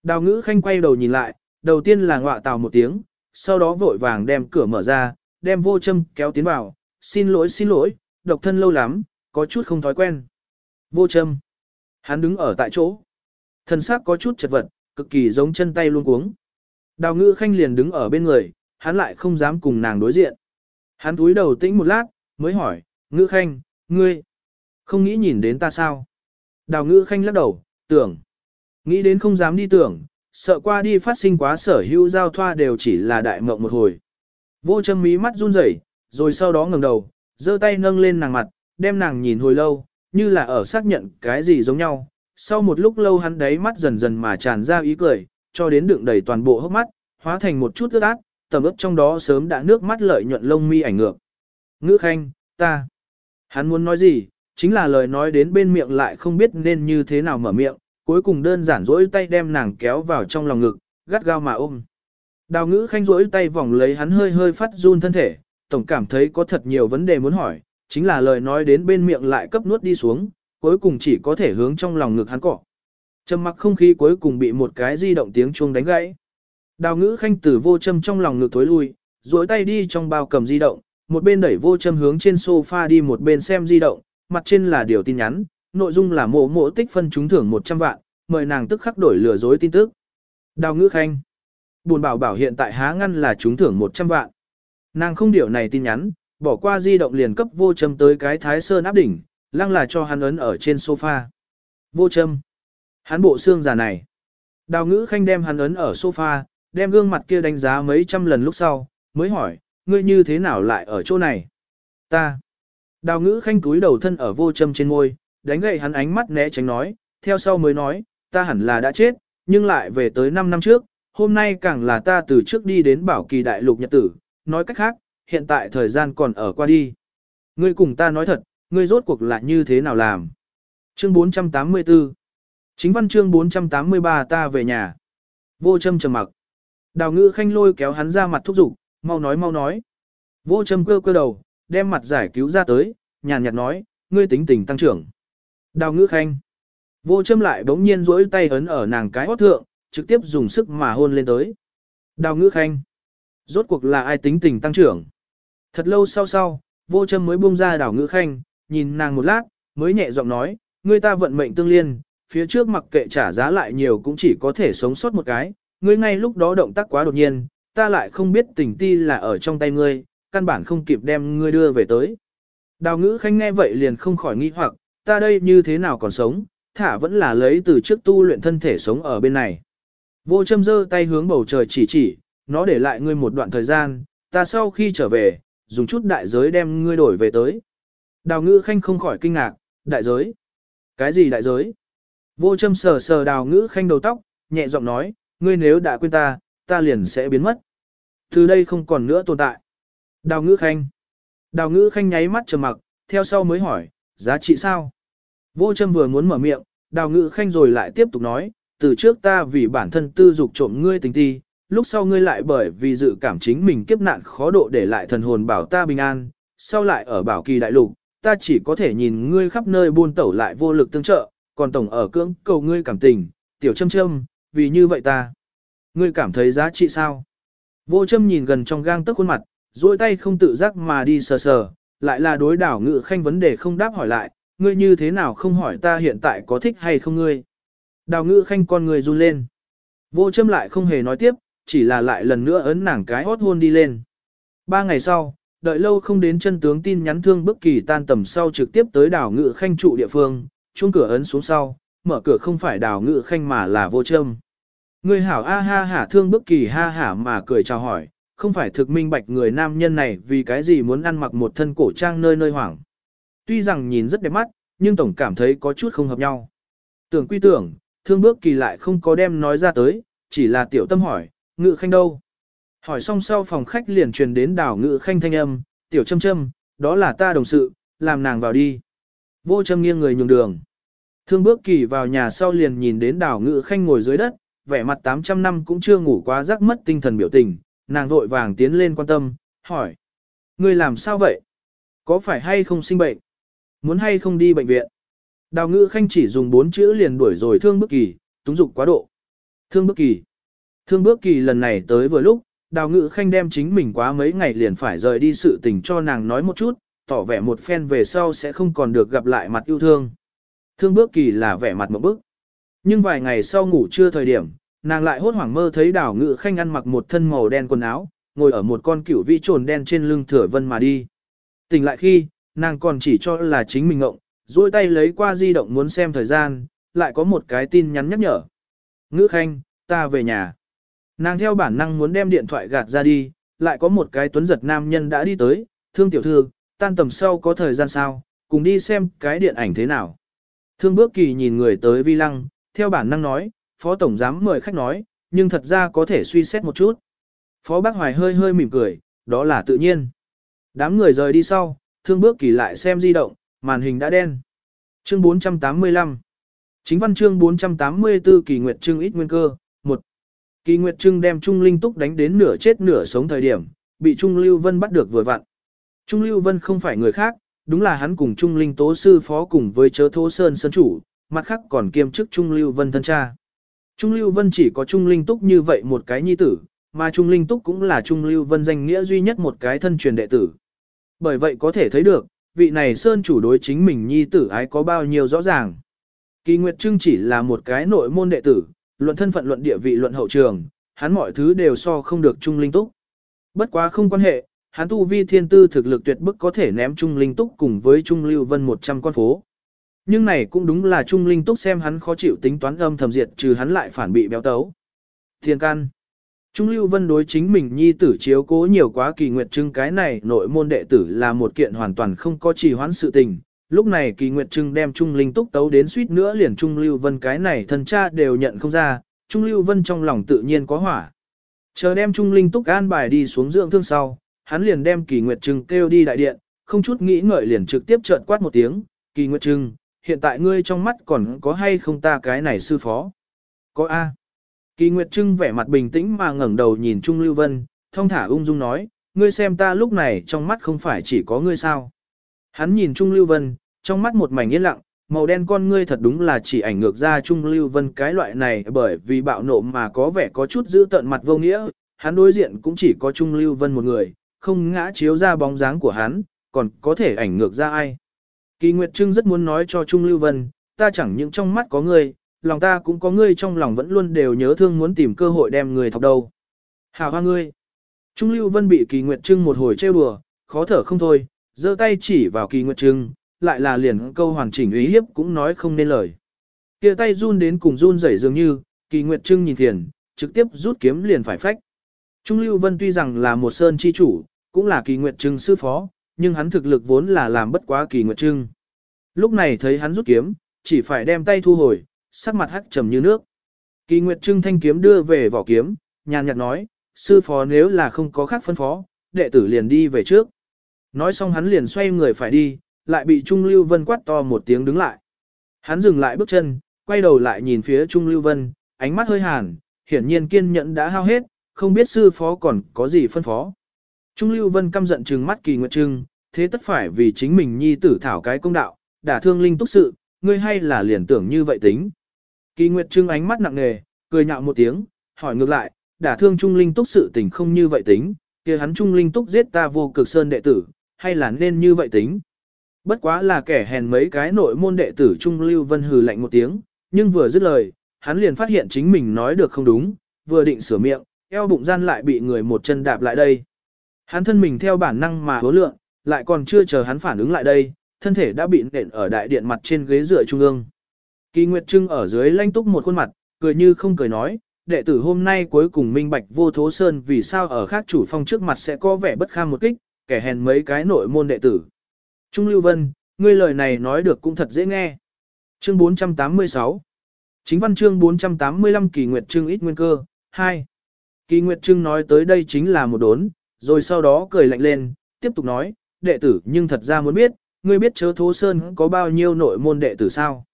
Đào ngữ khanh quay đầu nhìn lại, đầu tiên là ngọa tào một tiếng, sau đó vội vàng đem cửa mở ra, đem vô châm kéo tiến vào, xin lỗi xin lỗi, độc thân lâu lắm, có chút không thói quen. Vô châm. Hắn đứng ở tại chỗ. Thân xác có chút chật vật, cực kỳ giống chân tay luôn cuống. Đào ngữ khanh liền đứng ở bên người, hắn lại không dám cùng nàng đối diện. Hắn túi đầu tĩnh một lát, mới hỏi, ngữ khanh, ngươi, không nghĩ nhìn đến ta sao? Đào ngữ khanh lắc đầu, tưởng. Nghĩ đến không dám đi tưởng, sợ qua đi phát sinh quá sở hữu giao thoa đều chỉ là đại mộng một hồi. Vô châm mí mắt run rẩy, rồi sau đó ngẩng đầu, giơ tay nâng lên nàng mặt, đem nàng nhìn hồi lâu, như là ở xác nhận cái gì giống nhau. Sau một lúc lâu hắn đấy mắt dần dần mà tràn ra ý cười, cho đến đựng đầy toàn bộ hốc mắt, hóa thành một chút ướt át, tầm ướp trong đó sớm đã nước mắt lợi nhuận lông mi ảnh ngược. Ngữ khanh, ta. Hắn muốn nói gì, chính là lời nói đến bên miệng lại không biết nên như thế nào mở miệng, cuối cùng đơn giản rỗi tay đem nàng kéo vào trong lòng ngực, gắt gao mà ôm. Đào ngữ khanh rỗi tay vòng lấy hắn hơi hơi phát run thân thể, tổng cảm thấy có thật nhiều vấn đề muốn hỏi, chính là lời nói đến bên miệng lại cấp nuốt đi xuống, cuối cùng chỉ có thể hướng trong lòng ngực hắn cọ. Trầm mặc không khí cuối cùng bị một cái di động tiếng chuông đánh gãy. Đào ngữ khanh tử vô châm trong lòng ngực tối lui, duỗi tay đi trong bao cầm di động, một bên đẩy vô châm hướng trên sofa đi một bên xem di động, mặt trên là điều tin nhắn, nội dung là mộ mộ tích phân trúng thưởng 100 vạn, mời nàng tức khắc đổi lừa dối tin tức. Đào ngữ khanh. Buồn bảo bảo hiện tại há ngăn là trúng thưởng 100 vạn. Nàng không điều này tin nhắn, bỏ qua di động liền cấp vô châm tới cái thái sơn áp đỉnh, lăng là cho hắn ấn ở trên sofa. Vô châm. Hắn bộ xương già này. Đào ngữ khanh đem hắn ấn ở sofa, đem gương mặt kia đánh giá mấy trăm lần lúc sau, mới hỏi, ngươi như thế nào lại ở chỗ này? Ta. Đào ngữ khanh cúi đầu thân ở vô châm trên môi, đánh gậy hắn ánh mắt né tránh nói, theo sau mới nói, ta hẳn là đã chết, nhưng lại về tới 5 năm trước, hôm nay càng là ta từ trước đi đến bảo kỳ đại lục nhật tử, nói cách khác, hiện tại thời gian còn ở qua đi. Ngươi cùng ta nói thật, ngươi rốt cuộc là như thế nào làm? Chương 484 Chính văn chương 483 ta về nhà. Vô châm trầm mặc. Đào ngữ khanh lôi kéo hắn ra mặt thúc giục, mau nói mau nói. Vô châm cơ cơ đầu, đem mặt giải cứu ra tới, nhàn nhạt nói, ngươi tính tình tăng trưởng. Đào ngữ khanh. Vô châm lại bỗng nhiên rỗi tay ấn ở nàng cái hót thượng, trực tiếp dùng sức mà hôn lên tới. Đào ngữ khanh. Rốt cuộc là ai tính tình tăng trưởng. Thật lâu sau sau, vô châm mới buông ra đào ngữ khanh, nhìn nàng một lát, mới nhẹ giọng nói, ngươi ta vận mệnh tương liên, phía trước mặc kệ trả giá lại nhiều cũng chỉ có thể sống sót một cái, ngươi ngay lúc đó động tác quá đột nhiên, ta lại không biết tình ti là ở trong tay ngươi, căn bản không kịp đem ngươi đưa về tới. Đào ngữ khanh nghe vậy liền không khỏi nghi hoặc, ta đây như thế nào còn sống, thả vẫn là lấy từ trước tu luyện thân thể sống ở bên này. Vô châm dơ tay hướng bầu trời chỉ chỉ, nó để lại ngươi một đoạn thời gian, ta sau khi trở về, dùng chút đại giới đem ngươi đổi về tới. Đào ngữ khanh không khỏi kinh ngạc, đại giới? Cái gì đại giới? Vô châm sờ sờ đào ngữ khanh đầu tóc, nhẹ giọng nói, ngươi nếu đã quên ta, ta liền sẽ biến mất. Từ đây không còn nữa tồn tại. Đào ngữ khanh. Đào ngữ khanh nháy mắt trầm mặc, theo sau mới hỏi, giá trị sao? Vô châm vừa muốn mở miệng, đào ngữ khanh rồi lại tiếp tục nói, từ trước ta vì bản thân tư dục trộm ngươi tình ti, lúc sau ngươi lại bởi vì dự cảm chính mình kiếp nạn khó độ để lại thần hồn bảo ta bình an, sau lại ở bảo kỳ đại lục, ta chỉ có thể nhìn ngươi khắp nơi buôn tẩu lại vô lực tương trợ, còn tổng ở cưỡng cầu ngươi cảm tình, tiểu châm châm, vì như vậy ta. Ngươi cảm thấy giá trị sao? Vô châm nhìn gần trong gang tức khuôn mặt, duỗi tay không tự giác mà đi sờ sờ, lại là đối đảo ngự khanh vấn đề không đáp hỏi lại, ngươi như thế nào không hỏi ta hiện tại có thích hay không ngươi. Đào ngự khanh con người run lên. Vô châm lại không hề nói tiếp, chỉ là lại lần nữa ấn nàng cái hót hôn đi lên. Ba ngày sau, đợi lâu không đến chân tướng tin nhắn thương bức kỳ tan tầm sau trực tiếp tới đảo ngự khanh trụ địa phương, chuông cửa ấn xuống sau, mở cửa không phải đảo ngự khanh mà là vô châm. Người hảo a ha hả thương bức kỳ ha hả mà cười chào hỏi, không phải thực minh bạch người nam nhân này vì cái gì muốn ăn mặc một thân cổ trang nơi nơi hoảng. Tuy rằng nhìn rất đẹp mắt, nhưng tổng cảm thấy có chút không hợp nhau. Tưởng quy tưởng, thương bước kỳ lại không có đem nói ra tới, chỉ là tiểu tâm hỏi, ngự khanh đâu? Hỏi xong sau phòng khách liền truyền đến đảo ngự khanh thanh âm, tiểu châm châm, đó là ta đồng sự, làm nàng vào đi. Vô châm nghiêng người nhường đường. Thương bước kỳ vào nhà sau liền nhìn đến đảo ngự khanh ngồi dưới đất, vẻ mặt 800 năm cũng chưa ngủ quá rắc mất tinh thần biểu tình, nàng vội vàng tiến lên quan tâm, hỏi. Người làm sao vậy? Có phải hay không sinh bệnh? Muốn hay không đi bệnh viện? Đào ngữ khanh chỉ dùng bốn chữ liền đuổi rồi thương bước kỳ, túng dục quá độ. Thương bước kỳ. Thương bước kỳ lần này tới vừa lúc, đào Ngự khanh đem chính mình quá mấy ngày liền phải rời đi sự tình cho nàng nói một chút, tỏ vẻ một phen về sau sẽ không còn được gặp lại mặt yêu thương. Thương bước kỳ là vẻ mặt một bức. Nhưng vài ngày sau ngủ trưa thời điểm, nàng lại hốt hoảng mơ thấy đào Ngự khanh ăn mặc một thân màu đen quần áo, ngồi ở một con cửu vĩ trồn đen trên lưng thửa vân mà đi. Tỉnh lại khi, nàng còn chỉ cho là chính mình ngộng, duỗi tay lấy qua di động muốn xem thời gian, lại có một cái tin nhắn nhắc nhở. Ngữ khanh, ta về nhà. Nàng theo bản năng muốn đem điện thoại gạt ra đi, lại có một cái tuấn giật nam nhân đã đi tới, thương tiểu thư, tan tầm sau có thời gian sao, cùng đi xem cái điện ảnh thế nào. Thương bước kỳ nhìn người tới vi lăng, theo bản năng nói, phó tổng giám mời khách nói, nhưng thật ra có thể suy xét một chút. Phó bác hoài hơi hơi mỉm cười, đó là tự nhiên. Đám người rời đi sau, thương bước kỳ lại xem di động, màn hình đã đen. Chương 485 Chính văn chương 484 kỳ nguyệt Chương ít nguyên cơ, Kỳ Nguyệt Trưng đem Trung Linh Túc đánh đến nửa chết nửa sống thời điểm, bị Trung Lưu Vân bắt được vừa vặn. Trung Lưu Vân không phải người khác, đúng là hắn cùng Trung Linh Tố sư phó cùng với chớ Thô Sơn Sơn chủ, mặt khác còn kiêm chức Trung Lưu Vân thân cha. Trung Lưu Vân chỉ có Trung Linh Túc như vậy một cái nhi tử, mà Trung Linh Túc cũng là Trung Lưu Vân danh nghĩa duy nhất một cái thân truyền đệ tử. Bởi vậy có thể thấy được, vị này Sơn chủ đối chính mình nhi tử ái có bao nhiêu rõ ràng. Kỳ Nguyệt Trưng chỉ là một cái nội môn đệ tử, luận thân phận luận địa vị luận hậu trường, hắn mọi thứ đều so không được Trung Linh Túc. Bất quá không quan hệ, hắn tu vi thiên tư thực lực tuyệt bức có thể ném Trung Linh Túc cùng với Trung Lưu Vân 100 con phố. Nhưng này cũng đúng là Trung Linh Túc xem hắn khó chịu tính toán âm thầm diệt trừ hắn lại phản bị béo tấu. Thiên can. Trung Lưu Vân đối chính mình nhi tử chiếu cố nhiều quá kỳ nguyệt trưng cái này nội môn đệ tử là một kiện hoàn toàn không có trì hoãn sự tình. Lúc này kỳ nguyệt trưng đem Trung Linh Túc tấu đến suýt nữa liền Trung Lưu Vân cái này thần cha đều nhận không ra, Trung Lưu Vân trong lòng tự nhiên có hỏa. Chờ đem Trung Linh Túc an bài đi xuống dưỡng thương sau, hắn liền đem kỳ nguyệt trưng kêu đi đại điện, không chút nghĩ ngợi liền trực tiếp trợn quát một tiếng, kỳ nguyệt trưng, hiện tại ngươi trong mắt còn có hay không ta cái này sư phó? Có A. Kỳ Nguyệt Trưng vẻ mặt bình tĩnh mà ngẩng đầu nhìn Trung Lưu Vân, thông thả ung dung nói, ngươi xem ta lúc này trong mắt không phải chỉ có ngươi sao. Hắn nhìn Trung Lưu Vân, trong mắt một mảnh yên lặng, màu đen con ngươi thật đúng là chỉ ảnh ngược ra Trung Lưu Vân cái loại này bởi vì bạo nộ mà có vẻ có chút giữ tận mặt vô nghĩa, hắn đối diện cũng chỉ có Trung Lưu Vân một người, không ngã chiếu ra bóng dáng của hắn, còn có thể ảnh ngược ra ai. Kỳ Nguyệt Trưng rất muốn nói cho Trung Lưu Vân, ta chẳng những trong mắt có ngươi, lòng ta cũng có ngươi trong lòng vẫn luôn đều nhớ thương muốn tìm cơ hội đem người thọc đầu. Hào hoa ngươi. Trung Lưu Vân bị Kỳ Nguyệt Trưng một hồi trêu đùa, khó thở không thôi, giơ tay chỉ vào Kỳ Nguyệt Trưng, lại là liền câu hoàn chỉnh ý hiếp cũng nói không nên lời. Kia tay run đến cùng run rẩy dường như, Kỳ Nguyệt Trưng nhìn thiền, trực tiếp rút kiếm liền phải phách. Trung Lưu Vân tuy rằng là một sơn chi chủ, cũng là Kỳ Nguyệt Trưng sư phó, nhưng hắn thực lực vốn là làm bất quá Kỳ Nguyệt Trưng. Lúc này thấy hắn rút kiếm, chỉ phải đem tay thu hồi, sắc mặt hắc trầm như nước. Kỳ Nguyệt Trưng thanh kiếm đưa về vỏ kiếm, nhàn nhạt nói, sư phó nếu là không có khác phân phó, đệ tử liền đi về trước. Nói xong hắn liền xoay người phải đi, lại bị Trung Lưu Vân quát to một tiếng đứng lại. Hắn dừng lại bước chân, quay đầu lại nhìn phía Trung Lưu Vân, ánh mắt hơi hàn, hiển nhiên kiên nhẫn đã hao hết, không biết sư phó còn có gì phân phó. Trung Lưu Vân căm giận trừng mắt Kỳ Nguyệt Trưng, thế tất phải vì chính mình nhi tử thảo cái công đạo, đả thương linh túc sự, ngươi hay là liền tưởng như vậy tính. Kỳ Nguyệt Trưng ánh mắt nặng nề, cười nhạo một tiếng, hỏi ngược lại, đả thương Trung Linh Túc sự tình không như vậy tính, kia hắn Trung Linh Túc giết ta vô cực sơn đệ tử, hay là nên như vậy tính. Bất quá là kẻ hèn mấy cái nội môn đệ tử Trung Lưu Vân hừ lạnh một tiếng, nhưng vừa dứt lời, hắn liền phát hiện chính mình nói được không đúng, vừa định sửa miệng, eo bụng gian lại bị người một chân đạp lại đây. Hắn thân mình theo bản năng mà hứa lượng, lại còn chưa chờ hắn phản ứng lại đây, thân thể đã bị nện ở đại điện mặt trên ghế dựa trung ương. Kỳ Nguyệt Trưng ở dưới lanh túc một khuôn mặt, cười như không cười nói, đệ tử hôm nay cuối cùng minh bạch vô thố sơn vì sao ở khác chủ phong trước mặt sẽ có vẻ bất kham một kích, kẻ hèn mấy cái nội môn đệ tử. Trung Lưu Vân, ngươi lời này nói được cũng thật dễ nghe. Chương 486 Chính văn chương 485 Kỳ Nguyệt Trưng ít nguyên cơ, 2. Kỳ Nguyệt Trưng nói tới đây chính là một đốn, rồi sau đó cười lạnh lên, tiếp tục nói, đệ tử nhưng thật ra muốn biết, ngươi biết chớ thố sơn có bao nhiêu nội môn đệ tử sao?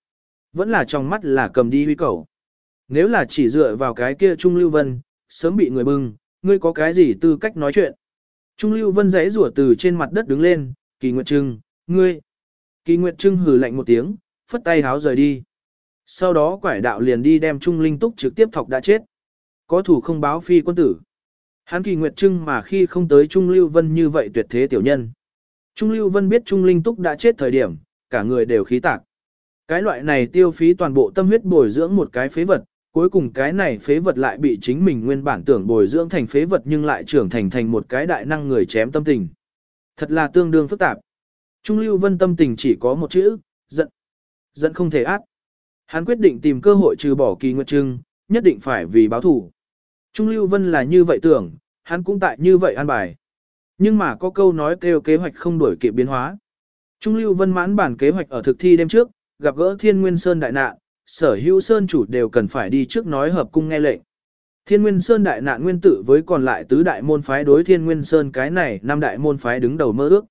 Vẫn là trong mắt là cầm đi huy cầu. Nếu là chỉ dựa vào cái kia Trung Lưu Vân, sớm bị người bưng, ngươi có cái gì tư cách nói chuyện. Trung Lưu Vân giấy rủa từ trên mặt đất đứng lên, Kỳ Nguyệt Trưng, ngươi. Kỳ Nguyệt Trưng hừ lạnh một tiếng, phất tay háo rời đi. Sau đó quải đạo liền đi đem Trung Linh Túc trực tiếp thọc đã chết. Có thủ không báo phi quân tử. Hắn Kỳ Nguyệt Trưng mà khi không tới Trung Lưu Vân như vậy tuyệt thế tiểu nhân. Trung Lưu Vân biết Trung Linh Túc đã chết thời điểm, cả người đều khí tạc. Cái loại này tiêu phí toàn bộ tâm huyết bồi dưỡng một cái phế vật, cuối cùng cái này phế vật lại bị chính mình nguyên bản tưởng bồi dưỡng thành phế vật nhưng lại trưởng thành thành một cái đại năng người chém tâm tình. Thật là tương đương phức tạp. Trung Lưu Vân tâm tình chỉ có một chữ, giận. Giận không thể át. Hắn quyết định tìm cơ hội trừ bỏ kỳ nguyệt trưng, nhất định phải vì báo thủ. Trung Lưu Vân là như vậy tưởng, hắn cũng tại như vậy an bài. Nhưng mà có câu nói kêu kế hoạch không đổi kịp biến hóa. Trung Lưu Vân mãn bản kế hoạch ở thực thi đêm trước, gặp gỡ Thiên Nguyên Sơn đại nạn, sở hữu sơn chủ đều cần phải đi trước nói hợp cung nghe lệnh. Thiên Nguyên Sơn đại nạn nguyên tử với còn lại tứ đại môn phái đối Thiên Nguyên Sơn cái này năm đại môn phái đứng đầu mơ ước.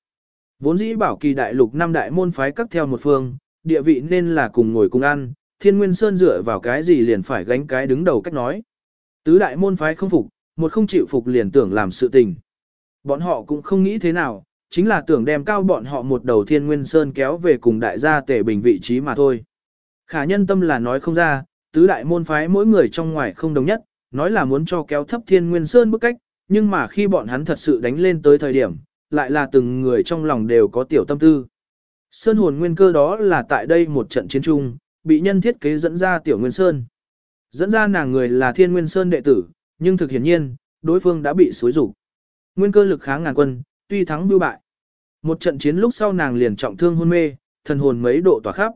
Vốn dĩ bảo kỳ đại lục năm đại môn phái cắt theo một phương, địa vị nên là cùng ngồi cùng ăn, Thiên Nguyên Sơn dựa vào cái gì liền phải gánh cái đứng đầu cách nói. Tứ đại môn phái không phục, một không chịu phục liền tưởng làm sự tình. Bọn họ cũng không nghĩ thế nào, chính là tưởng đem cao bọn họ một đầu thiên nguyên sơn kéo về cùng đại gia tể bình vị trí mà thôi. Khả nhân tâm là nói không ra, tứ đại môn phái mỗi người trong ngoài không đồng nhất, nói là muốn cho kéo thấp thiên nguyên sơn bức cách, nhưng mà khi bọn hắn thật sự đánh lên tới thời điểm, lại là từng người trong lòng đều có tiểu tâm tư. Sơn hồn nguyên cơ đó là tại đây một trận chiến chung, bị nhân thiết kế dẫn ra tiểu nguyên sơn. Dẫn ra nàng người là thiên nguyên sơn đệ tử, nhưng thực hiển nhiên, đối phương đã bị xối rủ. Nguyên cơ lực kháng ngàn quân, tuy thắng bưu bại. Một trận chiến lúc sau nàng liền trọng thương hôn mê, thần hồn mấy độ tỏa khắp.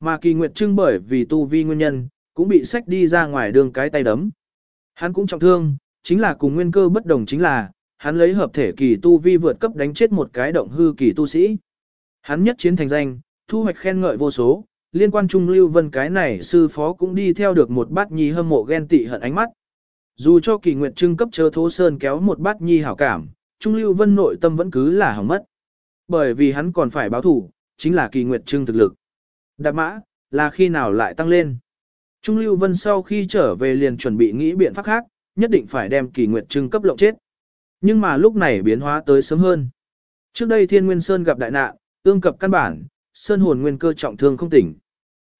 Mà kỳ nguyệt trưng bởi vì tu vi nguyên nhân, cũng bị sách đi ra ngoài đường cái tay đấm. Hắn cũng trọng thương, chính là cùng nguyên cơ bất đồng chính là, hắn lấy hợp thể kỳ tu vi vượt cấp đánh chết một cái động hư kỳ tu sĩ. Hắn nhất chiến thành danh, thu hoạch khen ngợi vô số, liên quan Trung Lưu Vân cái này sư phó cũng đi theo được một bát nhi hâm mộ ghen tị hận ánh mắt. Dù cho kỳ nguyệt trưng cấp chớ thố sơn kéo một bát nhi hảo cảm, Trung Lưu Vân nội tâm vẫn cứ là hỏng mất. Bởi vì hắn còn phải báo thủ, chính là kỳ nguyệt trưng thực lực. Đạp mã, là khi nào lại tăng lên. Trung Lưu Vân sau khi trở về liền chuẩn bị nghĩ biện pháp khác, nhất định phải đem kỳ nguyệt trưng cấp lộng chết. Nhưng mà lúc này biến hóa tới sớm hơn. Trước đây Thiên Nguyên Sơn gặp đại nạn, tương cập căn bản, Sơn hồn nguyên cơ trọng thương không tỉnh.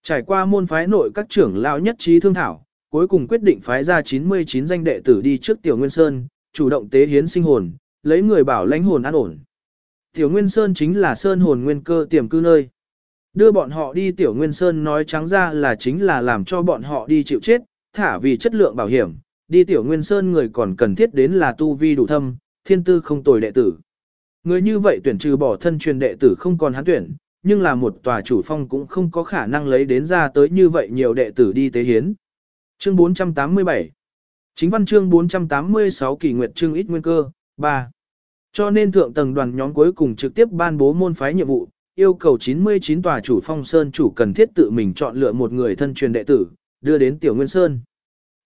Trải qua môn phái nội các trưởng lão nhất trí thương thảo, cuối cùng quyết định phái ra 99 danh đệ tử đi trước Tiểu Nguyên Sơn, chủ động tế hiến sinh hồn, lấy người bảo lãnh hồn an ổn. Tiểu Nguyên Sơn chính là Sơn hồn nguyên cơ tiềm cư nơi. Đưa bọn họ đi Tiểu Nguyên Sơn nói trắng ra là chính là làm cho bọn họ đi chịu chết, thả vì chất lượng bảo hiểm, đi Tiểu Nguyên Sơn người còn cần thiết đến là tu vi đủ thâm, thiên tư không tồi đệ tử. Người như vậy tuyển trừ bỏ thân truyền đệ tử không còn hắn tuyển, nhưng là một tòa chủ phong cũng không có khả năng lấy đến ra tới như vậy nhiều đệ tử đi tế hiến. Chương 487 Chính văn chương 486 kỳ nguyệt chương ít nguyên cơ, 3. Cho nên thượng tầng đoàn nhóm cuối cùng trực tiếp ban bố môn phái nhiệm vụ, yêu cầu 99 tòa chủ phong sơn chủ cần thiết tự mình chọn lựa một người thân truyền đệ tử, đưa đến Tiểu Nguyên Sơn.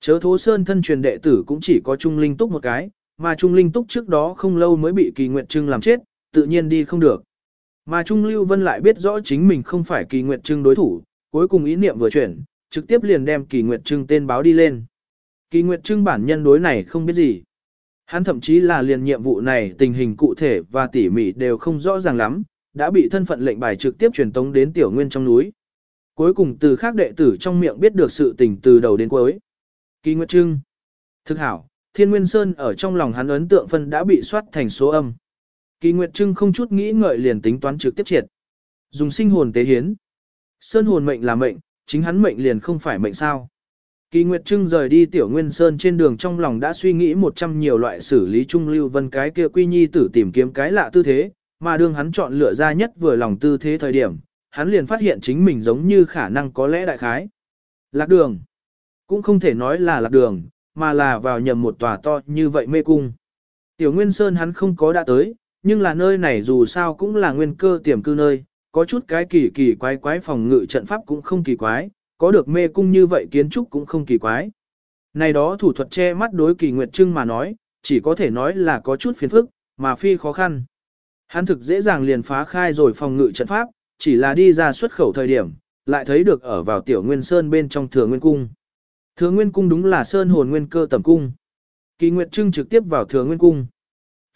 Chớ thố sơn thân truyền đệ tử cũng chỉ có Trung Linh Túc một cái, mà Trung Linh Túc trước đó không lâu mới bị kỳ nguyệt trưng làm chết, tự nhiên đi không được. Mà Trung Lưu Vân lại biết rõ chính mình không phải kỳ nguyệt trưng đối thủ, cuối cùng ý niệm vừa chuyển, trực tiếp liền đem kỳ nguyệt trưng tên báo đi lên. Kỳ nguyệt trưng bản nhân đối này không biết gì. Hắn thậm chí là liền nhiệm vụ này tình hình cụ thể và tỉ mỉ đều không rõ ràng lắm, đã bị thân phận lệnh bài trực tiếp truyền tống đến tiểu nguyên trong núi. Cuối cùng từ khác đệ tử trong miệng biết được sự tình từ đầu đến cuối. Kỳ Nguyệt Trưng Thực hảo, Thiên Nguyên Sơn ở trong lòng hắn ấn tượng phân đã bị soát thành số âm. Kỳ Nguyệt Trưng không chút nghĩ ngợi liền tính toán trực tiếp triệt. Dùng sinh hồn tế hiến. Sơn hồn mệnh là mệnh, chính hắn mệnh liền không phải mệnh sao. Kỳ Nguyệt Trưng rời đi Tiểu Nguyên Sơn trên đường trong lòng đã suy nghĩ một trăm nhiều loại xử lý trung lưu vân cái kia quy nhi tử tìm kiếm cái lạ tư thế, mà đương hắn chọn lựa ra nhất vừa lòng tư thế thời điểm, hắn liền phát hiện chính mình giống như khả năng có lẽ đại khái. Lạc đường. Cũng không thể nói là lạc đường, mà là vào nhầm một tòa to như vậy mê cung. Tiểu Nguyên Sơn hắn không có đã tới, nhưng là nơi này dù sao cũng là nguyên cơ tiềm cư nơi, có chút cái kỳ kỳ quái quái phòng ngự trận pháp cũng không kỳ quái, có được mê cung như vậy kiến trúc cũng không kỳ quái. Này đó thủ thuật che mắt đối kỳ nguyệt trưng mà nói, chỉ có thể nói là có chút phiền phức, mà phi khó khăn. Hắn thực dễ dàng liền phá khai rồi phòng ngự trận pháp, chỉ là đi ra xuất khẩu thời điểm, lại thấy được ở vào tiểu nguyên sơn bên trong thừa nguyên cung. Thừa nguyên cung đúng là sơn hồn nguyên cơ tẩm cung. Kỳ Nguyệt Trưng trực tiếp vào thừa nguyên cung.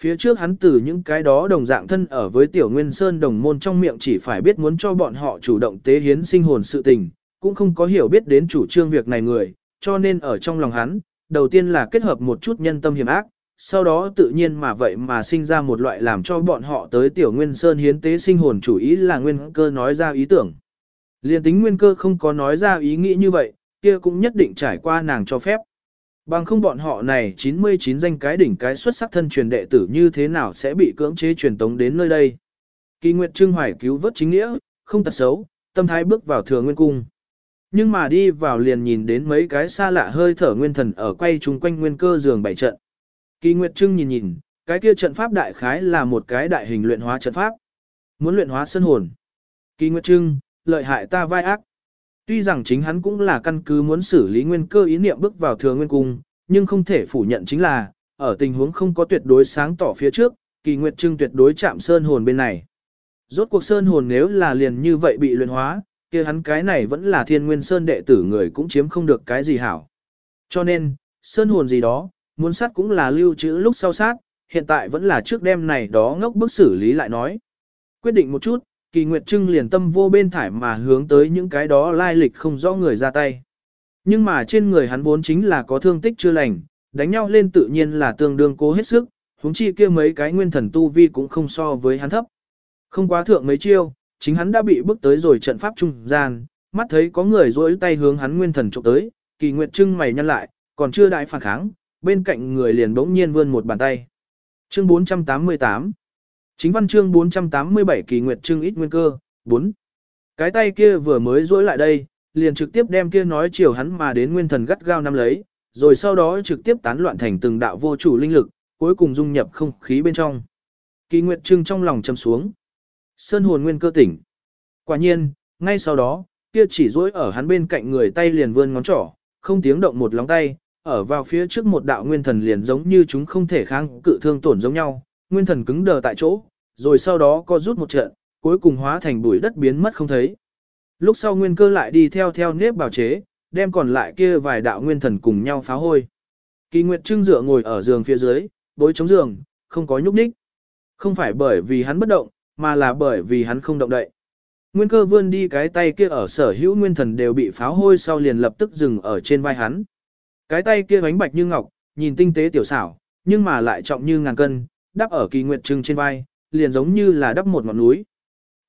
Phía trước hắn từ những cái đó đồng dạng thân ở với tiểu nguyên sơn đồng môn trong miệng chỉ phải biết muốn cho bọn họ chủ động tế hiến sinh hồn sự tình, cũng không có hiểu biết đến chủ trương việc này người, cho nên ở trong lòng hắn, đầu tiên là kết hợp một chút nhân tâm hiểm ác, sau đó tự nhiên mà vậy mà sinh ra một loại làm cho bọn họ tới tiểu nguyên sơn hiến tế sinh hồn chủ ý là nguyên cơ nói ra ý tưởng. Liên tính nguyên cơ không có nói ra ý nghĩ như vậy, kia cũng nhất định trải qua nàng cho phép. Bằng không bọn họ này 99 danh cái đỉnh cái xuất sắc thân truyền đệ tử như thế nào sẽ bị cưỡng chế truyền tống đến nơi đây. Kỳ Nguyệt Trương Hoài cứu vớt chính nghĩa, không tật xấu, tâm thái bước vào thừa nguyên cung. Nhưng mà đi vào liền nhìn đến mấy cái xa lạ hơi thở nguyên thần ở quay chung quanh nguyên cơ giường bảy trận. Kỳ Nguyệt Trưng nhìn nhìn, cái kia trận pháp đại khái là một cái đại hình luyện hóa trận pháp. Muốn luyện hóa sân hồn. Kỳ Nguyệt Trưng, lợi hại ta vai ác. Tuy rằng chính hắn cũng là căn cứ muốn xử lý nguyên cơ ý niệm bước vào thừa nguyên cung, nhưng không thể phủ nhận chính là, ở tình huống không có tuyệt đối sáng tỏ phía trước, Kỳ Nguyệt Trưng tuyệt đối chạm sơn hồn bên này. Rốt cuộc sơn hồn nếu là liền như vậy bị luyện hóa, kia hắn cái này vẫn là thiên nguyên sơn đệ tử người cũng chiếm không được cái gì hảo. Cho nên, sơn hồn gì đó, muốn sát cũng là lưu trữ lúc sau sát, hiện tại vẫn là trước đêm này đó ngốc bức xử lý lại nói. Quyết định một chút, kỳ nguyệt trưng liền tâm vô bên thải mà hướng tới những cái đó lai lịch không rõ người ra tay. Nhưng mà trên người hắn vốn chính là có thương tích chưa lành, đánh nhau lên tự nhiên là tương đương cố hết sức, huống chi kia mấy cái nguyên thần tu vi cũng không so với hắn thấp. Không quá thượng mấy chiêu, chính hắn đã bị bước tới rồi trận pháp trung gian, mắt thấy có người rỗi tay hướng hắn nguyên thần trộm tới, kỳ nguyệt trưng mày nhăn lại, còn chưa đại phản kháng, bên cạnh người liền bỗng nhiên vươn một bàn tay. Chương 488 Chính văn chương 487 kỳ nguyệt trưng ít nguyên cơ, 4. Cái tay kia vừa mới duỗi lại đây, liền trực tiếp đem kia nói chiều hắn mà đến nguyên thần gắt gao nắm lấy, rồi sau đó trực tiếp tán loạn thành từng đạo vô chủ linh lực, cuối cùng dung nhập không khí bên trong. Kỳ nguyệt trưng trong lòng châm xuống. Sơn hồn nguyên cơ tỉnh. Quả nhiên, ngay sau đó, kia chỉ duỗi ở hắn bên cạnh người tay liền vươn ngón trỏ, không tiếng động một lóng tay, ở vào phía trước một đạo nguyên thần liền giống như chúng không thể kháng cự thương tổn giống nhau, nguyên thần cứng đờ tại chỗ, rồi sau đó co rút một trận, cuối cùng hóa thành bụi đất biến mất không thấy. Lúc sau nguyên cơ lại đi theo theo nếp bào chế, đem còn lại kia vài đạo nguyên thần cùng nhau phá hôi. Kỳ Nguyệt Trưng dựa ngồi ở giường phía dưới, bối chống giường, không có nhúc nhích. Không phải bởi vì hắn bất động, mà là bởi vì hắn không động đậy. Nguyên cơ vươn đi cái tay kia ở sở hữu nguyên thần đều bị pháo hôi sau liền lập tức dừng ở trên vai hắn. Cái tay kia bánh bạch như ngọc, nhìn tinh tế tiểu xảo, nhưng mà lại trọng như ngàn cân, đắp ở kỳ nguyệt trưng trên vai, liền giống như là đắp một ngọn núi.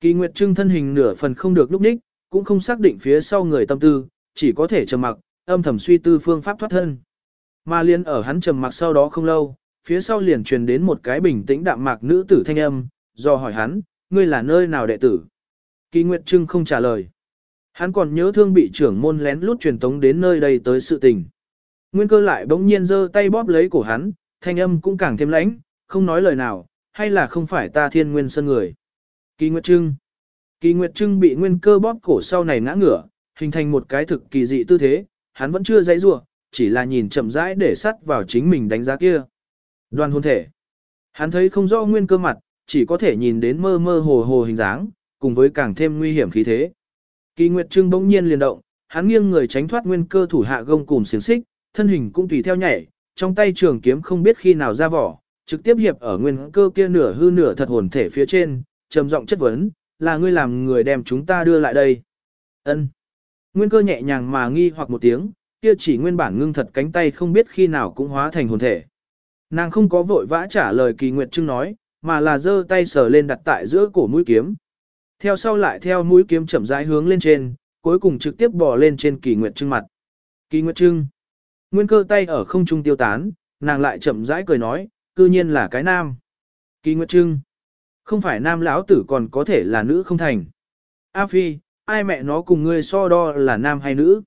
Kỳ nguyệt trưng thân hình nửa phần không được lúc ních, cũng không xác định phía sau người tâm tư, chỉ có thể trầm mặc, âm thầm suy tư phương pháp thoát thân. Mà liền ở hắn trầm mặc sau đó không lâu, phía sau liền truyền đến một cái bình tĩnh đạm mạc nữ tử thanh âm, do hỏi hắn, ngươi là nơi nào đệ tử? Kỳ Nguyệt Trưng không trả lời. Hắn còn nhớ thương bị trưởng môn lén lút truyền tống đến nơi đây tới sự tình. Nguyên cơ lại bỗng nhiên giơ tay bóp lấy cổ hắn, thanh âm cũng càng thêm lãnh, không nói lời nào, hay là không phải ta thiên nguyên sân người. Kỳ Nguyệt Trưng. Kỳ Nguyệt Trưng bị nguyên cơ bóp cổ sau này ngã ngửa, hình thành một cái thực kỳ dị tư thế, hắn vẫn chưa dãy rủa, chỉ là nhìn chậm rãi để sắt vào chính mình đánh giá kia. Đoàn hôn thể. Hắn thấy không rõ nguyên cơ mặt, chỉ có thể nhìn đến mơ mơ hồ hồ hình dáng, cùng với càng thêm nguy hiểm khí thế. Kỳ Nguyệt Trưng bỗng nhiên liền động, hắn nghiêng người tránh thoát nguyên cơ thủ hạ gông cùng xiềng xích, thân hình cũng tùy theo nhảy, trong tay trường kiếm không biết khi nào ra vỏ, trực tiếp hiệp ở nguyên cơ kia nửa hư nửa thật hồn thể phía trên, trầm giọng chất vấn, là ngươi làm người đem chúng ta đưa lại đây. Ân. Nguyên cơ nhẹ nhàng mà nghi hoặc một tiếng, kia chỉ nguyên bản ngưng thật cánh tay không biết khi nào cũng hóa thành hồn thể. Nàng không có vội vã trả lời kỳ nguyệt trưng nói, mà là giơ tay sờ lên đặt tại giữa cổ mũi kiếm. Theo sau lại theo mũi kiếm chậm rãi hướng lên trên, cuối cùng trực tiếp bò lên trên kỳ nguyệt trưng mặt. Kỳ nguyệt trưng. Nguyên cơ tay ở không trung tiêu tán, nàng lại chậm rãi cười nói, cư nhiên là cái nam. Kỳ nguyệt trưng. Không phải nam lão tử còn có thể là nữ không thành. A phi, ai mẹ nó cùng ngươi so đo là nam hay nữ.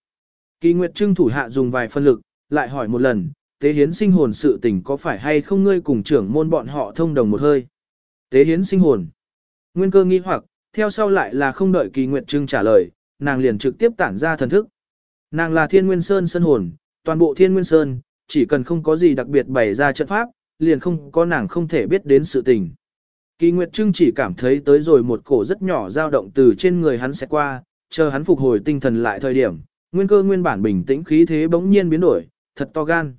Kỳ nguyệt trưng thủ hạ dùng vài phân lực, lại hỏi một lần, tế hiến sinh hồn sự tình có phải hay không ngươi cùng trưởng môn bọn họ thông đồng một hơi. Tế hiến sinh hồn. Nguyên cơ nghi hoặc, theo sau lại là không đợi kỳ nguyệt trưng trả lời, nàng liền trực tiếp tản ra thần thức. Nàng là thiên nguyên sơn sân hồn, toàn bộ thiên nguyên sơn, chỉ cần không có gì đặc biệt bày ra trận pháp, liền không có nàng không thể biết đến sự tình. Kỳ Nguyệt Trưng chỉ cảm thấy tới rồi một cổ rất nhỏ dao động từ trên người hắn sẽ qua, chờ hắn phục hồi tinh thần lại thời điểm, nguyên cơ nguyên bản bình tĩnh khí thế bỗng nhiên biến đổi, thật to gan.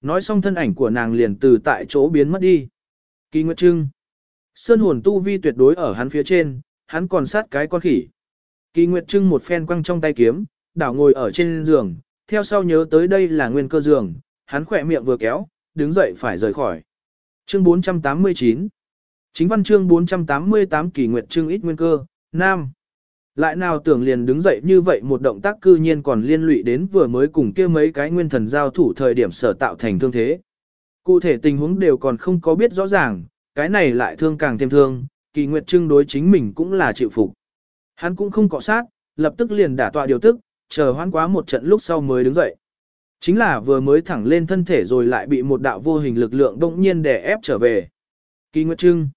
Nói xong thân ảnh của nàng liền từ tại chỗ biến mất đi. Kỳ Nguyệt Trưng. Sơn hồn tu vi tuyệt đối ở hắn phía trên, hắn còn sát cái con khỉ. Kỳ Nguyệt Trưng một phen quăng trong tay kiếm, đảo ngồi ở trên giường, theo sau nhớ tới đây là nguyên cơ giường, hắn khỏe miệng vừa kéo, đứng dậy phải rời khỏi. Chương 489 Chính văn chương 488 kỳ Nguyệt chương ít nguyên cơ, Nam. Lại nào tưởng liền đứng dậy như vậy một động tác cư nhiên còn liên lụy đến vừa mới cùng kia mấy cái nguyên thần giao thủ thời điểm sở tạo thành thương thế. Cụ thể tình huống đều còn không có biết rõ ràng, cái này lại thương càng thêm thương, kỳ nguyệt trưng đối chính mình cũng là chịu phục. Hắn cũng không cọ sát, lập tức liền đả tọa điều tức, chờ hoan quá một trận lúc sau mới đứng dậy. Chính là vừa mới thẳng lên thân thể rồi lại bị một đạo vô hình lực lượng đông nhiên đè ép trở về. Kỳ Nguyệt Trưng.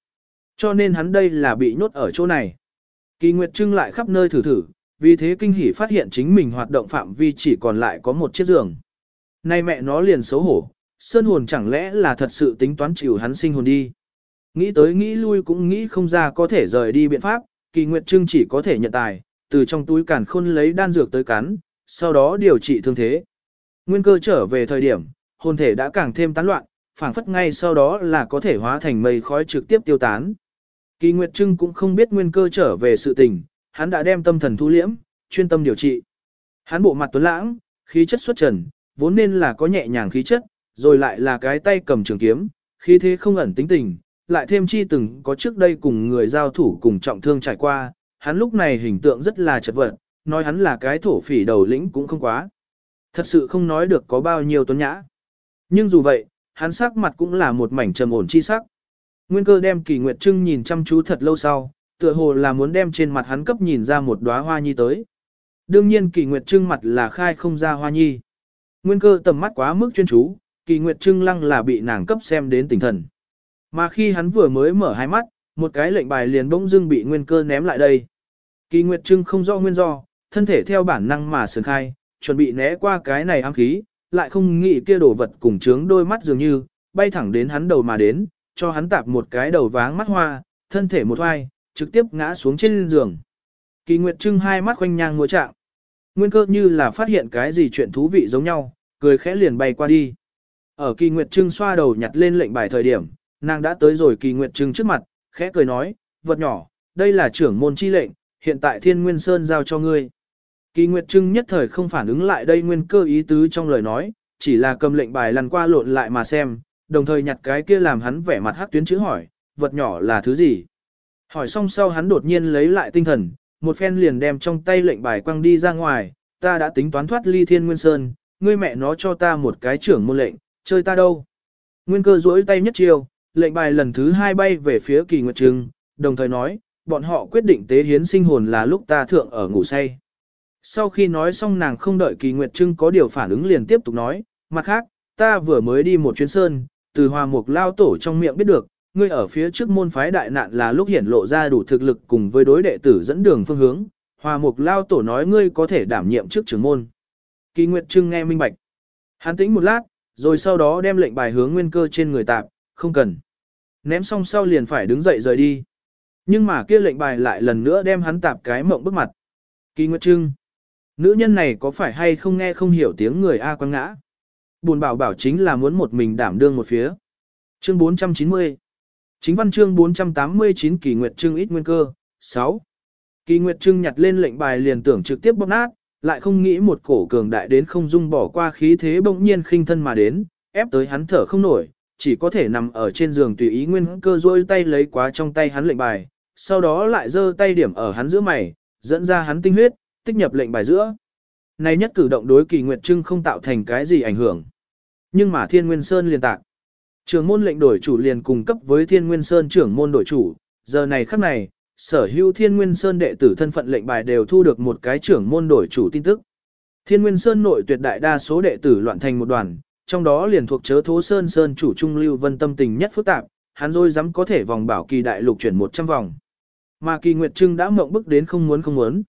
Cho nên hắn đây là bị nhốt ở chỗ này. Kỳ Nguyệt Trưng lại khắp nơi thử thử, vì thế kinh hỉ phát hiện chính mình hoạt động phạm vi chỉ còn lại có một chiếc giường. Nay mẹ nó liền xấu hổ, sơn hồn chẳng lẽ là thật sự tính toán chịu hắn sinh hồn đi. Nghĩ tới nghĩ lui cũng nghĩ không ra có thể rời đi biện pháp, kỳ nguyệt trưng chỉ có thể nhận tài, từ trong túi càn khôn lấy đan dược tới cắn, sau đó điều trị thương thế. Nguyên cơ trở về thời điểm, hồn thể đã càng thêm tán loạn, phảng phất ngay sau đó là có thể hóa thành mây khói trực tiếp tiêu tán. Kỳ Nguyệt Trưng cũng không biết nguyên cơ trở về sự tình, hắn đã đem tâm thần thu liễm, chuyên tâm điều trị. Hắn bộ mặt tuấn lãng, khí chất xuất trần, vốn nên là có nhẹ nhàng khí chất, rồi lại là cái tay cầm trường kiếm, khí thế không ẩn tính tình, lại thêm chi từng có trước đây cùng người giao thủ cùng trọng thương trải qua, hắn lúc này hình tượng rất là chật vật, nói hắn là cái thổ phỉ đầu lĩnh cũng không quá. Thật sự không nói được có bao nhiêu tuấn nhã. Nhưng dù vậy, hắn sắc mặt cũng là một mảnh trầm ổn chi sắc. Nguyên cơ đem kỳ nguyệt trưng nhìn chăm chú thật lâu sau, tựa hồ là muốn đem trên mặt hắn cấp nhìn ra một đóa hoa nhi tới. Đương nhiên kỳ nguyệt trưng mặt là khai không ra hoa nhi. Nguyên cơ tầm mắt quá mức chuyên chú, kỳ nguyệt trưng lăng là bị nàng cấp xem đến tỉnh thần. Mà khi hắn vừa mới mở hai mắt, một cái lệnh bài liền bỗng dưng bị nguyên cơ ném lại đây. Kỳ nguyệt trưng không do nguyên do, thân thể theo bản năng mà sườn khai, chuẩn bị né qua cái này ám khí, lại không nghĩ kia đổ vật cùng trướng đôi mắt dường như, bay thẳng đến hắn đầu mà đến, cho hắn tạp một cái đầu váng mắt hoa, thân thể một hoai, trực tiếp ngã xuống trên giường. Kỳ Nguyệt Trưng hai mắt quanh nhang mua trạng. Nguyên cơ như là phát hiện cái gì chuyện thú vị giống nhau, cười khẽ liền bay qua đi. Ở Kỳ Nguyệt Trưng xoa đầu nhặt lên lệnh bài thời điểm, nàng đã tới rồi Kỳ Nguyệt Trưng trước mặt, khẽ cười nói, vật nhỏ, đây là trưởng môn chi lệnh, hiện tại Thiên Nguyên Sơn giao cho ngươi. Kỳ Nguyệt Trưng nhất thời không phản ứng lại đây nguyên cơ ý tứ trong lời nói, chỉ là cầm lệnh bài lăn qua lộn lại mà xem, đồng thời nhặt cái kia làm hắn vẻ mặt hắc tuyến chữ hỏi, vật nhỏ là thứ gì? Hỏi xong sau hắn đột nhiên lấy lại tinh thần, một phen liền đem trong tay lệnh bài quăng đi ra ngoài, ta đã tính toán thoát ly thiên nguyên sơn, ngươi mẹ nó cho ta một cái trưởng môn lệnh, chơi ta đâu? Nguyên cơ duỗi tay nhất chiêu, lệnh bài lần thứ hai bay về phía kỳ nguyệt trưng, đồng thời nói, bọn họ quyết định tế hiến sinh hồn là lúc ta thượng ở ngủ say. Sau khi nói xong nàng không đợi kỳ nguyệt trưng có điều phản ứng liền tiếp tục nói, mặt khác, ta vừa mới đi một chuyến sơn, từ hòa mục lao tổ trong miệng biết được, ngươi ở phía trước môn phái đại nạn là lúc hiển lộ ra đủ thực lực cùng với đối đệ tử dẫn đường phương hướng, hòa mục lao tổ nói ngươi có thể đảm nhiệm trước trưởng môn. Kỳ Nguyệt Trưng nghe minh bạch. Hắn tĩnh một lát, rồi sau đó đem lệnh bài hướng nguyên cơ trên người tạp, không cần. Ném xong sau liền phải đứng dậy rời đi. Nhưng mà kia lệnh bài lại lần nữa đem hắn tạp cái mộng bức mặt. Kỳ Nguyệt Trưng. Nữ nhân này có phải hay không nghe không hiểu tiếng người A quăng ngã? Buồn bảo bảo chính là muốn một mình đảm đương một phía. Chương 490 Chính văn chương 489 kỳ nguyệt trưng ít nguyên cơ, 6. Kỳ nguyệt trưng nhặt lên lệnh bài liền tưởng trực tiếp bóp nát, lại không nghĩ một cổ cường đại đến không dung bỏ qua khí thế bỗng nhiên khinh thân mà đến, ép tới hắn thở không nổi, chỉ có thể nằm ở trên giường tùy ý nguyên cơ rôi tay lấy quá trong tay hắn lệnh bài, sau đó lại giơ tay điểm ở hắn giữa mày, dẫn ra hắn tinh huyết, tích nhập lệnh bài giữa. Này nhất cử động đối kỳ nguyệt trưng không tạo thành cái gì ảnh hưởng. Nhưng mà thiên nguyên sơn liền tạc. Trưởng môn lệnh đổi chủ liền cùng cấp với thiên nguyên sơn trưởng môn đổi chủ, giờ này khắc này, sở hữu thiên nguyên sơn đệ tử thân phận lệnh bài đều thu được một cái trưởng môn đổi chủ tin tức. Thiên nguyên sơn nội tuyệt đại đa số đệ tử loạn thành một đoàn, trong đó liền thuộc chớ thố sơn sơn chủ trung lưu vân tâm tình nhất phức tạp, hắn rồi dám có thể vòng bảo kỳ đại lục chuyển 100 vòng. Mà kỳ nguyệt trưng đã mộng bức đến không muốn không muốn.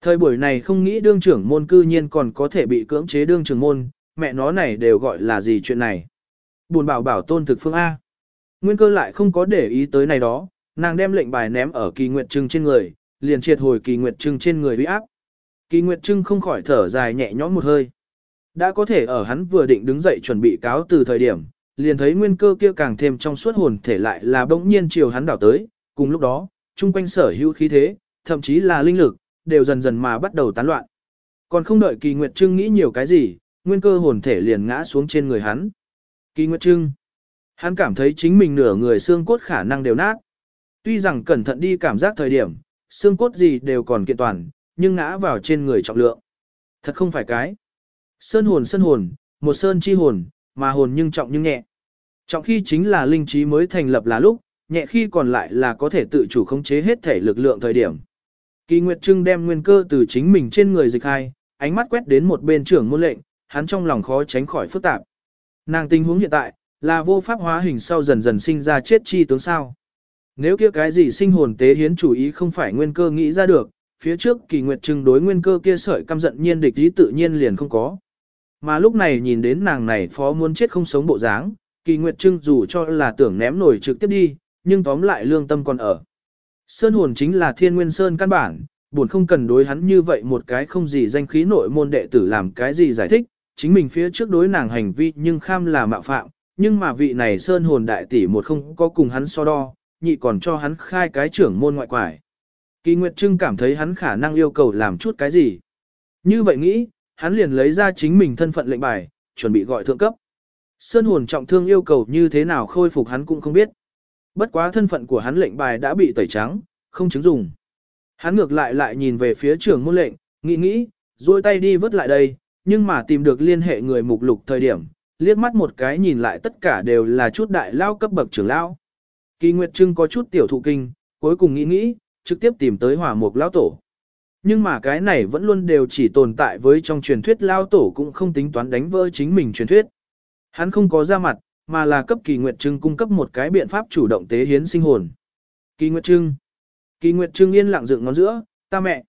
Thời buổi này không nghĩ đương trưởng môn cư nhiên còn có thể bị cưỡng chế đương trưởng môn, mẹ nó này đều gọi là gì chuyện này. Buồn bảo bảo tôn thực phương A. Nguyên cơ lại không có để ý tới này đó, nàng đem lệnh bài ném ở kỳ nguyệt trưng trên người, liền triệt hồi kỳ nguyệt trưng trên người uy áp. Kỳ nguyệt trưng không khỏi thở dài nhẹ nhõm một hơi. Đã có thể ở hắn vừa định đứng dậy chuẩn bị cáo từ thời điểm, liền thấy nguyên cơ kia càng thêm trong suốt hồn thể lại là bỗng nhiên chiều hắn đảo tới, cùng lúc đó, chung quanh sở hữu khí thế, thậm chí là linh lực, đều dần dần mà bắt đầu tán loạn. Còn không đợi kỳ nguyệt trưng nghĩ nhiều cái gì, nguyên cơ hồn thể liền ngã xuống trên người hắn. Kỳ nguyệt trưng, hắn cảm thấy chính mình nửa người xương cốt khả năng đều nát. Tuy rằng cẩn thận đi cảm giác thời điểm, xương cốt gì đều còn kiện toàn, nhưng ngã vào trên người trọng lượng. Thật không phải cái. Sơn hồn sơn hồn, một sơn chi hồn, mà hồn nhưng trọng nhưng nhẹ. Trọng khi chính là linh trí mới thành lập là lúc, nhẹ khi còn lại là có thể tự chủ khống chế hết thể lực lượng thời điểm. Kỳ Nguyệt Trưng đem nguyên cơ từ chính mình trên người dịch hai, ánh mắt quét đến một bên trưởng môn lệnh, hắn trong lòng khó tránh khỏi phức tạp. Nàng tình huống hiện tại, là vô pháp hóa hình sau dần dần sinh ra chết chi tướng sao. Nếu kia cái gì sinh hồn tế hiến chủ ý không phải nguyên cơ nghĩ ra được, phía trước kỳ nguyệt trưng đối nguyên cơ kia sợi căm giận nhiên địch ý tự nhiên liền không có. Mà lúc này nhìn đến nàng này phó muốn chết không sống bộ dáng, kỳ nguyệt trưng dù cho là tưởng ném nổi trực tiếp đi, nhưng tóm lại lương tâm còn ở. Sơn hồn chính là thiên nguyên sơn căn bản, buồn không cần đối hắn như vậy một cái không gì danh khí nội môn đệ tử làm cái gì giải thích, chính mình phía trước đối nàng hành vi nhưng kham là mạo phạm, nhưng mà vị này sơn hồn đại tỷ một không có cùng hắn so đo, nhị còn cho hắn khai cái trưởng môn ngoại quải. Kỳ Nguyệt Trưng cảm thấy hắn khả năng yêu cầu làm chút cái gì. Như vậy nghĩ, hắn liền lấy ra chính mình thân phận lệnh bài, chuẩn bị gọi thượng cấp. Sơn hồn trọng thương yêu cầu như thế nào khôi phục hắn cũng không biết. Bất quá thân phận của hắn lệnh bài đã bị tẩy trắng, không chứng dùng. Hắn ngược lại lại nhìn về phía trưởng môn lệnh, nghĩ nghĩ, duỗi tay đi vớt lại đây, nhưng mà tìm được liên hệ người mục lục thời điểm, liếc mắt một cái nhìn lại tất cả đều là chút đại lao cấp bậc trưởng lao. Kỳ Nguyệt Trưng có chút tiểu thụ kinh, cuối cùng nghĩ nghĩ, trực tiếp tìm tới hỏa mục lao tổ. Nhưng mà cái này vẫn luôn đều chỉ tồn tại với trong truyền thuyết lao tổ cũng không tính toán đánh vỡ chính mình truyền thuyết. Hắn không có ra mặt, mà là cấp kỳ nguyệt trưng cung cấp một cái biện pháp chủ động tế hiến sinh hồn. Kỳ nguyệt trưng. Kỳ nguyệt trưng yên lặng dựng ngón giữa, ta mẹ.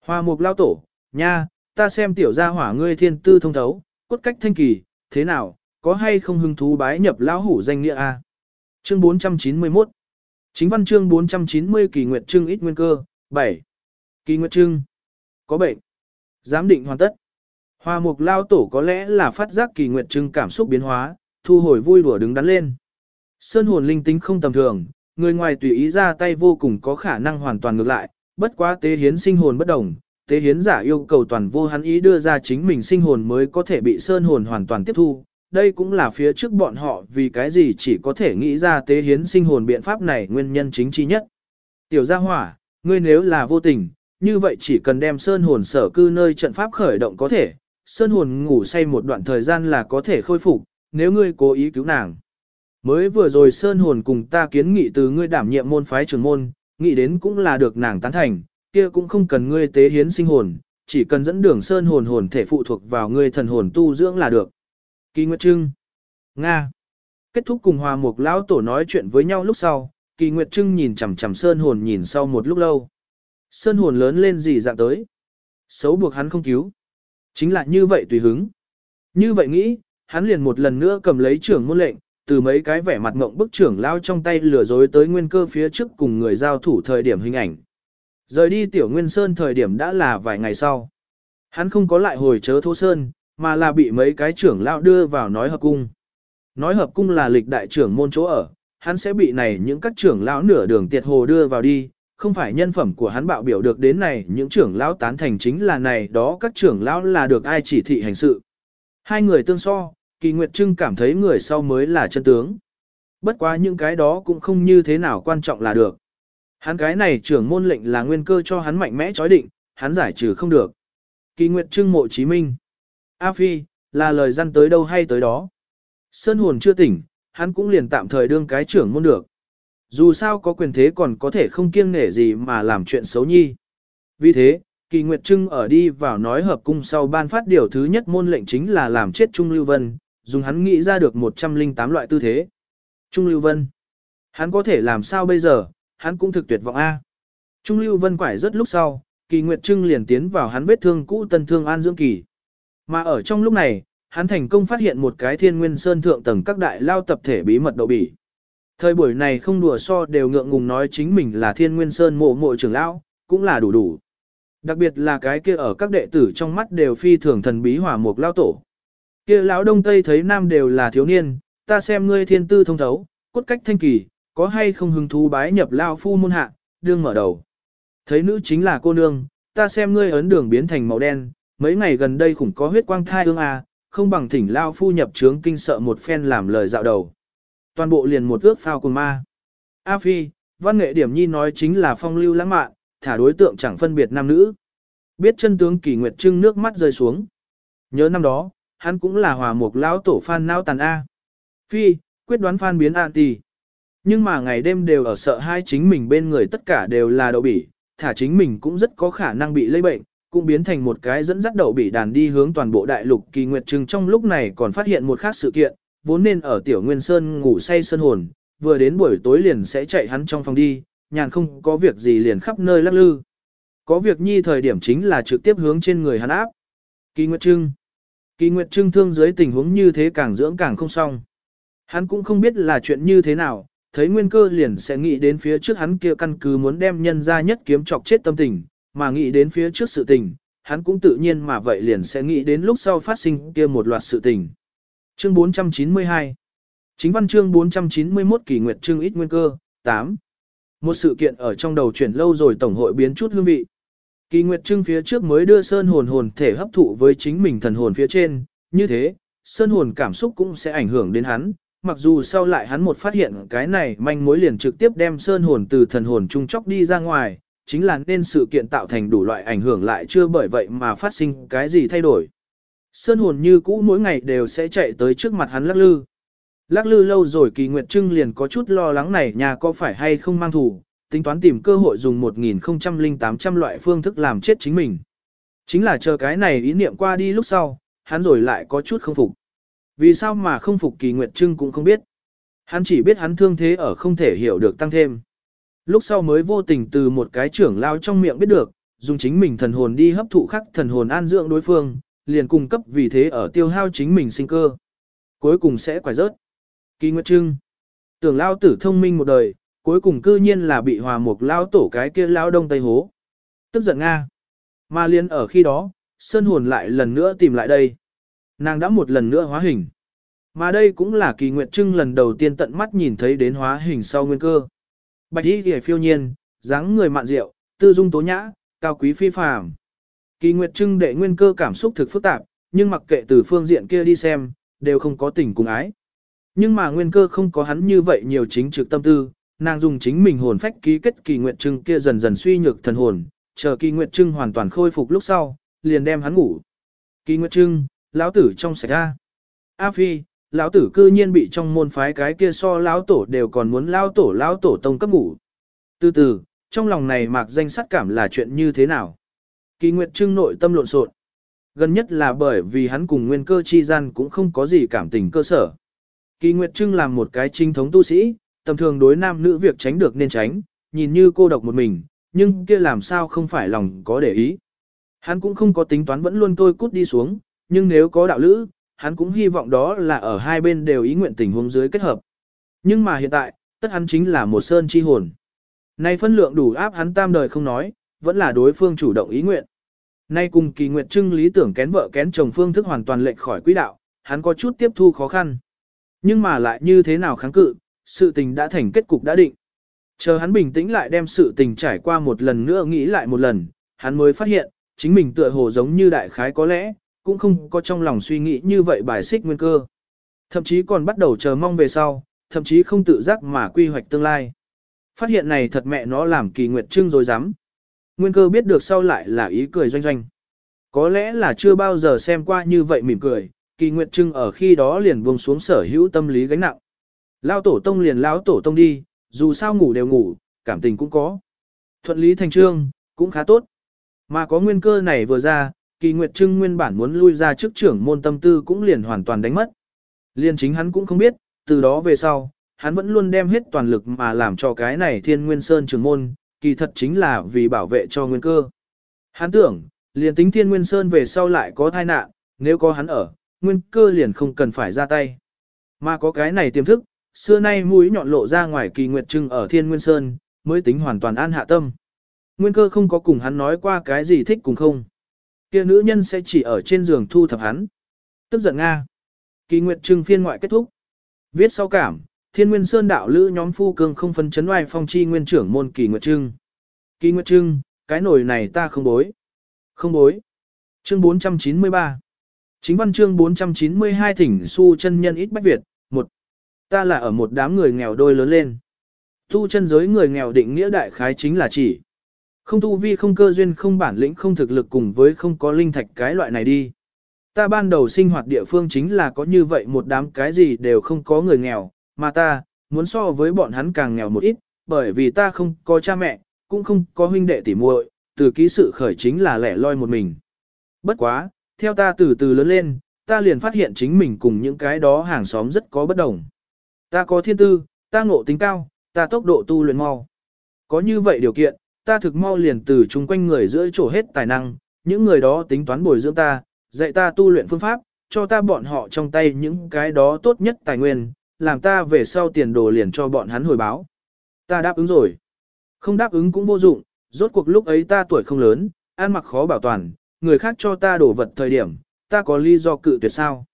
Hoa mục lao tổ, nha, ta xem tiểu gia hỏa ngươi thiên tư thông thấu, cốt cách thanh kỳ, thế nào, có hay không hứng thú bái nhập lão hủ danh nghĩa a? Chương 491 Chính văn chương 490 kỳ nguyệt trưng ít nguyên cơ, 7. Kỳ nguyệt trưng. Có bệnh. Giám định hoàn tất. Hoa mục lao tổ có lẽ là phát giác kỳ nguyệt trưng cảm xúc biến hóa, thu hồi vui đùa đứng đắn lên. Sơn hồn linh tính không tầm thường, người ngoài tùy ý ra tay vô cùng có khả năng hoàn toàn ngược lại, bất quá tế hiến sinh hồn bất đồng, tế hiến giả yêu cầu toàn vô hắn ý đưa ra chính mình sinh hồn mới có thể bị sơn hồn hoàn toàn tiếp thu. Đây cũng là phía trước bọn họ vì cái gì chỉ có thể nghĩ ra tế hiến sinh hồn biện pháp này nguyên nhân chính chi nhất. Tiểu gia hỏa, ngươi nếu là vô tình, như vậy chỉ cần đem sơn hồn sở cư nơi trận pháp khởi động có thể, sơn hồn ngủ say một đoạn thời gian là có thể khôi phục, nếu ngươi cố ý cứu nàng. Mới vừa rồi sơn hồn cùng ta kiến nghị từ ngươi đảm nhiệm môn phái trưởng môn, nghĩ đến cũng là được nàng tán thành, kia cũng không cần ngươi tế hiến sinh hồn, chỉ cần dẫn đường sơn hồn hồn thể phụ thuộc vào ngươi thần hồn tu dưỡng là được. Kỳ Nguyệt Trưng Nga Kết thúc cùng hòa mục lão tổ nói chuyện với nhau lúc sau, Kỳ Nguyệt Trưng nhìn chằm chằm sơn hồn nhìn sau một lúc lâu. Sơn hồn lớn lên gì dạng tới. Xấu buộc hắn không cứu. Chính là như vậy tùy hứng. Như vậy nghĩ, hắn liền một lần nữa cầm lấy trưởng môn lệnh, từ mấy cái vẻ mặt ngộng bức trưởng lao trong tay lừa dối tới nguyên cơ phía trước cùng người giao thủ thời điểm hình ảnh. Rời đi tiểu nguyên sơn thời điểm đã là vài ngày sau. Hắn không có lại hồi chớ thô sơn, mà là bị mấy cái trưởng lao đưa vào nói hợp cung. Nói hợp cung là lịch đại trưởng môn chỗ ở, hắn sẽ bị này những các trưởng lão nửa đường tiệt hồ đưa vào đi, không phải nhân phẩm của hắn bạo biểu được đến này, những trưởng lão tán thành chính là này đó các trưởng lão là được ai chỉ thị hành sự. Hai người tương so, kỳ nguyệt trưng cảm thấy người sau mới là chân tướng. Bất quá những cái đó cũng không như thế nào quan trọng là được. Hắn cái này trưởng môn lệnh là nguyên cơ cho hắn mạnh mẽ chói định, hắn giải trừ không được. Kỳ nguyệt trưng mộ chí minh. A Phi, là lời dân tới đâu hay tới đó. Sơn hồn chưa tỉnh, hắn cũng liền tạm thời đương cái trưởng môn được. Dù sao có quyền thế còn có thể không kiêng nể gì mà làm chuyện xấu nhi. Vì thế, Kỳ Nguyệt Trưng ở đi vào nói hợp cung sau ban phát điều thứ nhất môn lệnh chính là làm chết Trung Lưu Vân, dùng hắn nghĩ ra được 108 loại tư thế. Trung Lưu Vân. Hắn có thể làm sao bây giờ, hắn cũng thực tuyệt vọng A. Trung Lưu Vân quải rất lúc sau, Kỳ Nguyệt Trưng liền tiến vào hắn vết thương cũ tân thương an dưỡng kỳ. Mà ở trong lúc này, hắn thành công phát hiện một cái thiên nguyên sơn thượng tầng các đại lao tập thể bí mật đậu bỉ. Thời buổi này không đùa so đều ngượng ngùng nói chính mình là thiên nguyên sơn mộ mộ trưởng lão, cũng là đủ đủ. Đặc biệt là cái kia ở các đệ tử trong mắt đều phi thường thần bí hỏa mục lao tổ. Kia lão đông tây thấy nam đều là thiếu niên, ta xem ngươi thiên tư thông thấu, cốt cách thanh kỳ, có hay không hứng thú bái nhập lao phu môn hạ, đương mở đầu. Thấy nữ chính là cô nương, ta xem ngươi ấn đường biến thành màu đen, mấy ngày gần đây khủng có huyết quang thai ương à, không bằng thỉnh lao phu nhập trướng kinh sợ một phen làm lời dạo đầu toàn bộ liền một ước phao cùng ma. A Phi, văn nghệ điểm nhi nói chính là phong lưu lãng mạn, thả đối tượng chẳng phân biệt nam nữ. Biết chân tướng kỳ nguyệt trưng nước mắt rơi xuống. Nhớ năm đó, hắn cũng là hòa mục lão tổ phan nao tàn A. Phi, quyết đoán phan biến an tì. Nhưng mà ngày đêm đều ở sợ hai chính mình bên người tất cả đều là đậu bỉ, thả chính mình cũng rất có khả năng bị lây bệnh, cũng biến thành một cái dẫn dắt đậu bỉ đàn đi hướng toàn bộ đại lục kỳ nguyệt trưng trong lúc này còn phát hiện một khác sự kiện, vốn nên ở tiểu nguyên sơn ngủ say sơn hồn, vừa đến buổi tối liền sẽ chạy hắn trong phòng đi, nhàn không có việc gì liền khắp nơi lắc lư. Có việc nhi thời điểm chính là trực tiếp hướng trên người hắn áp. Kỳ Nguyệt Trưng Kỳ Nguyệt Trưng thương dưới tình huống như thế càng dưỡng càng không xong. Hắn cũng không biết là chuyện như thế nào, thấy nguyên cơ liền sẽ nghĩ đến phía trước hắn kia căn cứ muốn đem nhân ra nhất kiếm chọc chết tâm tình, mà nghĩ đến phía trước sự tình, hắn cũng tự nhiên mà vậy liền sẽ nghĩ đến lúc sau phát sinh kia một loạt sự tình. Chương 492 Chính văn chương 491 kỳ nguyệt trưng ít nguyên cơ, 8. Một sự kiện ở trong đầu chuyển lâu rồi tổng hội biến chút hương vị. Kỳ Nguyệt Trưng phía trước mới đưa sơn hồn hồn thể hấp thụ với chính mình thần hồn phía trên, như thế, sơn hồn cảm xúc cũng sẽ ảnh hưởng đến hắn, mặc dù sau lại hắn một phát hiện cái này manh mối liền trực tiếp đem sơn hồn từ thần hồn trung chóc đi ra ngoài, chính là nên sự kiện tạo thành đủ loại ảnh hưởng lại chưa bởi vậy mà phát sinh cái gì thay đổi. Sơn hồn như cũ mỗi ngày đều sẽ chạy tới trước mặt hắn lắc lư. Lắc lư lâu rồi kỳ nguyệt trưng liền có chút lo lắng này nhà có phải hay không mang thủ, tính toán tìm cơ hội dùng 1.0800 loại phương thức làm chết chính mình. Chính là chờ cái này ý niệm qua đi lúc sau, hắn rồi lại có chút không phục. Vì sao mà không phục kỳ nguyệt trưng cũng không biết. Hắn chỉ biết hắn thương thế ở không thể hiểu được tăng thêm. Lúc sau mới vô tình từ một cái trưởng lao trong miệng biết được, dùng chính mình thần hồn đi hấp thụ khắc thần hồn an dưỡng đối phương, liền cung cấp vì thế ở tiêu hao chính mình sinh cơ. Cuối cùng sẽ quải rớt. Kỳ Nguyệt Trưng. Tưởng lao tử thông minh một đời, cuối cùng cư nhiên là bị hòa mục lao tổ cái kia lao đông tây hố. Tức giận Nga. Mà liên ở khi đó, Sơn hồn lại lần nữa tìm lại đây. Nàng đã một lần nữa hóa hình. Mà đây cũng là kỳ nguyệt trưng lần đầu tiên tận mắt nhìn thấy đến hóa hình sau nguyên cơ. Bạch y kìa phiêu nhiên, dáng người mạn diệu, tư dung tố nhã, cao quý phi phàm. Kỳ nguyệt trưng đệ nguyên cơ cảm xúc thực phức tạp, nhưng mặc kệ từ phương diện kia đi xem, đều không có tình cùng ái. Nhưng mà nguyên cơ không có hắn như vậy nhiều chính trực tâm tư, nàng dùng chính mình hồn phách ký kết kỳ nguyện trưng kia dần dần suy nhược thần hồn, chờ kỳ nguyện trưng hoàn toàn khôi phục lúc sau, liền đem hắn ngủ. Kỳ nguyện trưng, lão tử trong sạch ra. A phi, lão tử cư nhiên bị trong môn phái cái kia so lão tổ đều còn muốn lão tổ lão tổ tông cấp ngủ. Từ từ, trong lòng này mạc danh sát cảm là chuyện như thế nào? Kỳ nguyện Trưng nội tâm lộn xộn. Gần nhất là bởi vì hắn cùng nguyên cơ chi gian cũng không có gì cảm tình cơ sở. Kỳ Nguyệt Trưng làm một cái trinh thống tu sĩ, tầm thường đối nam nữ việc tránh được nên tránh, nhìn như cô độc một mình, nhưng kia làm sao không phải lòng có để ý. Hắn cũng không có tính toán vẫn luôn tôi cút đi xuống, nhưng nếu có đạo lữ, hắn cũng hy vọng đó là ở hai bên đều ý nguyện tình huống dưới kết hợp. Nhưng mà hiện tại, tất hắn chính là một sơn chi hồn. Nay phân lượng đủ áp hắn tam đời không nói, vẫn là đối phương chủ động ý nguyện. Nay cùng kỳ nguyện trưng lý tưởng kén vợ kén chồng phương thức hoàn toàn lệch khỏi quỹ đạo, hắn có chút tiếp thu khó khăn. Nhưng mà lại như thế nào kháng cự, sự tình đã thành kết cục đã định. Chờ hắn bình tĩnh lại đem sự tình trải qua một lần nữa nghĩ lại một lần, hắn mới phát hiện, chính mình tựa hồ giống như đại khái có lẽ, cũng không có trong lòng suy nghĩ như vậy bài xích nguyên cơ. Thậm chí còn bắt đầu chờ mong về sau, thậm chí không tự giác mà quy hoạch tương lai. Phát hiện này thật mẹ nó làm kỳ nguyệt trưng rồi dám. Nguyên cơ biết được sau lại là ý cười doanh doanh. Có lẽ là chưa bao giờ xem qua như vậy mỉm cười, kỳ nguyệt trưng ở khi đó liền buông xuống sở hữu tâm lý gánh nặng. Lao tổ tông liền lão tổ tông đi, dù sao ngủ đều ngủ, cảm tình cũng có. Thuận lý thành trương, cũng khá tốt. Mà có nguyên cơ này vừa ra, kỳ nguyệt trưng nguyên bản muốn lui ra trước trưởng môn tâm tư cũng liền hoàn toàn đánh mất. Liên chính hắn cũng không biết, từ đó về sau, hắn vẫn luôn đem hết toàn lực mà làm cho cái này thiên nguyên sơn trưởng môn, kỳ thật chính là vì bảo vệ cho nguyên cơ. Hắn tưởng, liền tính thiên nguyên sơn về sau lại có tai nạn, nếu có hắn ở, nguyên cơ liền không cần phải ra tay. Mà có cái này tiềm thức, xưa nay mũi nhọn lộ ra ngoài kỳ nguyệt trưng ở thiên nguyên sơn, mới tính hoàn toàn an hạ tâm. Nguyên cơ không có cùng hắn nói qua cái gì thích cùng không kia nữ nhân sẽ chỉ ở trên giường thu thập hắn. Tức giận Nga. Kỳ Nguyệt Trưng phiên ngoại kết thúc. Viết sau cảm, Thiên Nguyên Sơn đạo lữ nhóm phu cương không phân chấn oai phong chi nguyên trưởng môn Kỳ Nguyệt Trưng. Kỳ Nguyệt Trưng, cái nồi này ta không bối. Không bối. Chương 493. Chính văn chương 492 thỉnh su chân nhân ít bách Việt, một Ta là ở một đám người nghèo đôi lớn lên. Tu chân giới người nghèo định nghĩa đại khái chính là chỉ không tu vi không cơ duyên không bản lĩnh không thực lực cùng với không có linh thạch cái loại này đi. Ta ban đầu sinh hoạt địa phương chính là có như vậy một đám cái gì đều không có người nghèo, mà ta, muốn so với bọn hắn càng nghèo một ít, bởi vì ta không có cha mẹ, cũng không có huynh đệ tỉ muội, từ ký sự khởi chính là lẻ loi một mình. Bất quá, theo ta từ từ lớn lên, ta liền phát hiện chính mình cùng những cái đó hàng xóm rất có bất đồng. Ta có thiên tư, ta ngộ tính cao, ta tốc độ tu luyện mau. Có như vậy điều kiện, ta thực mau liền từ chung quanh người giữa chỗ hết tài năng, những người đó tính toán bồi dưỡng ta, dạy ta tu luyện phương pháp, cho ta bọn họ trong tay những cái đó tốt nhất tài nguyên, làm ta về sau tiền đồ liền cho bọn hắn hồi báo. Ta đáp ứng rồi. Không đáp ứng cũng vô dụng, rốt cuộc lúc ấy ta tuổi không lớn, ăn mặc khó bảo toàn, người khác cho ta đổ vật thời điểm, ta có lý do cự tuyệt sao.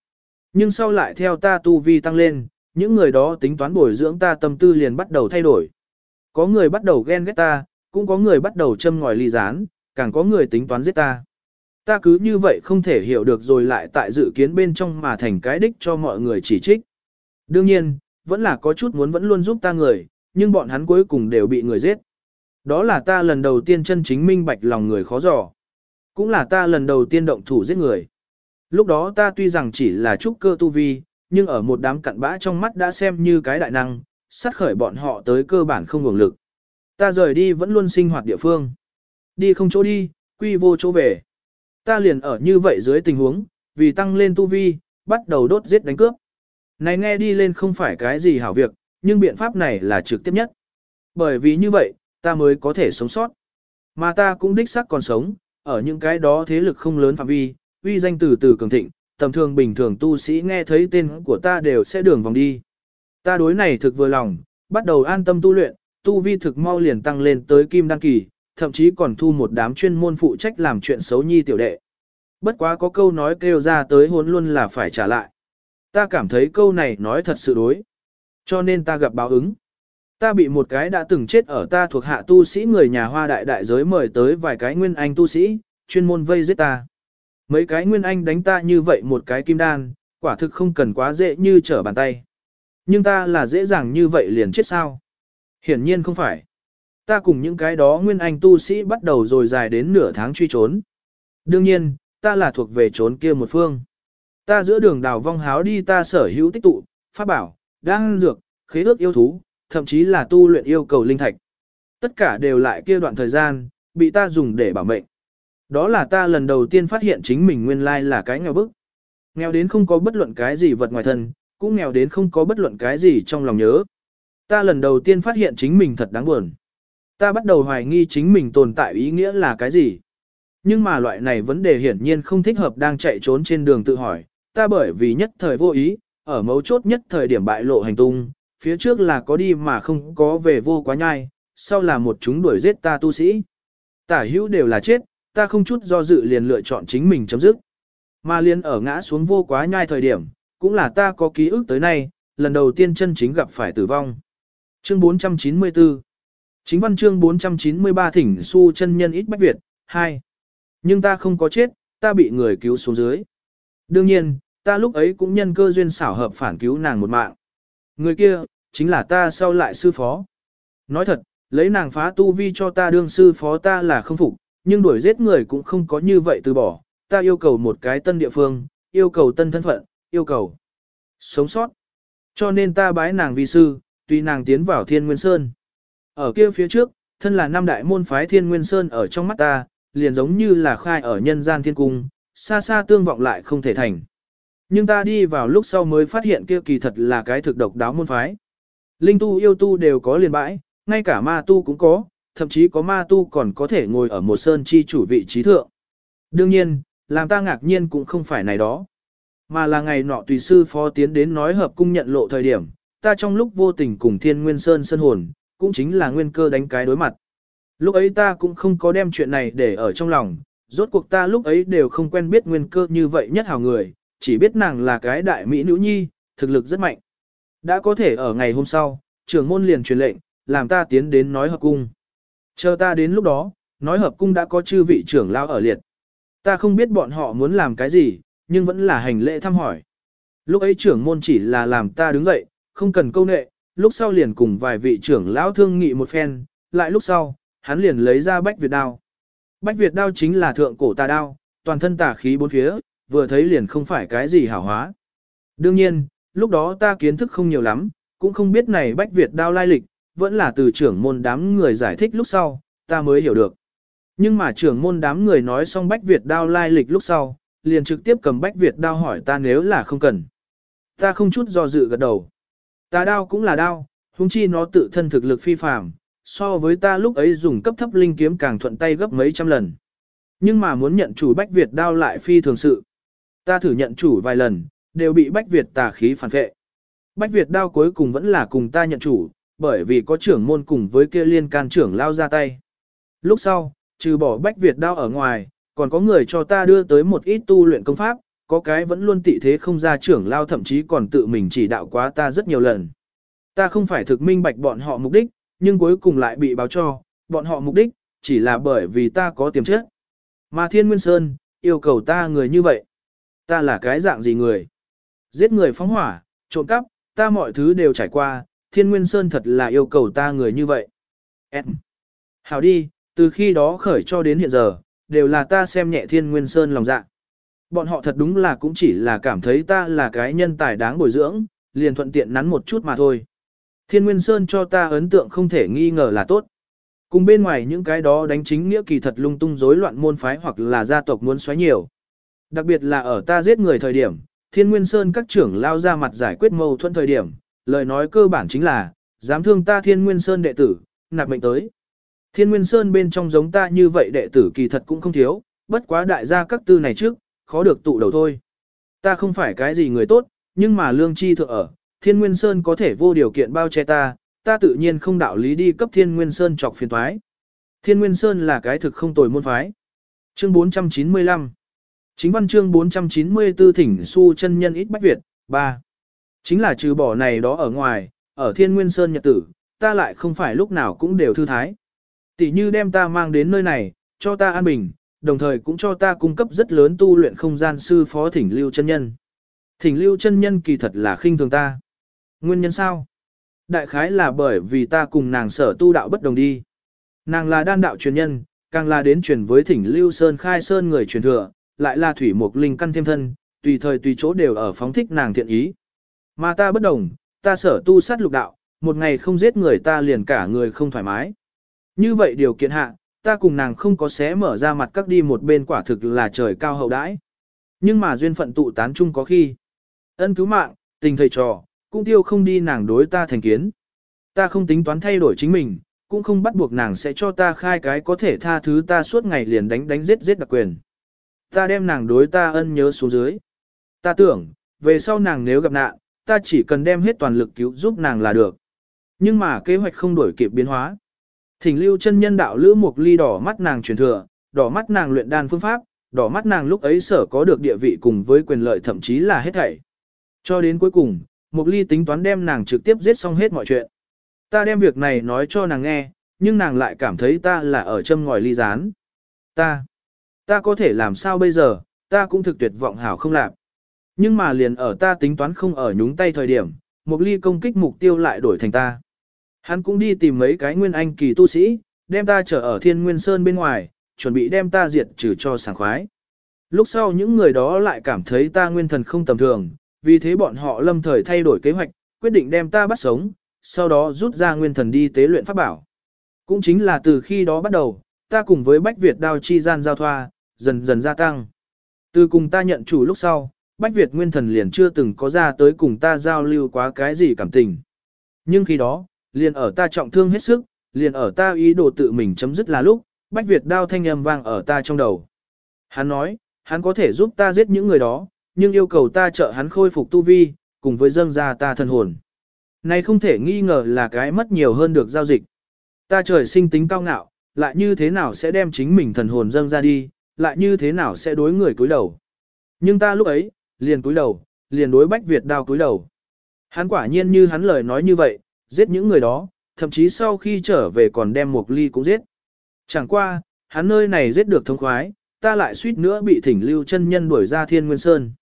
Nhưng sau lại theo ta tu vi tăng lên, những người đó tính toán bồi dưỡng ta tâm tư liền bắt đầu thay đổi. Có người bắt đầu ghen ghét ta, cũng có người bắt đầu châm ngòi ly gián, càng có người tính toán giết ta. Ta cứ như vậy không thể hiểu được rồi lại tại dự kiến bên trong mà thành cái đích cho mọi người chỉ trích. Đương nhiên, vẫn là có chút muốn vẫn luôn giúp ta người, nhưng bọn hắn cuối cùng đều bị người giết. Đó là ta lần đầu tiên chân chính minh bạch lòng người khó dò. Cũng là ta lần đầu tiên động thủ giết người. Lúc đó ta tuy rằng chỉ là trúc cơ tu vi, nhưng ở một đám cặn bã trong mắt đã xem như cái đại năng, sát khởi bọn họ tới cơ bản không nguồn lực. Ta rời đi vẫn luôn sinh hoạt địa phương. Đi không chỗ đi, quy vô chỗ về. Ta liền ở như vậy dưới tình huống, vì tăng lên tu vi, bắt đầu đốt giết đánh cướp. Này nghe đi lên không phải cái gì hảo việc, nhưng biện pháp này là trực tiếp nhất. Bởi vì như vậy, ta mới có thể sống sót. Mà ta cũng đích xác còn sống, ở những cái đó thế lực không lớn phạm vi, uy danh từ từ cường thịnh, tầm thường bình thường tu sĩ nghe thấy tên của ta đều sẽ đường vòng đi. Ta đối này thực vừa lòng, bắt đầu an tâm tu luyện, tu vi thực mau liền tăng lên tới kim đăng kỳ, thậm chí còn thu một đám chuyên môn phụ trách làm chuyện xấu nhi tiểu đệ. Bất quá có câu nói kêu ra tới hốn luôn là phải trả lại. Ta cảm thấy câu này nói thật sự đối. Cho nên ta gặp báo ứng. Ta bị một cái đã từng chết ở ta thuộc hạ tu sĩ người nhà hoa đại đại giới mời tới vài cái nguyên anh tu sĩ, chuyên môn vây giết ta. Mấy cái nguyên anh đánh ta như vậy một cái kim đan, quả thực không cần quá dễ như trở bàn tay. Nhưng ta là dễ dàng như vậy liền chết sao? Hiển nhiên không phải. Ta cùng những cái đó nguyên anh tu sĩ bắt đầu rồi dài đến nửa tháng truy trốn. Đương nhiên, ta là thuộc về trốn kia một phương. Ta giữa đường đào vong háo đi ta sở hữu tích tụ, pháp bảo, đang dược, khế ước yêu thú, thậm chí là tu luyện yêu cầu linh thạch. Tất cả đều lại kia đoạn thời gian, bị ta dùng để bảo mệnh. Đó là ta lần đầu tiên phát hiện chính mình nguyên lai là cái nghèo bức. Nghèo đến không có bất luận cái gì vật ngoài thân, cũng nghèo đến không có bất luận cái gì trong lòng nhớ. Ta lần đầu tiên phát hiện chính mình thật đáng buồn. Ta bắt đầu hoài nghi chính mình tồn tại ý nghĩa là cái gì. Nhưng mà loại này vấn đề hiển nhiên không thích hợp đang chạy trốn trên đường tự hỏi, ta bởi vì nhất thời vô ý, ở mấu chốt nhất thời điểm bại lộ hành tung, phía trước là có đi mà không có về vô quá nhai, sau là một chúng đuổi giết ta tu sĩ. Tả hữu đều là chết, ta không chút do dự liền lựa chọn chính mình chấm dứt. Mà liền ở ngã xuống vô quá nhai thời điểm, cũng là ta có ký ức tới nay, lần đầu tiên chân chính gặp phải tử vong. Chương 494 Chính văn chương 493 thỉnh su chân nhân ít bách Việt, 2. Nhưng ta không có chết, ta bị người cứu xuống dưới. Đương nhiên, ta lúc ấy cũng nhân cơ duyên xảo hợp phản cứu nàng một mạng. Người kia, chính là ta sau lại sư phó. Nói thật, lấy nàng phá tu vi cho ta đương sư phó ta là không phục, nhưng đuổi giết người cũng không có như vậy từ bỏ. Ta yêu cầu một cái tân địa phương, yêu cầu tân thân phận, yêu cầu sống sót. Cho nên ta bái nàng vi sư, tùy nàng tiến vào thiên nguyên sơn. Ở kia phía trước, thân là năm đại môn phái thiên nguyên sơn ở trong mắt ta, liền giống như là khai ở nhân gian thiên cung, xa xa tương vọng lại không thể thành. Nhưng ta đi vào lúc sau mới phát hiện kia kỳ thật là cái thực độc đáo môn phái. Linh tu yêu tu đều có liền bãi, ngay cả ma tu cũng có, thậm chí có ma tu còn có thể ngồi ở một sơn chi chủ vị trí thượng. Đương nhiên, làm ta ngạc nhiên cũng không phải này đó. Mà là ngày nọ tùy sư phó tiến đến nói hợp cung nhận lộ thời điểm, ta trong lúc vô tình cùng thiên nguyên sơn sơn hồn, cũng chính là nguyên cơ đánh cái đối mặt. Lúc ấy ta cũng không có đem chuyện này để ở trong lòng, rốt cuộc ta lúc ấy đều không quen biết nguyên cơ như vậy nhất hào người, chỉ biết nàng là cái đại mỹ nữ nhi, thực lực rất mạnh. Đã có thể ở ngày hôm sau, trưởng môn liền truyền lệnh, làm ta tiến đến nói hợp cung. Chờ ta đến lúc đó, nói hợp cung đã có chư vị trưởng lao ở liệt. Ta không biết bọn họ muốn làm cái gì, nhưng vẫn là hành lễ thăm hỏi. Lúc ấy trưởng môn chỉ là làm ta đứng dậy, không cần câu nệ, lúc sau liền cùng vài vị trưởng lão thương nghị một phen, lại lúc sau, hắn liền lấy ra bách Việt đao. Bách Việt đao chính là thượng cổ tà đao, toàn thân tà khí bốn phía, vừa thấy liền không phải cái gì hảo hóa. Đương nhiên, lúc đó ta kiến thức không nhiều lắm, cũng không biết này Bách Việt đao lai lịch, vẫn là từ trưởng môn đám người giải thích lúc sau, ta mới hiểu được. Nhưng mà trưởng môn đám người nói xong Bách Việt đao lai lịch lúc sau, liền trực tiếp cầm Bách Việt đao hỏi ta nếu là không cần. Ta không chút do dự gật đầu. Ta đao cũng là đao, huống chi nó tự thân thực lực phi phàm, so với ta lúc ấy dùng cấp thấp linh kiếm càng thuận tay gấp mấy trăm lần. Nhưng mà muốn nhận chủ Bách Việt đao lại phi thường sự. Ta thử nhận chủ vài lần, đều bị Bách Việt tà khí phản vệ. Bách Việt đao cuối cùng vẫn là cùng ta nhận chủ, bởi vì có trưởng môn cùng với kia liên can trưởng lao ra tay. Lúc sau, trừ bỏ Bách Việt đao ở ngoài, còn có người cho ta đưa tới một ít tu luyện công pháp, có cái vẫn luôn tị thế không ra trưởng lao thậm chí còn tự mình chỉ đạo quá ta rất nhiều lần. Ta không phải thực minh bạch bọn họ mục đích, nhưng cuối cùng lại bị báo cho, bọn họ mục đích, chỉ là bởi vì ta có tiềm chất. Mà Thiên Nguyên Sơn, yêu cầu ta người như vậy. Ta là cái dạng gì người? Giết người phóng hỏa, trộm cắp, ta mọi thứ đều trải qua, Thiên Nguyên Sơn thật là yêu cầu ta người như vậy. Em. Hảo đi, từ khi đó khởi cho đến hiện giờ, đều là ta xem nhẹ Thiên Nguyên Sơn lòng dạ. Bọn họ thật đúng là cũng chỉ là cảm thấy ta là cái nhân tài đáng bồi dưỡng, liền thuận tiện nắn một chút mà thôi. Thiên Nguyên Sơn cho ta ấn tượng không thể nghi ngờ là tốt. Cùng bên ngoài những cái đó đánh chính nghĩa kỳ thật lung tung rối loạn môn phái hoặc là gia tộc muốn xoáy nhiều. Đặc biệt là ở ta giết người thời điểm, Thiên Nguyên Sơn các trưởng lao ra mặt giải quyết mâu thuẫn thời điểm, lời nói cơ bản chính là, dám thương ta Thiên Nguyên Sơn đệ tử, nạp mệnh tới. Thiên Nguyên Sơn bên trong giống ta như vậy đệ tử kỳ thật cũng không thiếu, bất quá đại gia các tư này trước, khó được tụ đầu thôi. Ta không phải cái gì người tốt, nhưng mà lương chi thượng ở, Thiên Nguyên Sơn có thể vô điều kiện bao che ta, ta tự nhiên không đạo lý đi cấp Thiên Nguyên Sơn chọc phiền toái. Thiên Nguyên Sơn là cái thực không tồi môn phái. Chương 495 Chính văn chương 494 thỉnh su chân nhân ít bách Việt, 3. Chính là trừ bỏ này đó ở ngoài, ở Thiên Nguyên Sơn Nhật tử, ta lại không phải lúc nào cũng đều thư thái. Tỷ như đem ta mang đến nơi này, cho ta an bình, đồng thời cũng cho ta cung cấp rất lớn tu luyện không gian sư phó thỉnh lưu chân nhân. Thỉnh lưu chân nhân kỳ thật là khinh thường ta. Nguyên nhân sao? Đại khái là bởi vì ta cùng nàng sở tu đạo bất đồng đi. Nàng là đan đạo truyền nhân, càng là đến truyền với thỉnh lưu sơn khai sơn người truyền thừa, lại là thủy mục linh căn thêm thân, tùy thời tùy chỗ đều ở phóng thích nàng thiện ý. Mà ta bất đồng, ta sở tu sát lục đạo, một ngày không giết người ta liền cả người không thoải mái. Như vậy điều kiện hạ, ta cùng nàng không có xé mở ra mặt các đi một bên quả thực là trời cao hậu đãi. Nhưng mà duyên phận tụ tán chung có khi. Ân cứu mạng, tình thầy trò, cũng tiêu không đi nàng đối ta thành kiến. Ta không tính toán thay đổi chính mình, cũng không bắt buộc nàng sẽ cho ta khai cái có thể tha thứ ta suốt ngày liền đánh đánh giết giết đặc quyền. Ta đem nàng đối ta ân nhớ xuống dưới. Ta tưởng, về sau nàng nếu gặp nạn, ta chỉ cần đem hết toàn lực cứu giúp nàng là được. Nhưng mà kế hoạch không đổi kịp biến hóa. Thỉnh lưu chân nhân đạo lữ một ly đỏ mắt nàng truyền thừa, đỏ mắt nàng luyện đan phương pháp, đỏ mắt nàng lúc ấy sở có được địa vị cùng với quyền lợi thậm chí là hết thảy. Cho đến cuối cùng, Mục Ly tính toán đem nàng trực tiếp giết xong hết mọi chuyện. Ta đem việc này nói cho nàng nghe, nhưng nàng lại cảm thấy ta là ở châm ngòi ly gián. Ta, ta có thể làm sao bây giờ, ta cũng thực tuyệt vọng hảo không làm. Nhưng mà liền ở ta tính toán không ở nhúng tay thời điểm, Mục Ly công kích mục tiêu lại đổi thành ta. Hắn cũng đi tìm mấy cái nguyên anh kỳ tu sĩ, đem ta trở ở thiên nguyên sơn bên ngoài, chuẩn bị đem ta diệt trừ cho sảng khoái. Lúc sau những người đó lại cảm thấy ta nguyên thần không tầm thường, vì thế bọn họ lâm thời thay đổi kế hoạch, quyết định đem ta bắt sống, sau đó rút ra nguyên thần đi tế luyện pháp bảo. Cũng chính là từ khi đó bắt đầu, ta cùng với Bách Việt đao chi gian giao thoa, dần dần gia tăng. Từ cùng ta nhận chủ lúc sau, Bách Việt nguyên thần liền chưa từng có ra tới cùng ta giao lưu quá cái gì cảm tình. Nhưng khi đó, liền ở ta trọng thương hết sức, liền ở ta ý đồ tự mình chấm dứt là lúc, Bách Việt đao thanh âm vang ở ta trong đầu. Hắn nói, hắn có thể giúp ta giết những người đó, nhưng yêu cầu ta trợ hắn khôi phục tu vi, cùng với dâng ra ta thân hồn. Này không thể nghi ngờ là cái mất nhiều hơn được giao dịch. Ta trời sinh tính cao ngạo, lại như thế nào sẽ đem chính mình thần hồn dâng ra đi, lại như thế nào sẽ đối người cúi đầu. Nhưng ta lúc ấy, liền cúi đầu, liền đối Bách Việt đao cúi đầu. Hắn quả nhiên như hắn lời nói như vậy, giết những người đó, thậm chí sau khi trở về còn đem một ly cũng giết. Chẳng qua, hắn nơi này giết được thông khoái, ta lại suýt nữa bị thỉnh lưu chân nhân đuổi ra thiên nguyên sơn.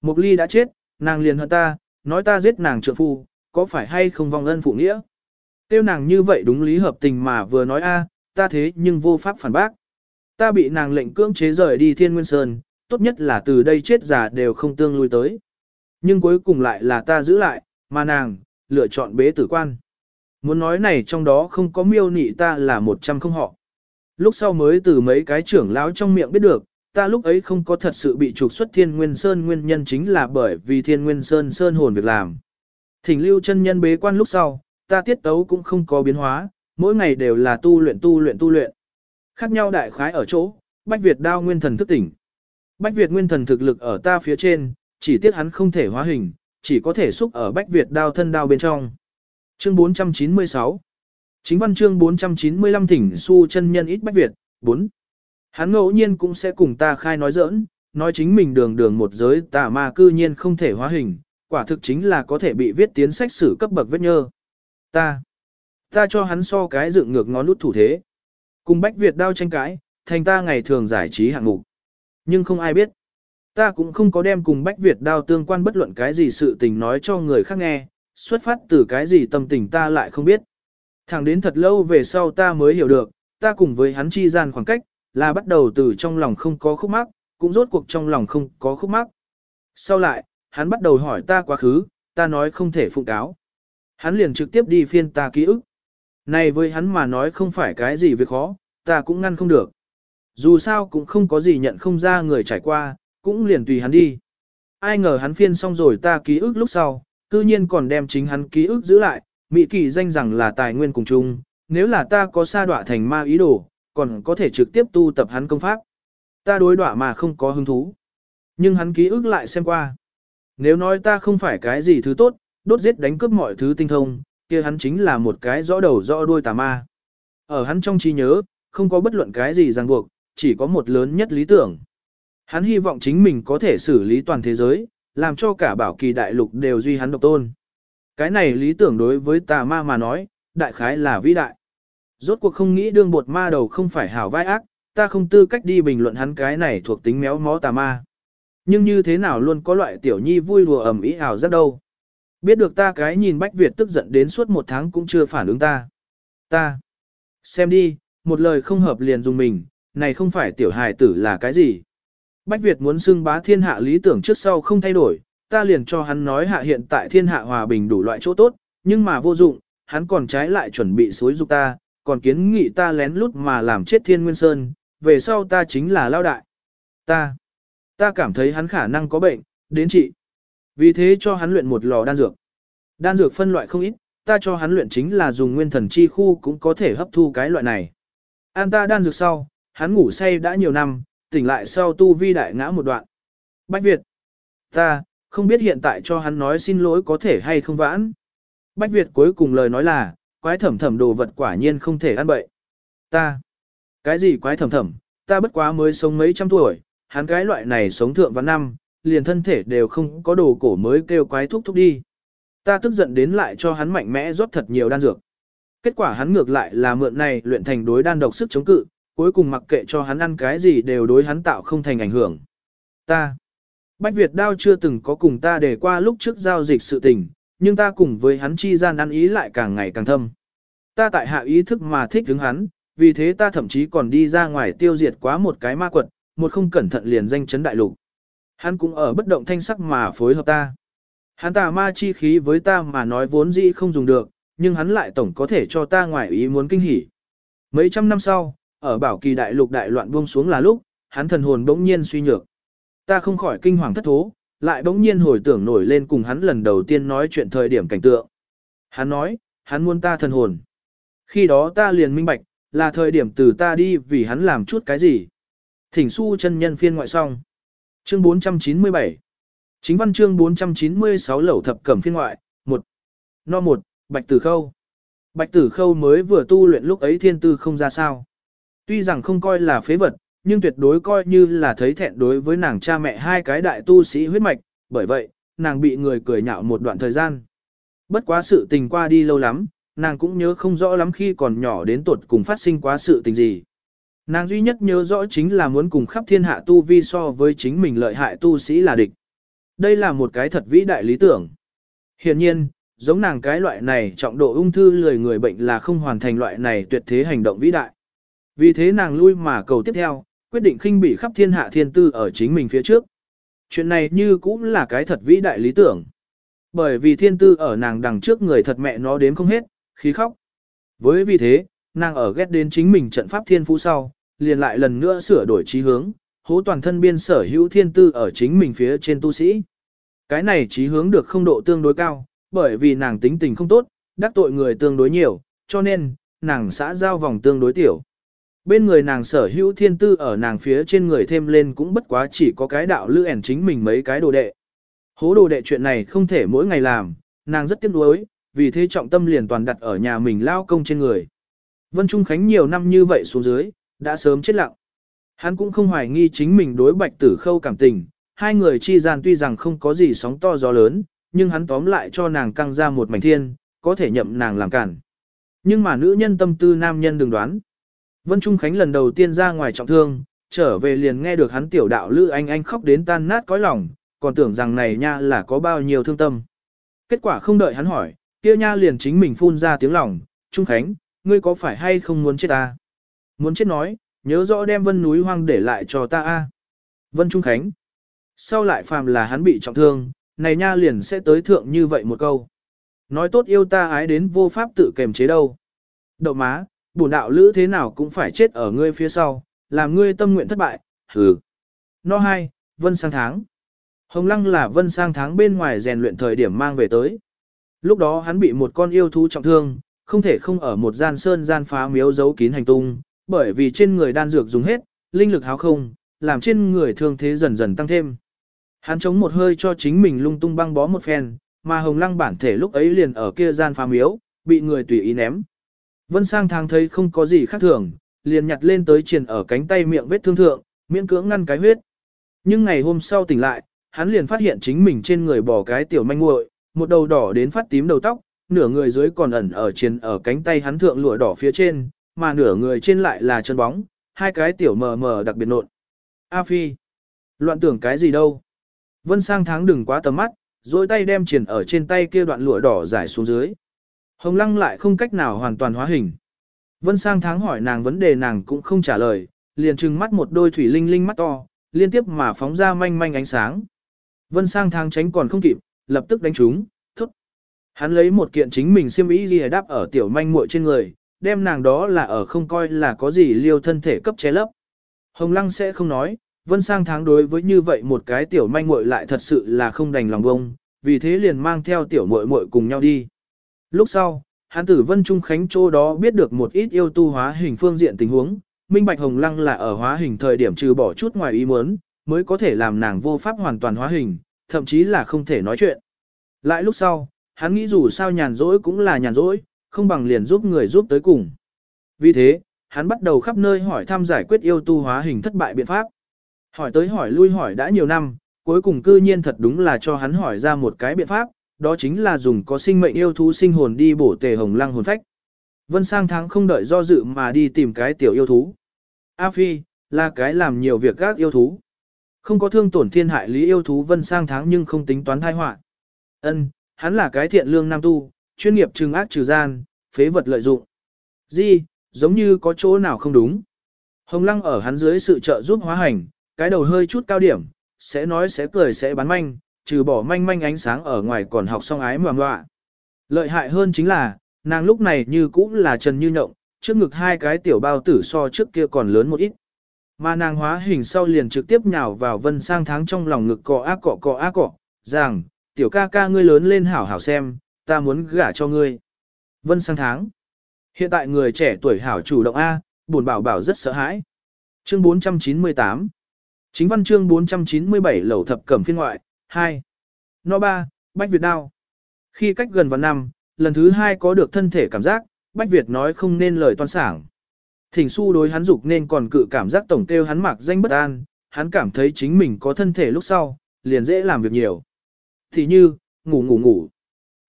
Mục ly đã chết, nàng liền hận ta, nói ta giết nàng trượng phu, có phải hay không vong ân phụ nghĩa? Tiêu nàng như vậy đúng lý hợp tình mà vừa nói a, ta thế nhưng vô pháp phản bác. Ta bị nàng lệnh cưỡng chế rời đi thiên nguyên sơn, tốt nhất là từ đây chết già đều không tương lui tới. Nhưng cuối cùng lại là ta giữ lại, mà nàng, lựa chọn bế tử quan. Muốn nói này trong đó không có miêu nị ta là một trăm không họ. Lúc sau mới từ mấy cái trưởng lão trong miệng biết được, ta lúc ấy không có thật sự bị trục xuất thiên nguyên sơn nguyên nhân chính là bởi vì thiên nguyên sơn sơn hồn việc làm. Thỉnh lưu chân nhân bế quan lúc sau, ta tiết tấu cũng không có biến hóa, mỗi ngày đều là tu luyện tu luyện tu luyện. Khác nhau đại khái ở chỗ, Bách Việt đao nguyên thần thức tỉnh. Bách Việt nguyên thần thực lực ở ta phía trên, chỉ tiếc hắn không thể hóa hình, chỉ có thể xúc ở Bách Việt đao thân đao bên trong. Chương 496 Chính văn chương 495 thỉnh su chân nhân ít Bách Việt, 4. Hắn ngẫu nhiên cũng sẽ cùng ta khai nói giỡn, nói chính mình đường đường một giới tà ma cư nhiên không thể hóa hình, quả thực chính là có thể bị viết tiến sách sử cấp bậc vết nhơ. Ta, ta cho hắn so cái dựng ngược ngón nút thủ thế. Cùng Bách Việt đao tranh cãi, thành ta ngày thường giải trí hạng mục. Nhưng không ai biết. Ta cũng không có đem cùng Bách Việt đao tương quan bất luận cái gì sự tình nói cho người khác nghe, xuất phát từ cái gì tâm tình ta lại không biết. Thẳng đến thật lâu về sau ta mới hiểu được, ta cùng với hắn chi gian khoảng cách, là bắt đầu từ trong lòng không có khúc mắc, cũng rốt cuộc trong lòng không có khúc mắc. Sau lại, hắn bắt đầu hỏi ta quá khứ, ta nói không thể phụ cáo. Hắn liền trực tiếp đi phiên ta ký ức. Này với hắn mà nói không phải cái gì việc khó, ta cũng ngăn không được. Dù sao cũng không có gì nhận không ra người trải qua, cũng liền tùy hắn đi. Ai ngờ hắn phiên xong rồi ta ký ức lúc sau, cư nhiên còn đem chính hắn ký ức giữ lại, Mỹ kỳ danh rằng là tài nguyên cùng chung, nếu là ta có sa đọa thành ma ý đồ, còn có thể trực tiếp tu tập hắn công pháp. Ta đối đọa mà không có hứng thú. Nhưng hắn ký ức lại xem qua. Nếu nói ta không phải cái gì thứ tốt, đốt giết đánh cướp mọi thứ tinh thông, kia hắn chính là một cái rõ đầu rõ đuôi tà ma. Ở hắn trong trí nhớ, không có bất luận cái gì ràng buộc, chỉ có một lớn nhất lý tưởng. Hắn hy vọng chính mình có thể xử lý toàn thế giới, làm cho cả bảo kỳ đại lục đều duy hắn độc tôn. Cái này lý tưởng đối với tà ma mà nói, đại khái là vĩ đại. Rốt cuộc không nghĩ đương bột ma đầu không phải hảo vai ác, ta không tư cách đi bình luận hắn cái này thuộc tính méo mó tà ma. Nhưng như thế nào luôn có loại tiểu nhi vui đùa ẩm ý ảo rất đâu. Biết được ta cái nhìn Bách Việt tức giận đến suốt một tháng cũng chưa phản ứng ta. Ta. Xem đi, một lời không hợp liền dùng mình, này không phải tiểu hài tử là cái gì. Bách Việt muốn xưng bá thiên hạ lý tưởng trước sau không thay đổi, ta liền cho hắn nói hạ hiện tại thiên hạ hòa bình đủ loại chỗ tốt, nhưng mà vô dụng, hắn còn trái lại chuẩn bị xối dục ta, còn kiến nghị ta lén lút mà làm chết thiên nguyên sơn, về sau ta chính là lao đại. Ta, ta cảm thấy hắn khả năng có bệnh, đến trị. Vì thế cho hắn luyện một lò đan dược. Đan dược phân loại không ít, ta cho hắn luyện chính là dùng nguyên thần chi khu cũng có thể hấp thu cái loại này. An ta đan dược sau, hắn ngủ say đã nhiều năm, tỉnh lại sau tu vi đại ngã một đoạn. Bách Việt, ta, không biết hiện tại cho hắn nói xin lỗi có thể hay không vãn. Bách Việt cuối cùng lời nói là, quái thẩm thẩm đồ vật quả nhiên không thể ăn bậy. Ta, cái gì quái thẩm thẩm, ta bất quá mới sống mấy trăm tuổi, hắn cái loại này sống thượng vào năm, liền thân thể đều không có đồ cổ mới kêu quái thúc thúc đi. Ta tức giận đến lại cho hắn mạnh mẽ rót thật nhiều đan dược. Kết quả hắn ngược lại là mượn này luyện thành đối đan độc sức chống cự, cuối cùng mặc kệ cho hắn ăn cái gì đều đối hắn tạo không thành ảnh hưởng. Ta, Bách Việt Đao chưa từng có cùng ta để qua lúc trước giao dịch sự tình, nhưng ta cùng với hắn chi gian ăn ý lại càng ngày càng thâm. Ta tại hạ ý thức mà thích đứng hắn, vì thế ta thậm chí còn đi ra ngoài tiêu diệt quá một cái ma quật, một không cẩn thận liền danh chấn đại lục. Hắn cũng ở bất động thanh sắc mà phối hợp ta. Hắn tà ma chi khí với ta mà nói vốn dĩ không dùng được, nhưng hắn lại tổng có thể cho ta ngoài ý muốn kinh hỉ. Mấy trăm năm sau, ở bảo kỳ đại lục đại loạn buông xuống là lúc, hắn thần hồn bỗng nhiên suy nhược. Ta không khỏi kinh hoàng thất thố, lại bỗng nhiên hồi tưởng nổi lên cùng hắn lần đầu tiên nói chuyện thời điểm cảnh tượng. Hắn nói, hắn muốn ta thần hồn. Khi đó ta liền minh bạch, là thời điểm từ ta đi vì hắn làm chút cái gì. Thỉnh su chân nhân phiên ngoại song. Chương 497 Chính văn chương 496 lẩu thập cẩm phiên ngoại, 1. No 1, Bạch Tử Khâu. Bạch Tử Khâu mới vừa tu luyện lúc ấy thiên tư không ra sao. Tuy rằng không coi là phế vật, nhưng tuyệt đối coi như là thấy thẹn đối với nàng cha mẹ hai cái đại tu sĩ huyết mạch, bởi vậy, nàng bị người cười nhạo một đoạn thời gian. Bất quá sự tình qua đi lâu lắm, nàng cũng nhớ không rõ lắm khi còn nhỏ đến tuột cùng phát sinh quá sự tình gì. Nàng duy nhất nhớ rõ chính là muốn cùng khắp thiên hạ tu vi so với chính mình lợi hại tu sĩ là địch. Đây là một cái thật vĩ đại lý tưởng. Hiện nhiên, giống nàng cái loại này trọng độ ung thư lười người bệnh là không hoàn thành loại này tuyệt thế hành động vĩ đại. Vì thế nàng lui mà cầu tiếp theo, quyết định khinh bị khắp thiên hạ thiên tư ở chính mình phía trước. Chuyện này như cũng là cái thật vĩ đại lý tưởng. Bởi vì thiên tư ở nàng đằng trước người thật mẹ nó đếm không hết, khí khóc. Với vì thế, nàng ở ghét đến chính mình trận pháp thiên phú sau, liền lại lần nữa sửa đổi trí hướng, hố toàn thân biên sở hữu thiên tư ở chính mình phía trên tu sĩ. Cái này trí hướng được không độ tương đối cao, bởi vì nàng tính tình không tốt, đắc tội người tương đối nhiều, cho nên, nàng xã giao vòng tương đối tiểu. Bên người nàng sở hữu thiên tư ở nàng phía trên người thêm lên cũng bất quá chỉ có cái đạo lưu ẻn chính mình mấy cái đồ đệ. Hố đồ đệ chuyện này không thể mỗi ngày làm, nàng rất tiếc nuối, vì thế trọng tâm liền toàn đặt ở nhà mình lao công trên người. Vân Trung Khánh nhiều năm như vậy xuống dưới, đã sớm chết lặng. Hắn cũng không hoài nghi chính mình đối bạch tử khâu cảm tình, hai người chi gian tuy rằng không có gì sóng to gió lớn, nhưng hắn tóm lại cho nàng căng ra một mảnh thiên, có thể nhậm nàng làm cản. Nhưng mà nữ nhân tâm tư nam nhân đừng đoán. Vân Trung Khánh lần đầu tiên ra ngoài trọng thương, trở về liền nghe được hắn tiểu đạo lữ anh anh khóc đến tan nát cõi lòng, còn tưởng rằng này nha là có bao nhiêu thương tâm. Kết quả không đợi hắn hỏi, kia nha liền chính mình phun ra tiếng lòng, Trung Khánh, ngươi có phải hay không muốn chết ta? Muốn chết nói, nhớ rõ đem vân núi hoang để lại cho ta a. Vân Trung Khánh. Sau lại phàm là hắn bị trọng thương, này nha liền sẽ tới thượng như vậy một câu. Nói tốt yêu ta ái đến vô pháp tự kềm chế đâu. Đậu má, bổn đạo lữ thế nào cũng phải chết ở ngươi phía sau, làm ngươi tâm nguyện thất bại, hừ. No 2, Vân sang tháng. Hồng Lăng là Vân sang tháng bên ngoài rèn luyện thời điểm mang về tới. Lúc đó hắn bị một con yêu thú trọng thương, không thể không ở một gian sơn gian phá miếu giấu kín hành tung, bởi vì trên người đan dược dùng hết, linh lực háo không, làm trên người thương thế dần dần tăng thêm. Hắn chống một hơi cho chính mình lung tung băng bó một phen, mà hồng lăng bản thể lúc ấy liền ở kia gian phá miếu, bị người tùy ý ném. Vân sang thang thấy không có gì khác thường, liền nhặt lên tới triền ở cánh tay miệng vết thương thượng, miễn cưỡng ngăn cái huyết. Nhưng ngày hôm sau tỉnh lại, hắn liền phát hiện chính mình trên người bỏ cái tiểu manh muội, một đầu đỏ đến phát tím đầu tóc, nửa người dưới còn ẩn ở triền ở cánh tay hắn thượng lụa đỏ phía trên, mà nửa người trên lại là chân bóng, hai cái tiểu mờ mờ đặc biệt nộn. A Phi, loạn tưởng cái gì đâu. Vân sang tháng đừng quá tầm mắt, dối tay đem triển ở trên tay kia đoạn lụa đỏ giải xuống dưới. Hồng lăng lại không cách nào hoàn toàn hóa hình. Vân sang tháng hỏi nàng vấn đề nàng cũng không trả lời, liền trừng mắt một đôi thủy linh linh mắt to, liên tiếp mà phóng ra manh manh ánh sáng. Vân sang tháng tránh còn không kịp, lập tức đánh trúng, thốt. Hắn lấy một kiện chính mình xiêm y ghi đáp ở tiểu manh muội trên người, đem nàng đó là ở không coi là có gì liêu thân thể cấp che lấp. Hồng Lăng sẽ không nói, Vân Sang tháng đối với như vậy một cái tiểu manh muội lại thật sự là không đành lòng bông, vì thế liền mang theo tiểu muội muội cùng nhau đi. Lúc sau, hắn tử Vân Trung Khánh chỗ đó biết được một ít yêu tu hóa hình phương diện tình huống, Minh Bạch Hồng Lăng là ở hóa hình thời điểm trừ bỏ chút ngoài ý muốn, mới có thể làm nàng vô pháp hoàn toàn hóa hình, thậm chí là không thể nói chuyện. Lại lúc sau, hắn nghĩ dù sao nhàn rỗi cũng là nhàn rỗi, không bằng liền giúp người giúp tới cùng. Vì thế, hắn bắt đầu khắp nơi hỏi thăm giải quyết yêu tu hóa hình thất bại biện pháp. Hỏi tới hỏi lui hỏi đã nhiều năm, cuối cùng cư nhiên thật đúng là cho hắn hỏi ra một cái biện pháp, đó chính là dùng có sinh mệnh yêu thú sinh hồn đi bổ tề hồng lăng hồn phách. Vân sang tháng không đợi do dự mà đi tìm cái tiểu yêu thú. A Phi, là cái làm nhiều việc các yêu thú. Không có thương tổn thiên hại lý yêu thú vân sang tháng nhưng không tính toán thai họa. Ân, hắn là cái thiện lương nam tu, chuyên nghiệp trừng ác trừ gian, phế vật lợi dụng. Di, giống như có chỗ nào không đúng. Hồng Lăng ở hắn dưới sự trợ giúp hóa hành, cái đầu hơi chút cao điểm, sẽ nói sẽ cười sẽ bán manh, trừ bỏ manh manh ánh sáng ở ngoài còn học xong ái mòm loạ. Lợi hại hơn chính là, nàng lúc này như cũng là trần như nhộng, trước ngực hai cái tiểu bao tử so trước kia còn lớn một ít. Mà nàng hóa hình sau liền trực tiếp nhào vào vân sang tháng trong lòng ngực cọ ác cọ cọ ác cọ, rằng, tiểu ca ca ngươi lớn lên hảo hảo xem, ta muốn gả cho ngươi. Vân sang tháng. Hiện tại người trẻ tuổi hảo chủ động A, buồn bảo bảo rất sợ hãi. Chương 498 Chính văn chương 497 lẩu thập cẩm phiên ngoại, 2. No 3, Bách Việt Đao. Khi cách gần vào năm, lần thứ hai có được thân thể cảm giác, Bách Việt nói không nên lời toan sảng. Thỉnh su đối hắn dục nên còn cự cảm giác tổng tiêu hắn mặc danh bất an, hắn cảm thấy chính mình có thân thể lúc sau, liền dễ làm việc nhiều. Thì như, ngủ ngủ ngủ.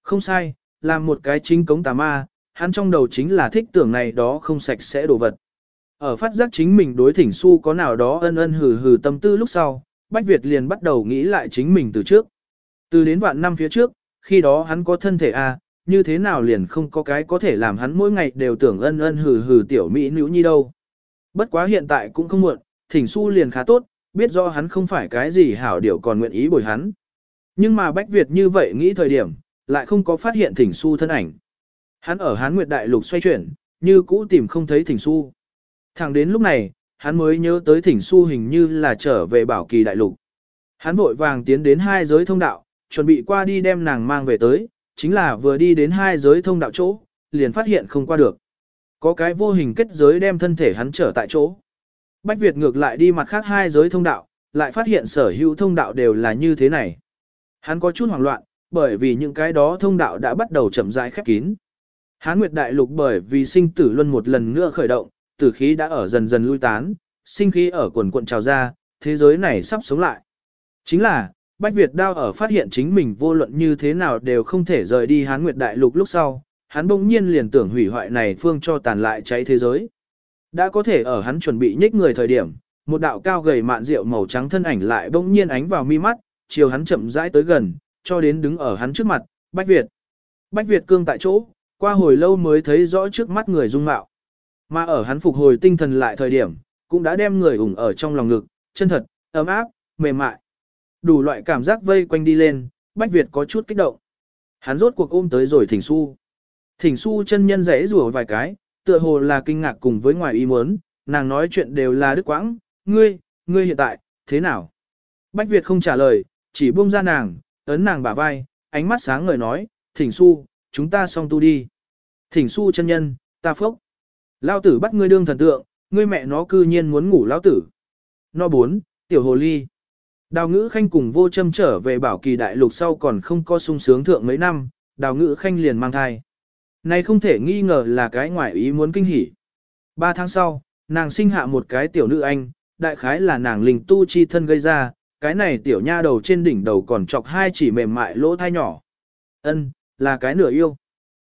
Không sai, làm một cái chính cống tà ma, hắn trong đầu chính là thích tưởng này đó không sạch sẽ đồ vật. Ở phát giác chính mình đối thỉnh su có nào đó ân ân hừ hừ tâm tư lúc sau, Bách Việt liền bắt đầu nghĩ lại chính mình từ trước. Từ đến vạn năm phía trước, khi đó hắn có thân thể A, như thế nào liền không có cái có thể làm hắn mỗi ngày đều tưởng ân ân hừ hừ tiểu mỹ nữ nhi đâu. Bất quá hiện tại cũng không muộn, thỉnh su liền khá tốt, biết do hắn không phải cái gì hảo điều còn nguyện ý bồi hắn. Nhưng mà Bách Việt như vậy nghĩ thời điểm, lại không có phát hiện thỉnh su thân ảnh. Hắn ở Hán Nguyệt Đại Lục xoay chuyển, như cũ tìm không thấy thỉnh su. Thẳng đến lúc này, hắn mới nhớ tới thỉnh su hình như là trở về bảo kỳ đại lục. Hắn vội vàng tiến đến hai giới thông đạo, chuẩn bị qua đi đem nàng mang về tới, chính là vừa đi đến hai giới thông đạo chỗ, liền phát hiện không qua được. Có cái vô hình kết giới đem thân thể hắn trở tại chỗ. Bách Việt ngược lại đi mặt khác hai giới thông đạo, lại phát hiện sở hữu thông đạo đều là như thế này. Hắn có chút hoảng loạn, bởi vì những cái đó thông đạo đã bắt đầu chậm rãi khép kín. Hán Nguyệt Đại Lục bởi vì sinh tử luân một lần nữa khởi động, tử khí đã ở dần dần lui tán, sinh khí ở quần quận trào ra, thế giới này sắp sống lại. Chính là, Bách Việt Đao ở phát hiện chính mình vô luận như thế nào đều không thể rời đi Hán Nguyệt Đại Lục lúc sau, hắn bỗng nhiên liền tưởng hủy hoại này phương cho tàn lại cháy thế giới. Đã có thể ở hắn chuẩn bị nhích người thời điểm, một đạo cao gầy mạn rượu màu trắng thân ảnh lại bỗng nhiên ánh vào mi mắt, chiều hắn chậm rãi tới gần, cho đến đứng ở hắn trước mặt, Bách Việt. Bách Việt cương tại chỗ, qua hồi lâu mới thấy rõ trước mắt người dung mạo. Mà ở hắn phục hồi tinh thần lại thời điểm, cũng đã đem người ủng ở trong lòng ngực, chân thật, ấm áp, mềm mại. Đủ loại cảm giác vây quanh đi lên, Bách Việt có chút kích động. Hắn rốt cuộc ôm tới rồi thỉnh su. Thỉnh su chân nhân rẽ rủa vài cái, tựa hồ là kinh ngạc cùng với ngoài ý muốn, nàng nói chuyện đều là đức quãng, ngươi, ngươi hiện tại, thế nào? Bách Việt không trả lời, chỉ buông ra nàng, ấn nàng bả vai, ánh mắt sáng ngời nói, thỉnh su, chúng ta xong tu đi. Thỉnh su chân nhân, ta phốc. Lao tử bắt ngươi đương thần tượng, ngươi mẹ nó cư nhiên muốn ngủ lao tử. No 4, tiểu hồ ly. Đào ngữ khanh cùng vô châm trở về bảo kỳ đại lục sau còn không có sung sướng thượng mấy năm, đào ngữ khanh liền mang thai. Này không thể nghi ngờ là cái ngoại ý muốn kinh hỉ. Ba tháng sau, nàng sinh hạ một cái tiểu nữ anh, đại khái là nàng linh tu chi thân gây ra, cái này tiểu nha đầu trên đỉnh đầu còn chọc hai chỉ mềm mại lỗ thai nhỏ. Ân, là cái nửa yêu.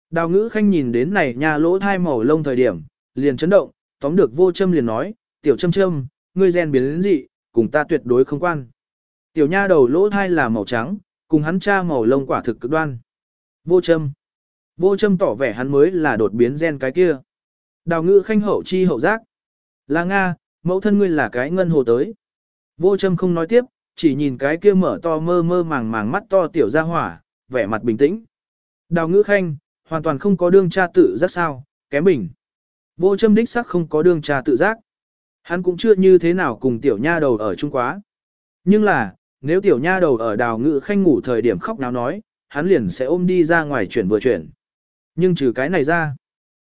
Đào ngữ khanh nhìn đến này nha lỗ thai màu lông thời điểm, liền chấn động, tóm được vô châm liền nói, tiểu châm châm, ngươi gen biến đến dị, cùng ta tuyệt đối không quan. Tiểu nha đầu lỗ thai là màu trắng, cùng hắn cha màu lông quả thực cực đoan. Vô châm. Vô châm tỏ vẻ hắn mới là đột biến gen cái kia. Đào ngữ khanh hậu chi hậu giác. Là Nga, mẫu thân ngươi là cái ngân hồ tới. Vô châm không nói tiếp, chỉ nhìn cái kia mở to mơ mơ màng màng mắt to tiểu ra hỏa, vẻ mặt bình tĩnh. Đào ngữ khanh, hoàn toàn không có đương cha tự giác sao, kém bình. Vô châm đích sắc không có đương cha tự giác. Hắn cũng chưa như thế nào cùng tiểu nha đầu ở chung quá. Nhưng là, nếu tiểu nha đầu ở đào ngữ khanh ngủ thời điểm khóc nào nói, hắn liền sẽ ôm đi ra ngoài chuyển vừa chuyển. Nhưng trừ cái này ra,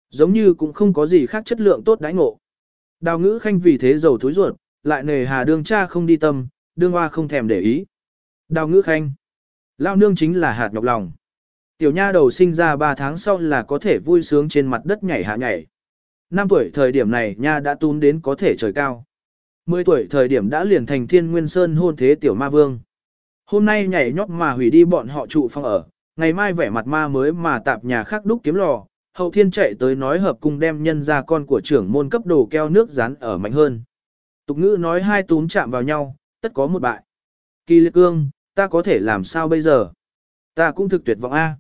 giống như cũng không có gì khác chất lượng tốt đãi ngộ. Đào ngữ khanh vì thế giàu thối ruột, lại nề hà đương cha không đi tâm, đương hoa không thèm để ý. Đào ngữ khanh, lao nương chính là hạt nhọc lòng. Tiểu nha đầu sinh ra 3 tháng sau là có thể vui sướng trên mặt đất nhảy hạ nhảy. Năm tuổi thời điểm này nha đã tún đến có thể trời cao. 10 tuổi thời điểm đã liền thành thiên nguyên sơn hôn thế tiểu ma vương. Hôm nay nhảy nhót mà hủy đi bọn họ trụ phong ở, ngày mai vẻ mặt ma mới mà tạp nhà khác đúc kiếm lò, hậu thiên chạy tới nói hợp cùng đem nhân ra con của trưởng môn cấp đồ keo nước rán ở mạnh hơn. Tục ngữ nói hai túm chạm vào nhau, tất có một bại. Kỳ liệt cương, ta có thể làm sao bây giờ? Ta cũng thực tuyệt vọng A.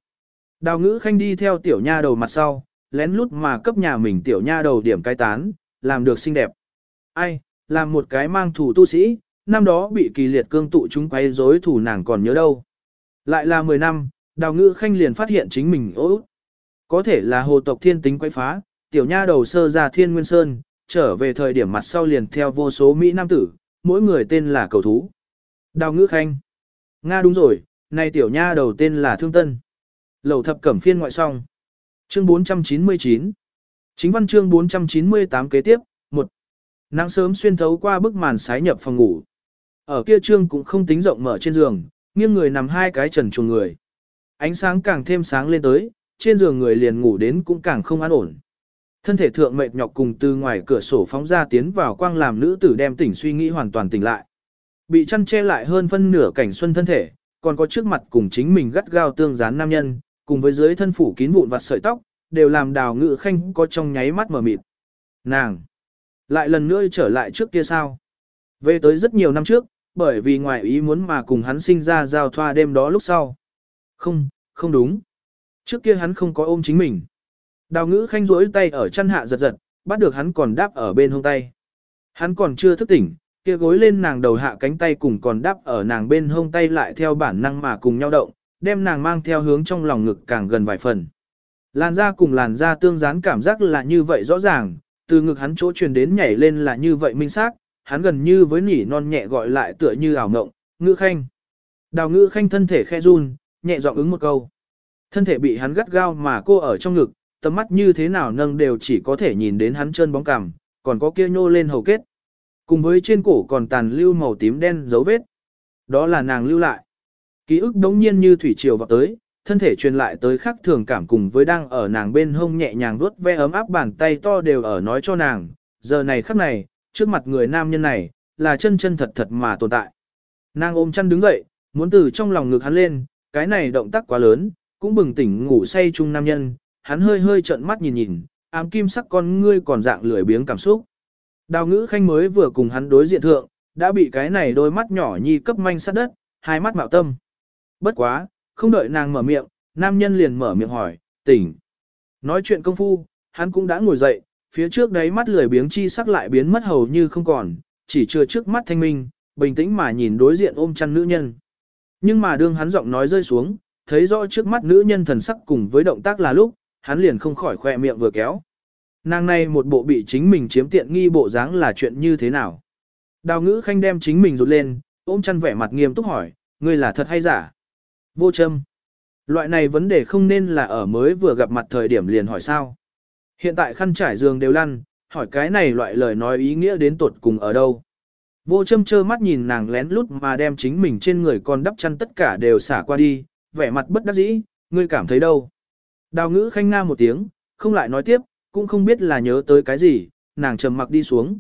Đào ngữ khanh đi theo tiểu nha đầu mặt sau, lén lút mà cấp nhà mình tiểu nha đầu điểm cai tán, làm được xinh đẹp. Ai, làm một cái mang thủ tu sĩ, năm đó bị kỳ liệt cương tụ chúng quay rối thủ nàng còn nhớ đâu. Lại là 10 năm, đào ngữ khanh liền phát hiện chính mình ố Có thể là hồ tộc thiên tính quay phá, tiểu nha đầu sơ ra thiên nguyên sơn, trở về thời điểm mặt sau liền theo vô số Mỹ Nam tử, mỗi người tên là cầu thú. Đào ngữ khanh. Nga đúng rồi, này tiểu nha đầu tên là Thương Tân. Lầu thập cẩm phiên ngoại song. Chương 499. Chính văn chương 498 kế tiếp, 1. Nắng sớm xuyên thấu qua bức màn sái nhập phòng ngủ. Ở kia trương cũng không tính rộng mở trên giường, nghiêng người nằm hai cái trần chuồng người. Ánh sáng càng thêm sáng lên tới, trên giường người liền ngủ đến cũng càng không an ổn. Thân thể thượng mệt nhọc cùng từ ngoài cửa sổ phóng ra tiến vào quang làm nữ tử đem tỉnh suy nghĩ hoàn toàn tỉnh lại. Bị chăn che lại hơn phân nửa cảnh xuân thân thể, còn có trước mặt cùng chính mình gắt gao tương gián nam nhân, cùng với dưới thân phủ kín vụn vặt sợi tóc, đều làm đào ngự khanh có trong nháy mắt mở mịt. Nàng! Lại lần nữa trở lại trước kia sao? Về tới rất nhiều năm trước, bởi vì ngoài ý muốn mà cùng hắn sinh ra giao thoa đêm đó lúc sau. Không, không đúng. Trước kia hắn không có ôm chính mình. Đào ngữ khanh rỗi tay ở chân hạ giật giật, bắt được hắn còn đáp ở bên hông tay. Hắn còn chưa thức tỉnh, kia gối lên nàng đầu hạ cánh tay cùng còn đáp ở nàng bên hông tay lại theo bản năng mà cùng nhau động, đem nàng mang theo hướng trong lòng ngực càng gần vài phần. Làn da cùng làn da tương dán cảm giác là như vậy rõ ràng, từ ngực hắn chỗ truyền đến nhảy lên là như vậy minh xác, hắn gần như với nỉ non nhẹ gọi lại tựa như ảo ngộng, ngữ khanh. Đào ngữ khanh thân thể khe run, nhẹ giọng ứng một câu. Thân thể bị hắn gắt gao mà cô ở trong ngực, tầm mắt như thế nào nâng đều chỉ có thể nhìn đến hắn chân bóng cằm, còn có kia nhô lên hầu kết. Cùng với trên cổ còn tàn lưu màu tím đen dấu vết. Đó là nàng lưu lại. Ký ức đống nhiên như thủy triều vào tới, thân thể truyền lại tới khắc thường cảm cùng với đang ở nàng bên hông nhẹ nhàng vuốt ve ấm áp bàn tay to đều ở nói cho nàng, giờ này khắc này, trước mặt người nam nhân này, là chân chân thật thật mà tồn tại. Nàng ôm chăn đứng dậy, muốn từ trong lòng ngực hắn lên, cái này động tác quá lớn, cũng bừng tỉnh ngủ say chung nam nhân, hắn hơi hơi trợn mắt nhìn nhìn, ám kim sắc con ngươi còn dạng lười biếng cảm xúc. Đào ngữ khanh mới vừa cùng hắn đối diện thượng, đã bị cái này đôi mắt nhỏ nhi cấp manh sát đất, hai mắt mạo tâm. Bất quá, không đợi nàng mở miệng, nam nhân liền mở miệng hỏi, tỉnh. Nói chuyện công phu, hắn cũng đã ngồi dậy, phía trước đấy mắt lười biếng chi sắc lại biến mất hầu như không còn, chỉ chưa trước mắt thanh minh, bình tĩnh mà nhìn đối diện ôm chăn nữ nhân. Nhưng mà đương hắn giọng nói rơi xuống, thấy rõ trước mắt nữ nhân thần sắc cùng với động tác là lúc, hắn liền không khỏi khoe miệng vừa kéo. Nàng này một bộ bị chính mình chiếm tiện nghi bộ dáng là chuyện như thế nào? Đào ngữ khanh đem chính mình rụt lên, ôm chăn vẻ mặt nghiêm túc hỏi, ngươi là thật hay giả? Vô châm. Loại này vấn đề không nên là ở mới vừa gặp mặt thời điểm liền hỏi sao. Hiện tại khăn trải giường đều lăn, hỏi cái này loại lời nói ý nghĩa đến tuột cùng ở đâu. Vô châm trơ mắt nhìn nàng lén lút mà đem chính mình trên người con đắp chăn tất cả đều xả qua đi, vẻ mặt bất đắc dĩ, ngươi cảm thấy đâu. Đào ngữ khanh nga một tiếng, không lại nói tiếp, cũng không biết là nhớ tới cái gì, nàng trầm mặc đi xuống.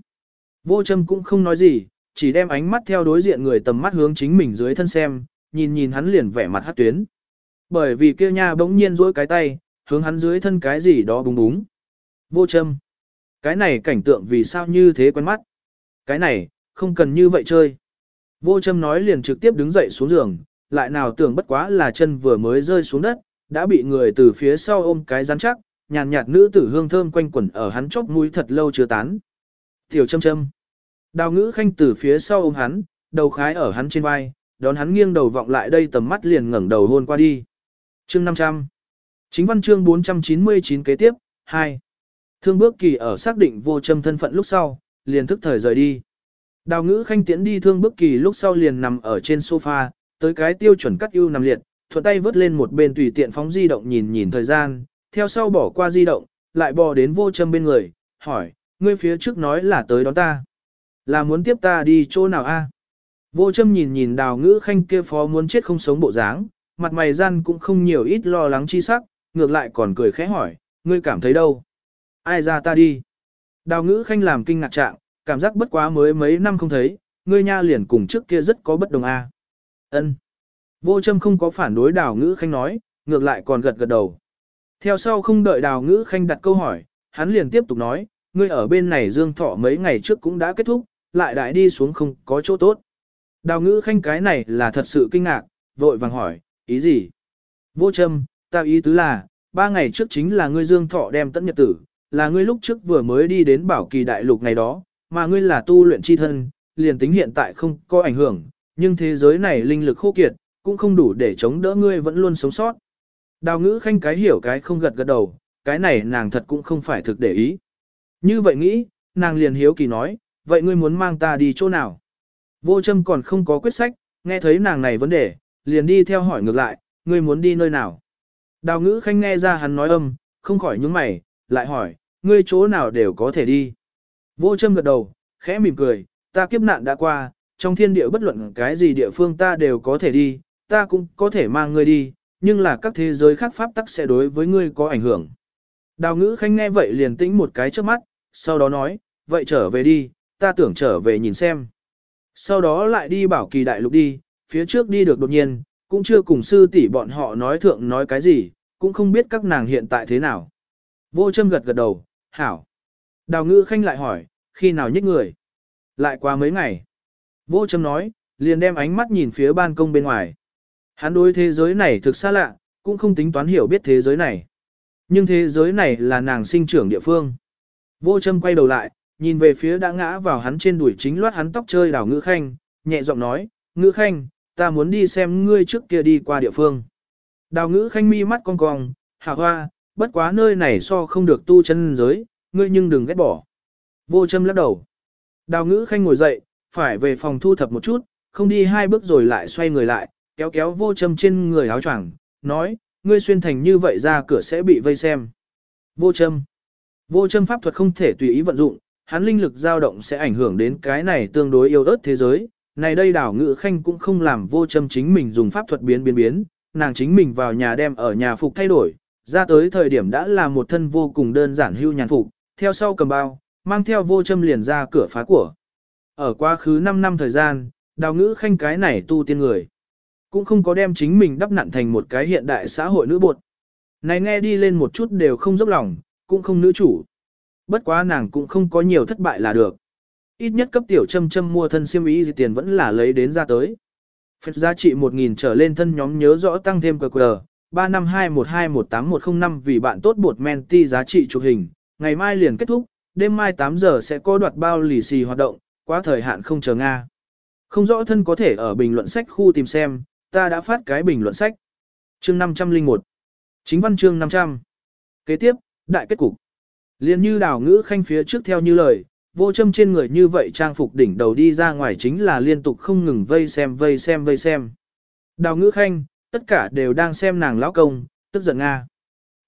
Vô châm cũng không nói gì, chỉ đem ánh mắt theo đối diện người tầm mắt hướng chính mình dưới thân xem, nhìn nhìn hắn liền vẻ mặt hát tuyến. Bởi vì kia nha bỗng nhiên duỗi cái tay, hướng hắn dưới thân cái gì đó búng búng. Vô châm. Cái này cảnh tượng vì sao như thế quen mắt. Cái này, không cần như vậy chơi. Vô châm nói liền trực tiếp đứng dậy xuống giường, lại nào tưởng bất quá là chân vừa mới rơi xuống đất, đã bị người từ phía sau ôm cái rắn chắc, nhàn nhạt nữ tử hương thơm quanh quẩn ở hắn chóp mũi thật lâu chưa tán. Tiểu châm châm. Đào ngữ khanh từ phía sau ôm hắn, đầu khái ở hắn trên vai, đón hắn nghiêng đầu vọng lại đây tầm mắt liền ngẩng đầu hôn qua đi. Chương 500. Chính văn chương 499 kế tiếp, 2. Thương bước kỳ ở xác định vô châm thân phận lúc sau, liền thức thời rời đi. Đào ngữ khanh tiễn đi thương bước kỳ lúc sau liền nằm ở trên sofa, tới cái tiêu chuẩn cắt ưu nằm liệt, thuận tay vớt lên một bên tùy tiện phóng di động nhìn nhìn thời gian, theo sau bỏ qua di động, lại bò đến vô châm bên người, hỏi, ngươi phía trước nói là tới đón ta. Là muốn tiếp ta đi chỗ nào a? Vô châm nhìn nhìn đào ngữ khanh kia phó muốn chết không sống bộ dáng, mặt mày gian cũng không nhiều ít lo lắng chi sắc, ngược lại còn cười khẽ hỏi, ngươi cảm thấy đâu? Ai ra ta đi? Đào ngữ khanh làm kinh ngạc trạng, cảm giác bất quá mới mấy năm không thấy, ngươi nha liền cùng trước kia rất có bất đồng a. Ân. Vô châm không có phản đối đào ngữ khanh nói, ngược lại còn gật gật đầu. Theo sau không đợi đào ngữ khanh đặt câu hỏi, hắn liền tiếp tục nói, ngươi ở bên này dương thọ mấy ngày trước cũng đã kết thúc, lại đại đi xuống không có chỗ tốt. Đào ngữ khanh cái này là thật sự kinh ngạc, vội vàng hỏi, ý gì? Vô châm, ta ý tứ là, ba ngày trước chính là ngươi dương thọ đem tận nhật tử, là ngươi lúc trước vừa mới đi đến bảo kỳ đại lục ngày đó, mà ngươi là tu luyện chi thân, liền tính hiện tại không có ảnh hưởng, nhưng thế giới này linh lực khô kiệt, cũng không đủ để chống đỡ ngươi vẫn luôn sống sót. Đào ngữ khanh cái hiểu cái không gật gật đầu, cái này nàng thật cũng không phải thực để ý. Như vậy nghĩ, nàng liền hiếu kỳ nói, vậy ngươi muốn mang ta đi chỗ nào? Vô châm còn không có quyết sách, nghe thấy nàng này vấn đề, liền đi theo hỏi ngược lại, ngươi muốn đi nơi nào? Đào ngữ khanh nghe ra hắn nói âm, không khỏi nhướng mày, lại hỏi, ngươi chỗ nào đều có thể đi. Vô châm gật đầu, khẽ mỉm cười, ta kiếp nạn đã qua, trong thiên địa bất luận cái gì địa phương ta đều có thể đi, ta cũng có thể mang ngươi đi, nhưng là các thế giới khác pháp tắc sẽ đối với ngươi có ảnh hưởng. Đào ngữ khanh nghe vậy liền tĩnh một cái trước mắt, sau đó nói, vậy trở về đi, ta tưởng trở về nhìn xem. Sau đó lại đi bảo kỳ đại lục đi, phía trước đi được đột nhiên, cũng chưa cùng sư tỷ bọn họ nói thượng nói cái gì, cũng không biết các nàng hiện tại thế nào. Vô châm gật gật đầu, hảo. Đào ngữ khanh lại hỏi, khi nào nhích người? Lại qua mấy ngày. Vô châm nói, liền đem ánh mắt nhìn phía ban công bên ngoài. Hắn đối thế giới này thực xa lạ, cũng không tính toán hiểu biết thế giới này. Nhưng thế giới này là nàng sinh trưởng địa phương. Vô châm quay đầu lại, nhìn về phía đã ngã vào hắn trên đuổi chính loát hắn tóc chơi đảo ngữ khanh, nhẹ giọng nói, ngữ khanh, ta muốn đi xem ngươi trước kia đi qua địa phương. Đào ngữ khanh mi mắt cong cong, hạ hoa, bất quá nơi này so không được tu chân giới, ngươi nhưng đừng ghét bỏ. Vô châm lắc đầu. Đào ngữ khanh ngồi dậy, phải về phòng thu thập một chút, không đi hai bước rồi lại xoay người lại, kéo kéo vô châm trên người áo choàng, nói, ngươi xuyên thành như vậy ra cửa sẽ bị vây xem. Vô châm. Vô châm pháp thuật không thể tùy ý vận dụng, hắn linh lực dao động sẽ ảnh hưởng đến cái này tương đối yêu ớt thế giới. Này đây đảo ngự khanh cũng không làm vô châm chính mình dùng pháp thuật biến biến biến, nàng chính mình vào nhà đem ở nhà phục thay đổi, ra tới thời điểm đã là một thân vô cùng đơn giản hưu nhàn phục, theo sau cầm bao, mang theo vô châm liền ra cửa phá của. Ở quá khứ 5 năm thời gian, đào ngữ khanh cái này tu tiên người. Cũng không có đem chính mình đắp nặn thành một cái hiện đại xã hội nữ bột. Này nghe đi lên một chút đều không dốc lòng, cũng không nữ chủ. Bất quá nàng cũng không có nhiều thất bại là được. Ít nhất cấp tiểu châm châm mua thân siêm ý gì tiền vẫn là lấy đến ra tới. Phép giá trị 1.000 trở lên thân nhóm nhớ rõ tăng thêm QR, 3521218105 vì bạn tốt bột menti giá trị chụp hình, ngày mai liền kết thúc, đêm mai 8 giờ sẽ có đoạt bao lì xì hoạt động, quá thời hạn không chờ Nga. Không rõ thân có thể ở bình luận sách khu tìm xem, ta đã phát cái bình luận sách. Chương 501 Chính văn chương 500 Kế tiếp, đại kết cục. Liên như đào ngữ khanh phía trước theo như lời, vô châm trên người như vậy trang phục đỉnh đầu đi ra ngoài chính là liên tục không ngừng vây xem vây xem vây xem. Đào ngữ khanh, tất cả đều đang xem nàng lão công, tức giận Nga.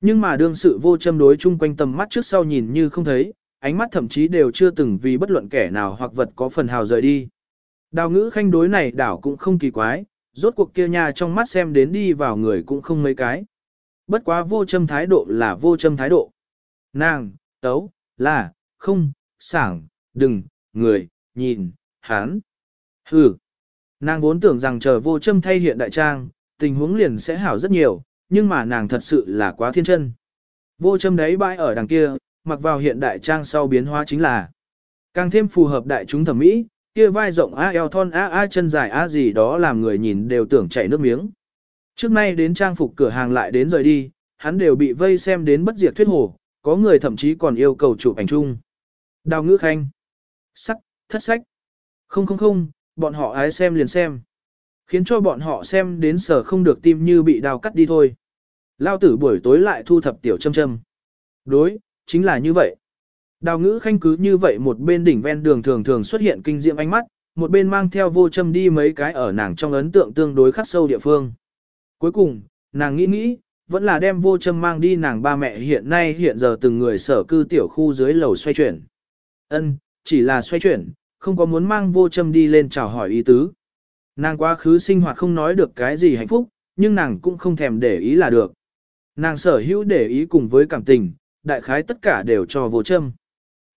Nhưng mà đương sự vô châm đối chung quanh tầm mắt trước sau nhìn như không thấy, ánh mắt thậm chí đều chưa từng vì bất luận kẻ nào hoặc vật có phần hào rời đi. Đào ngữ khanh đối này đảo cũng không kỳ quái, rốt cuộc kia nhà trong mắt xem đến đi vào người cũng không mấy cái. Bất quá vô châm thái độ là vô châm thái độ. Nàng, tấu, là, không, sảng, đừng, người, nhìn, hán. Hừ. Nàng vốn tưởng rằng chờ vô châm thay hiện đại trang, tình huống liền sẽ hảo rất nhiều, nhưng mà nàng thật sự là quá thiên chân. Vô châm đấy bãi ở đằng kia, mặc vào hiện đại trang sau biến hóa chính là càng thêm phù hợp đại chúng thẩm mỹ, kia vai rộng a eo thon a a chân dài a gì đó làm người nhìn đều tưởng chảy nước miếng. Trước nay đến trang phục cửa hàng lại đến rời đi, hắn đều bị vây xem đến bất diệt thuyết hồ, có người thậm chí còn yêu cầu chụp ảnh chung. Đào ngữ khanh. Sắc, thất sách. Không không không, bọn họ ái xem liền xem. Khiến cho bọn họ xem đến sở không được tim như bị đào cắt đi thôi. Lao tử buổi tối lại thu thập tiểu châm châm. Đối, chính là như vậy. Đào ngữ khanh cứ như vậy một bên đỉnh ven đường thường thường xuất hiện kinh diệm ánh mắt, một bên mang theo vô châm đi mấy cái ở nàng trong ấn tượng tương đối khắc sâu địa phương. Cuối cùng, nàng nghĩ nghĩ, vẫn là đem vô châm mang đi nàng ba mẹ hiện nay hiện giờ từng người sở cư tiểu khu dưới lầu xoay chuyển. Ân, chỉ là xoay chuyển, không có muốn mang vô châm đi lên chào hỏi ý tứ. Nàng quá khứ sinh hoạt không nói được cái gì hạnh phúc, nhưng nàng cũng không thèm để ý là được. Nàng sở hữu để ý cùng với cảm tình, đại khái tất cả đều cho vô châm.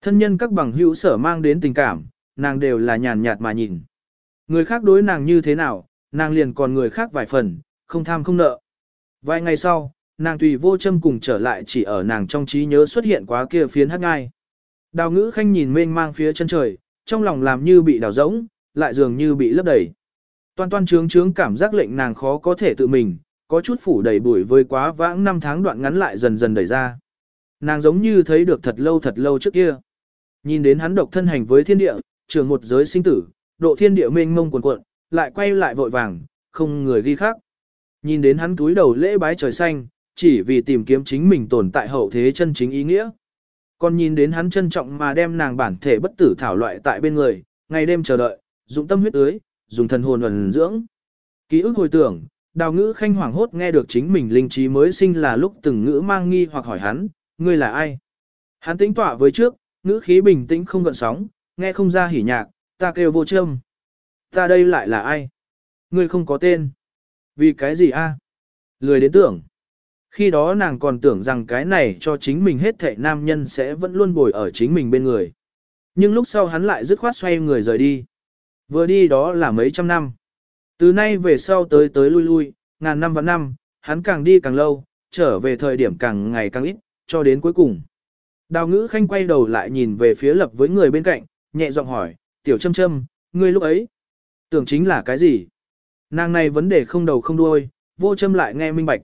Thân nhân các bằng hữu sở mang đến tình cảm, nàng đều là nhàn nhạt mà nhìn. Người khác đối nàng như thế nào, nàng liền còn người khác vài phần, không tham không nợ. Vài ngày sau, nàng tùy vô châm cùng trở lại chỉ ở nàng trong trí nhớ xuất hiện quá kia phiến hát ngai. Đào ngữ khanh nhìn mênh mang phía chân trời, trong lòng làm như bị đào rỗng, lại dường như bị lấp đầy. Toan toan trướng trướng cảm giác lệnh nàng khó có thể tự mình, có chút phủ đầy bụi với quá vãng năm tháng đoạn ngắn lại dần dần đẩy ra. Nàng giống như thấy được thật lâu thật lâu trước kia. Nhìn đến hắn độc thân hành với thiên địa, trường một giới sinh tử, độ thiên địa mênh mông cuồn cuộn, lại quay lại vội vàng, không người ghi khác. Nhìn đến hắn túi đầu lễ bái trời xanh, chỉ vì tìm kiếm chính mình tồn tại hậu thế chân chính ý nghĩa. Còn nhìn đến hắn trân trọng mà đem nàng bản thể bất tử thảo loại tại bên người, ngày đêm chờ đợi, dụng tâm huyết ưới, dùng thần hồn ẩn dưỡng. Ký ức hồi tưởng, đào ngữ khanh hoảng hốt nghe được chính mình linh trí mới sinh là lúc từng ngữ mang nghi hoặc hỏi hắn, ngươi là ai? Hắn tính tỏa với trước, ngữ khí bình tĩnh không gợn sóng, nghe không ra hỉ nhạc, ta kêu vô châm. Ta đây lại là ai? Ngươi không có tên. Vì cái gì a? Lười đến tưởng. Khi đó nàng còn tưởng rằng cái này cho chính mình hết thệ nam nhân sẽ vẫn luôn bồi ở chính mình bên người. Nhưng lúc sau hắn lại dứt khoát xoay người rời đi. Vừa đi đó là mấy trăm năm. Từ nay về sau tới tới lui lui, ngàn năm và năm, hắn càng đi càng lâu, trở về thời điểm càng ngày càng ít, cho đến cuối cùng. Đào ngữ khanh quay đầu lại nhìn về phía lập với người bên cạnh, nhẹ giọng hỏi, tiểu châm châm, ngươi lúc ấy, tưởng chính là cái gì? Nàng này vấn đề không đầu không đuôi, vô châm lại nghe minh bạch.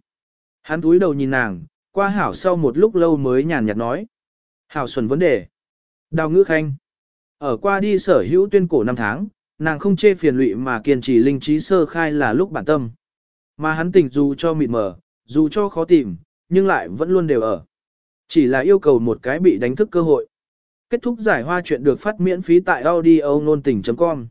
Hắn túi đầu nhìn nàng, qua hảo sau một lúc lâu mới nhàn nhạt nói. Hảo xuẩn vấn đề. Đào ngữ khanh. Ở qua đi sở hữu tuyên cổ năm tháng, nàng không chê phiền lụy mà kiên trì linh trí sơ khai là lúc bản tâm. Mà hắn tình dù cho mịt mờ, dù cho khó tìm, nhưng lại vẫn luôn đều ở. Chỉ là yêu cầu một cái bị đánh thức cơ hội. Kết thúc giải hoa chuyện được phát miễn phí tại audio nôn tình.com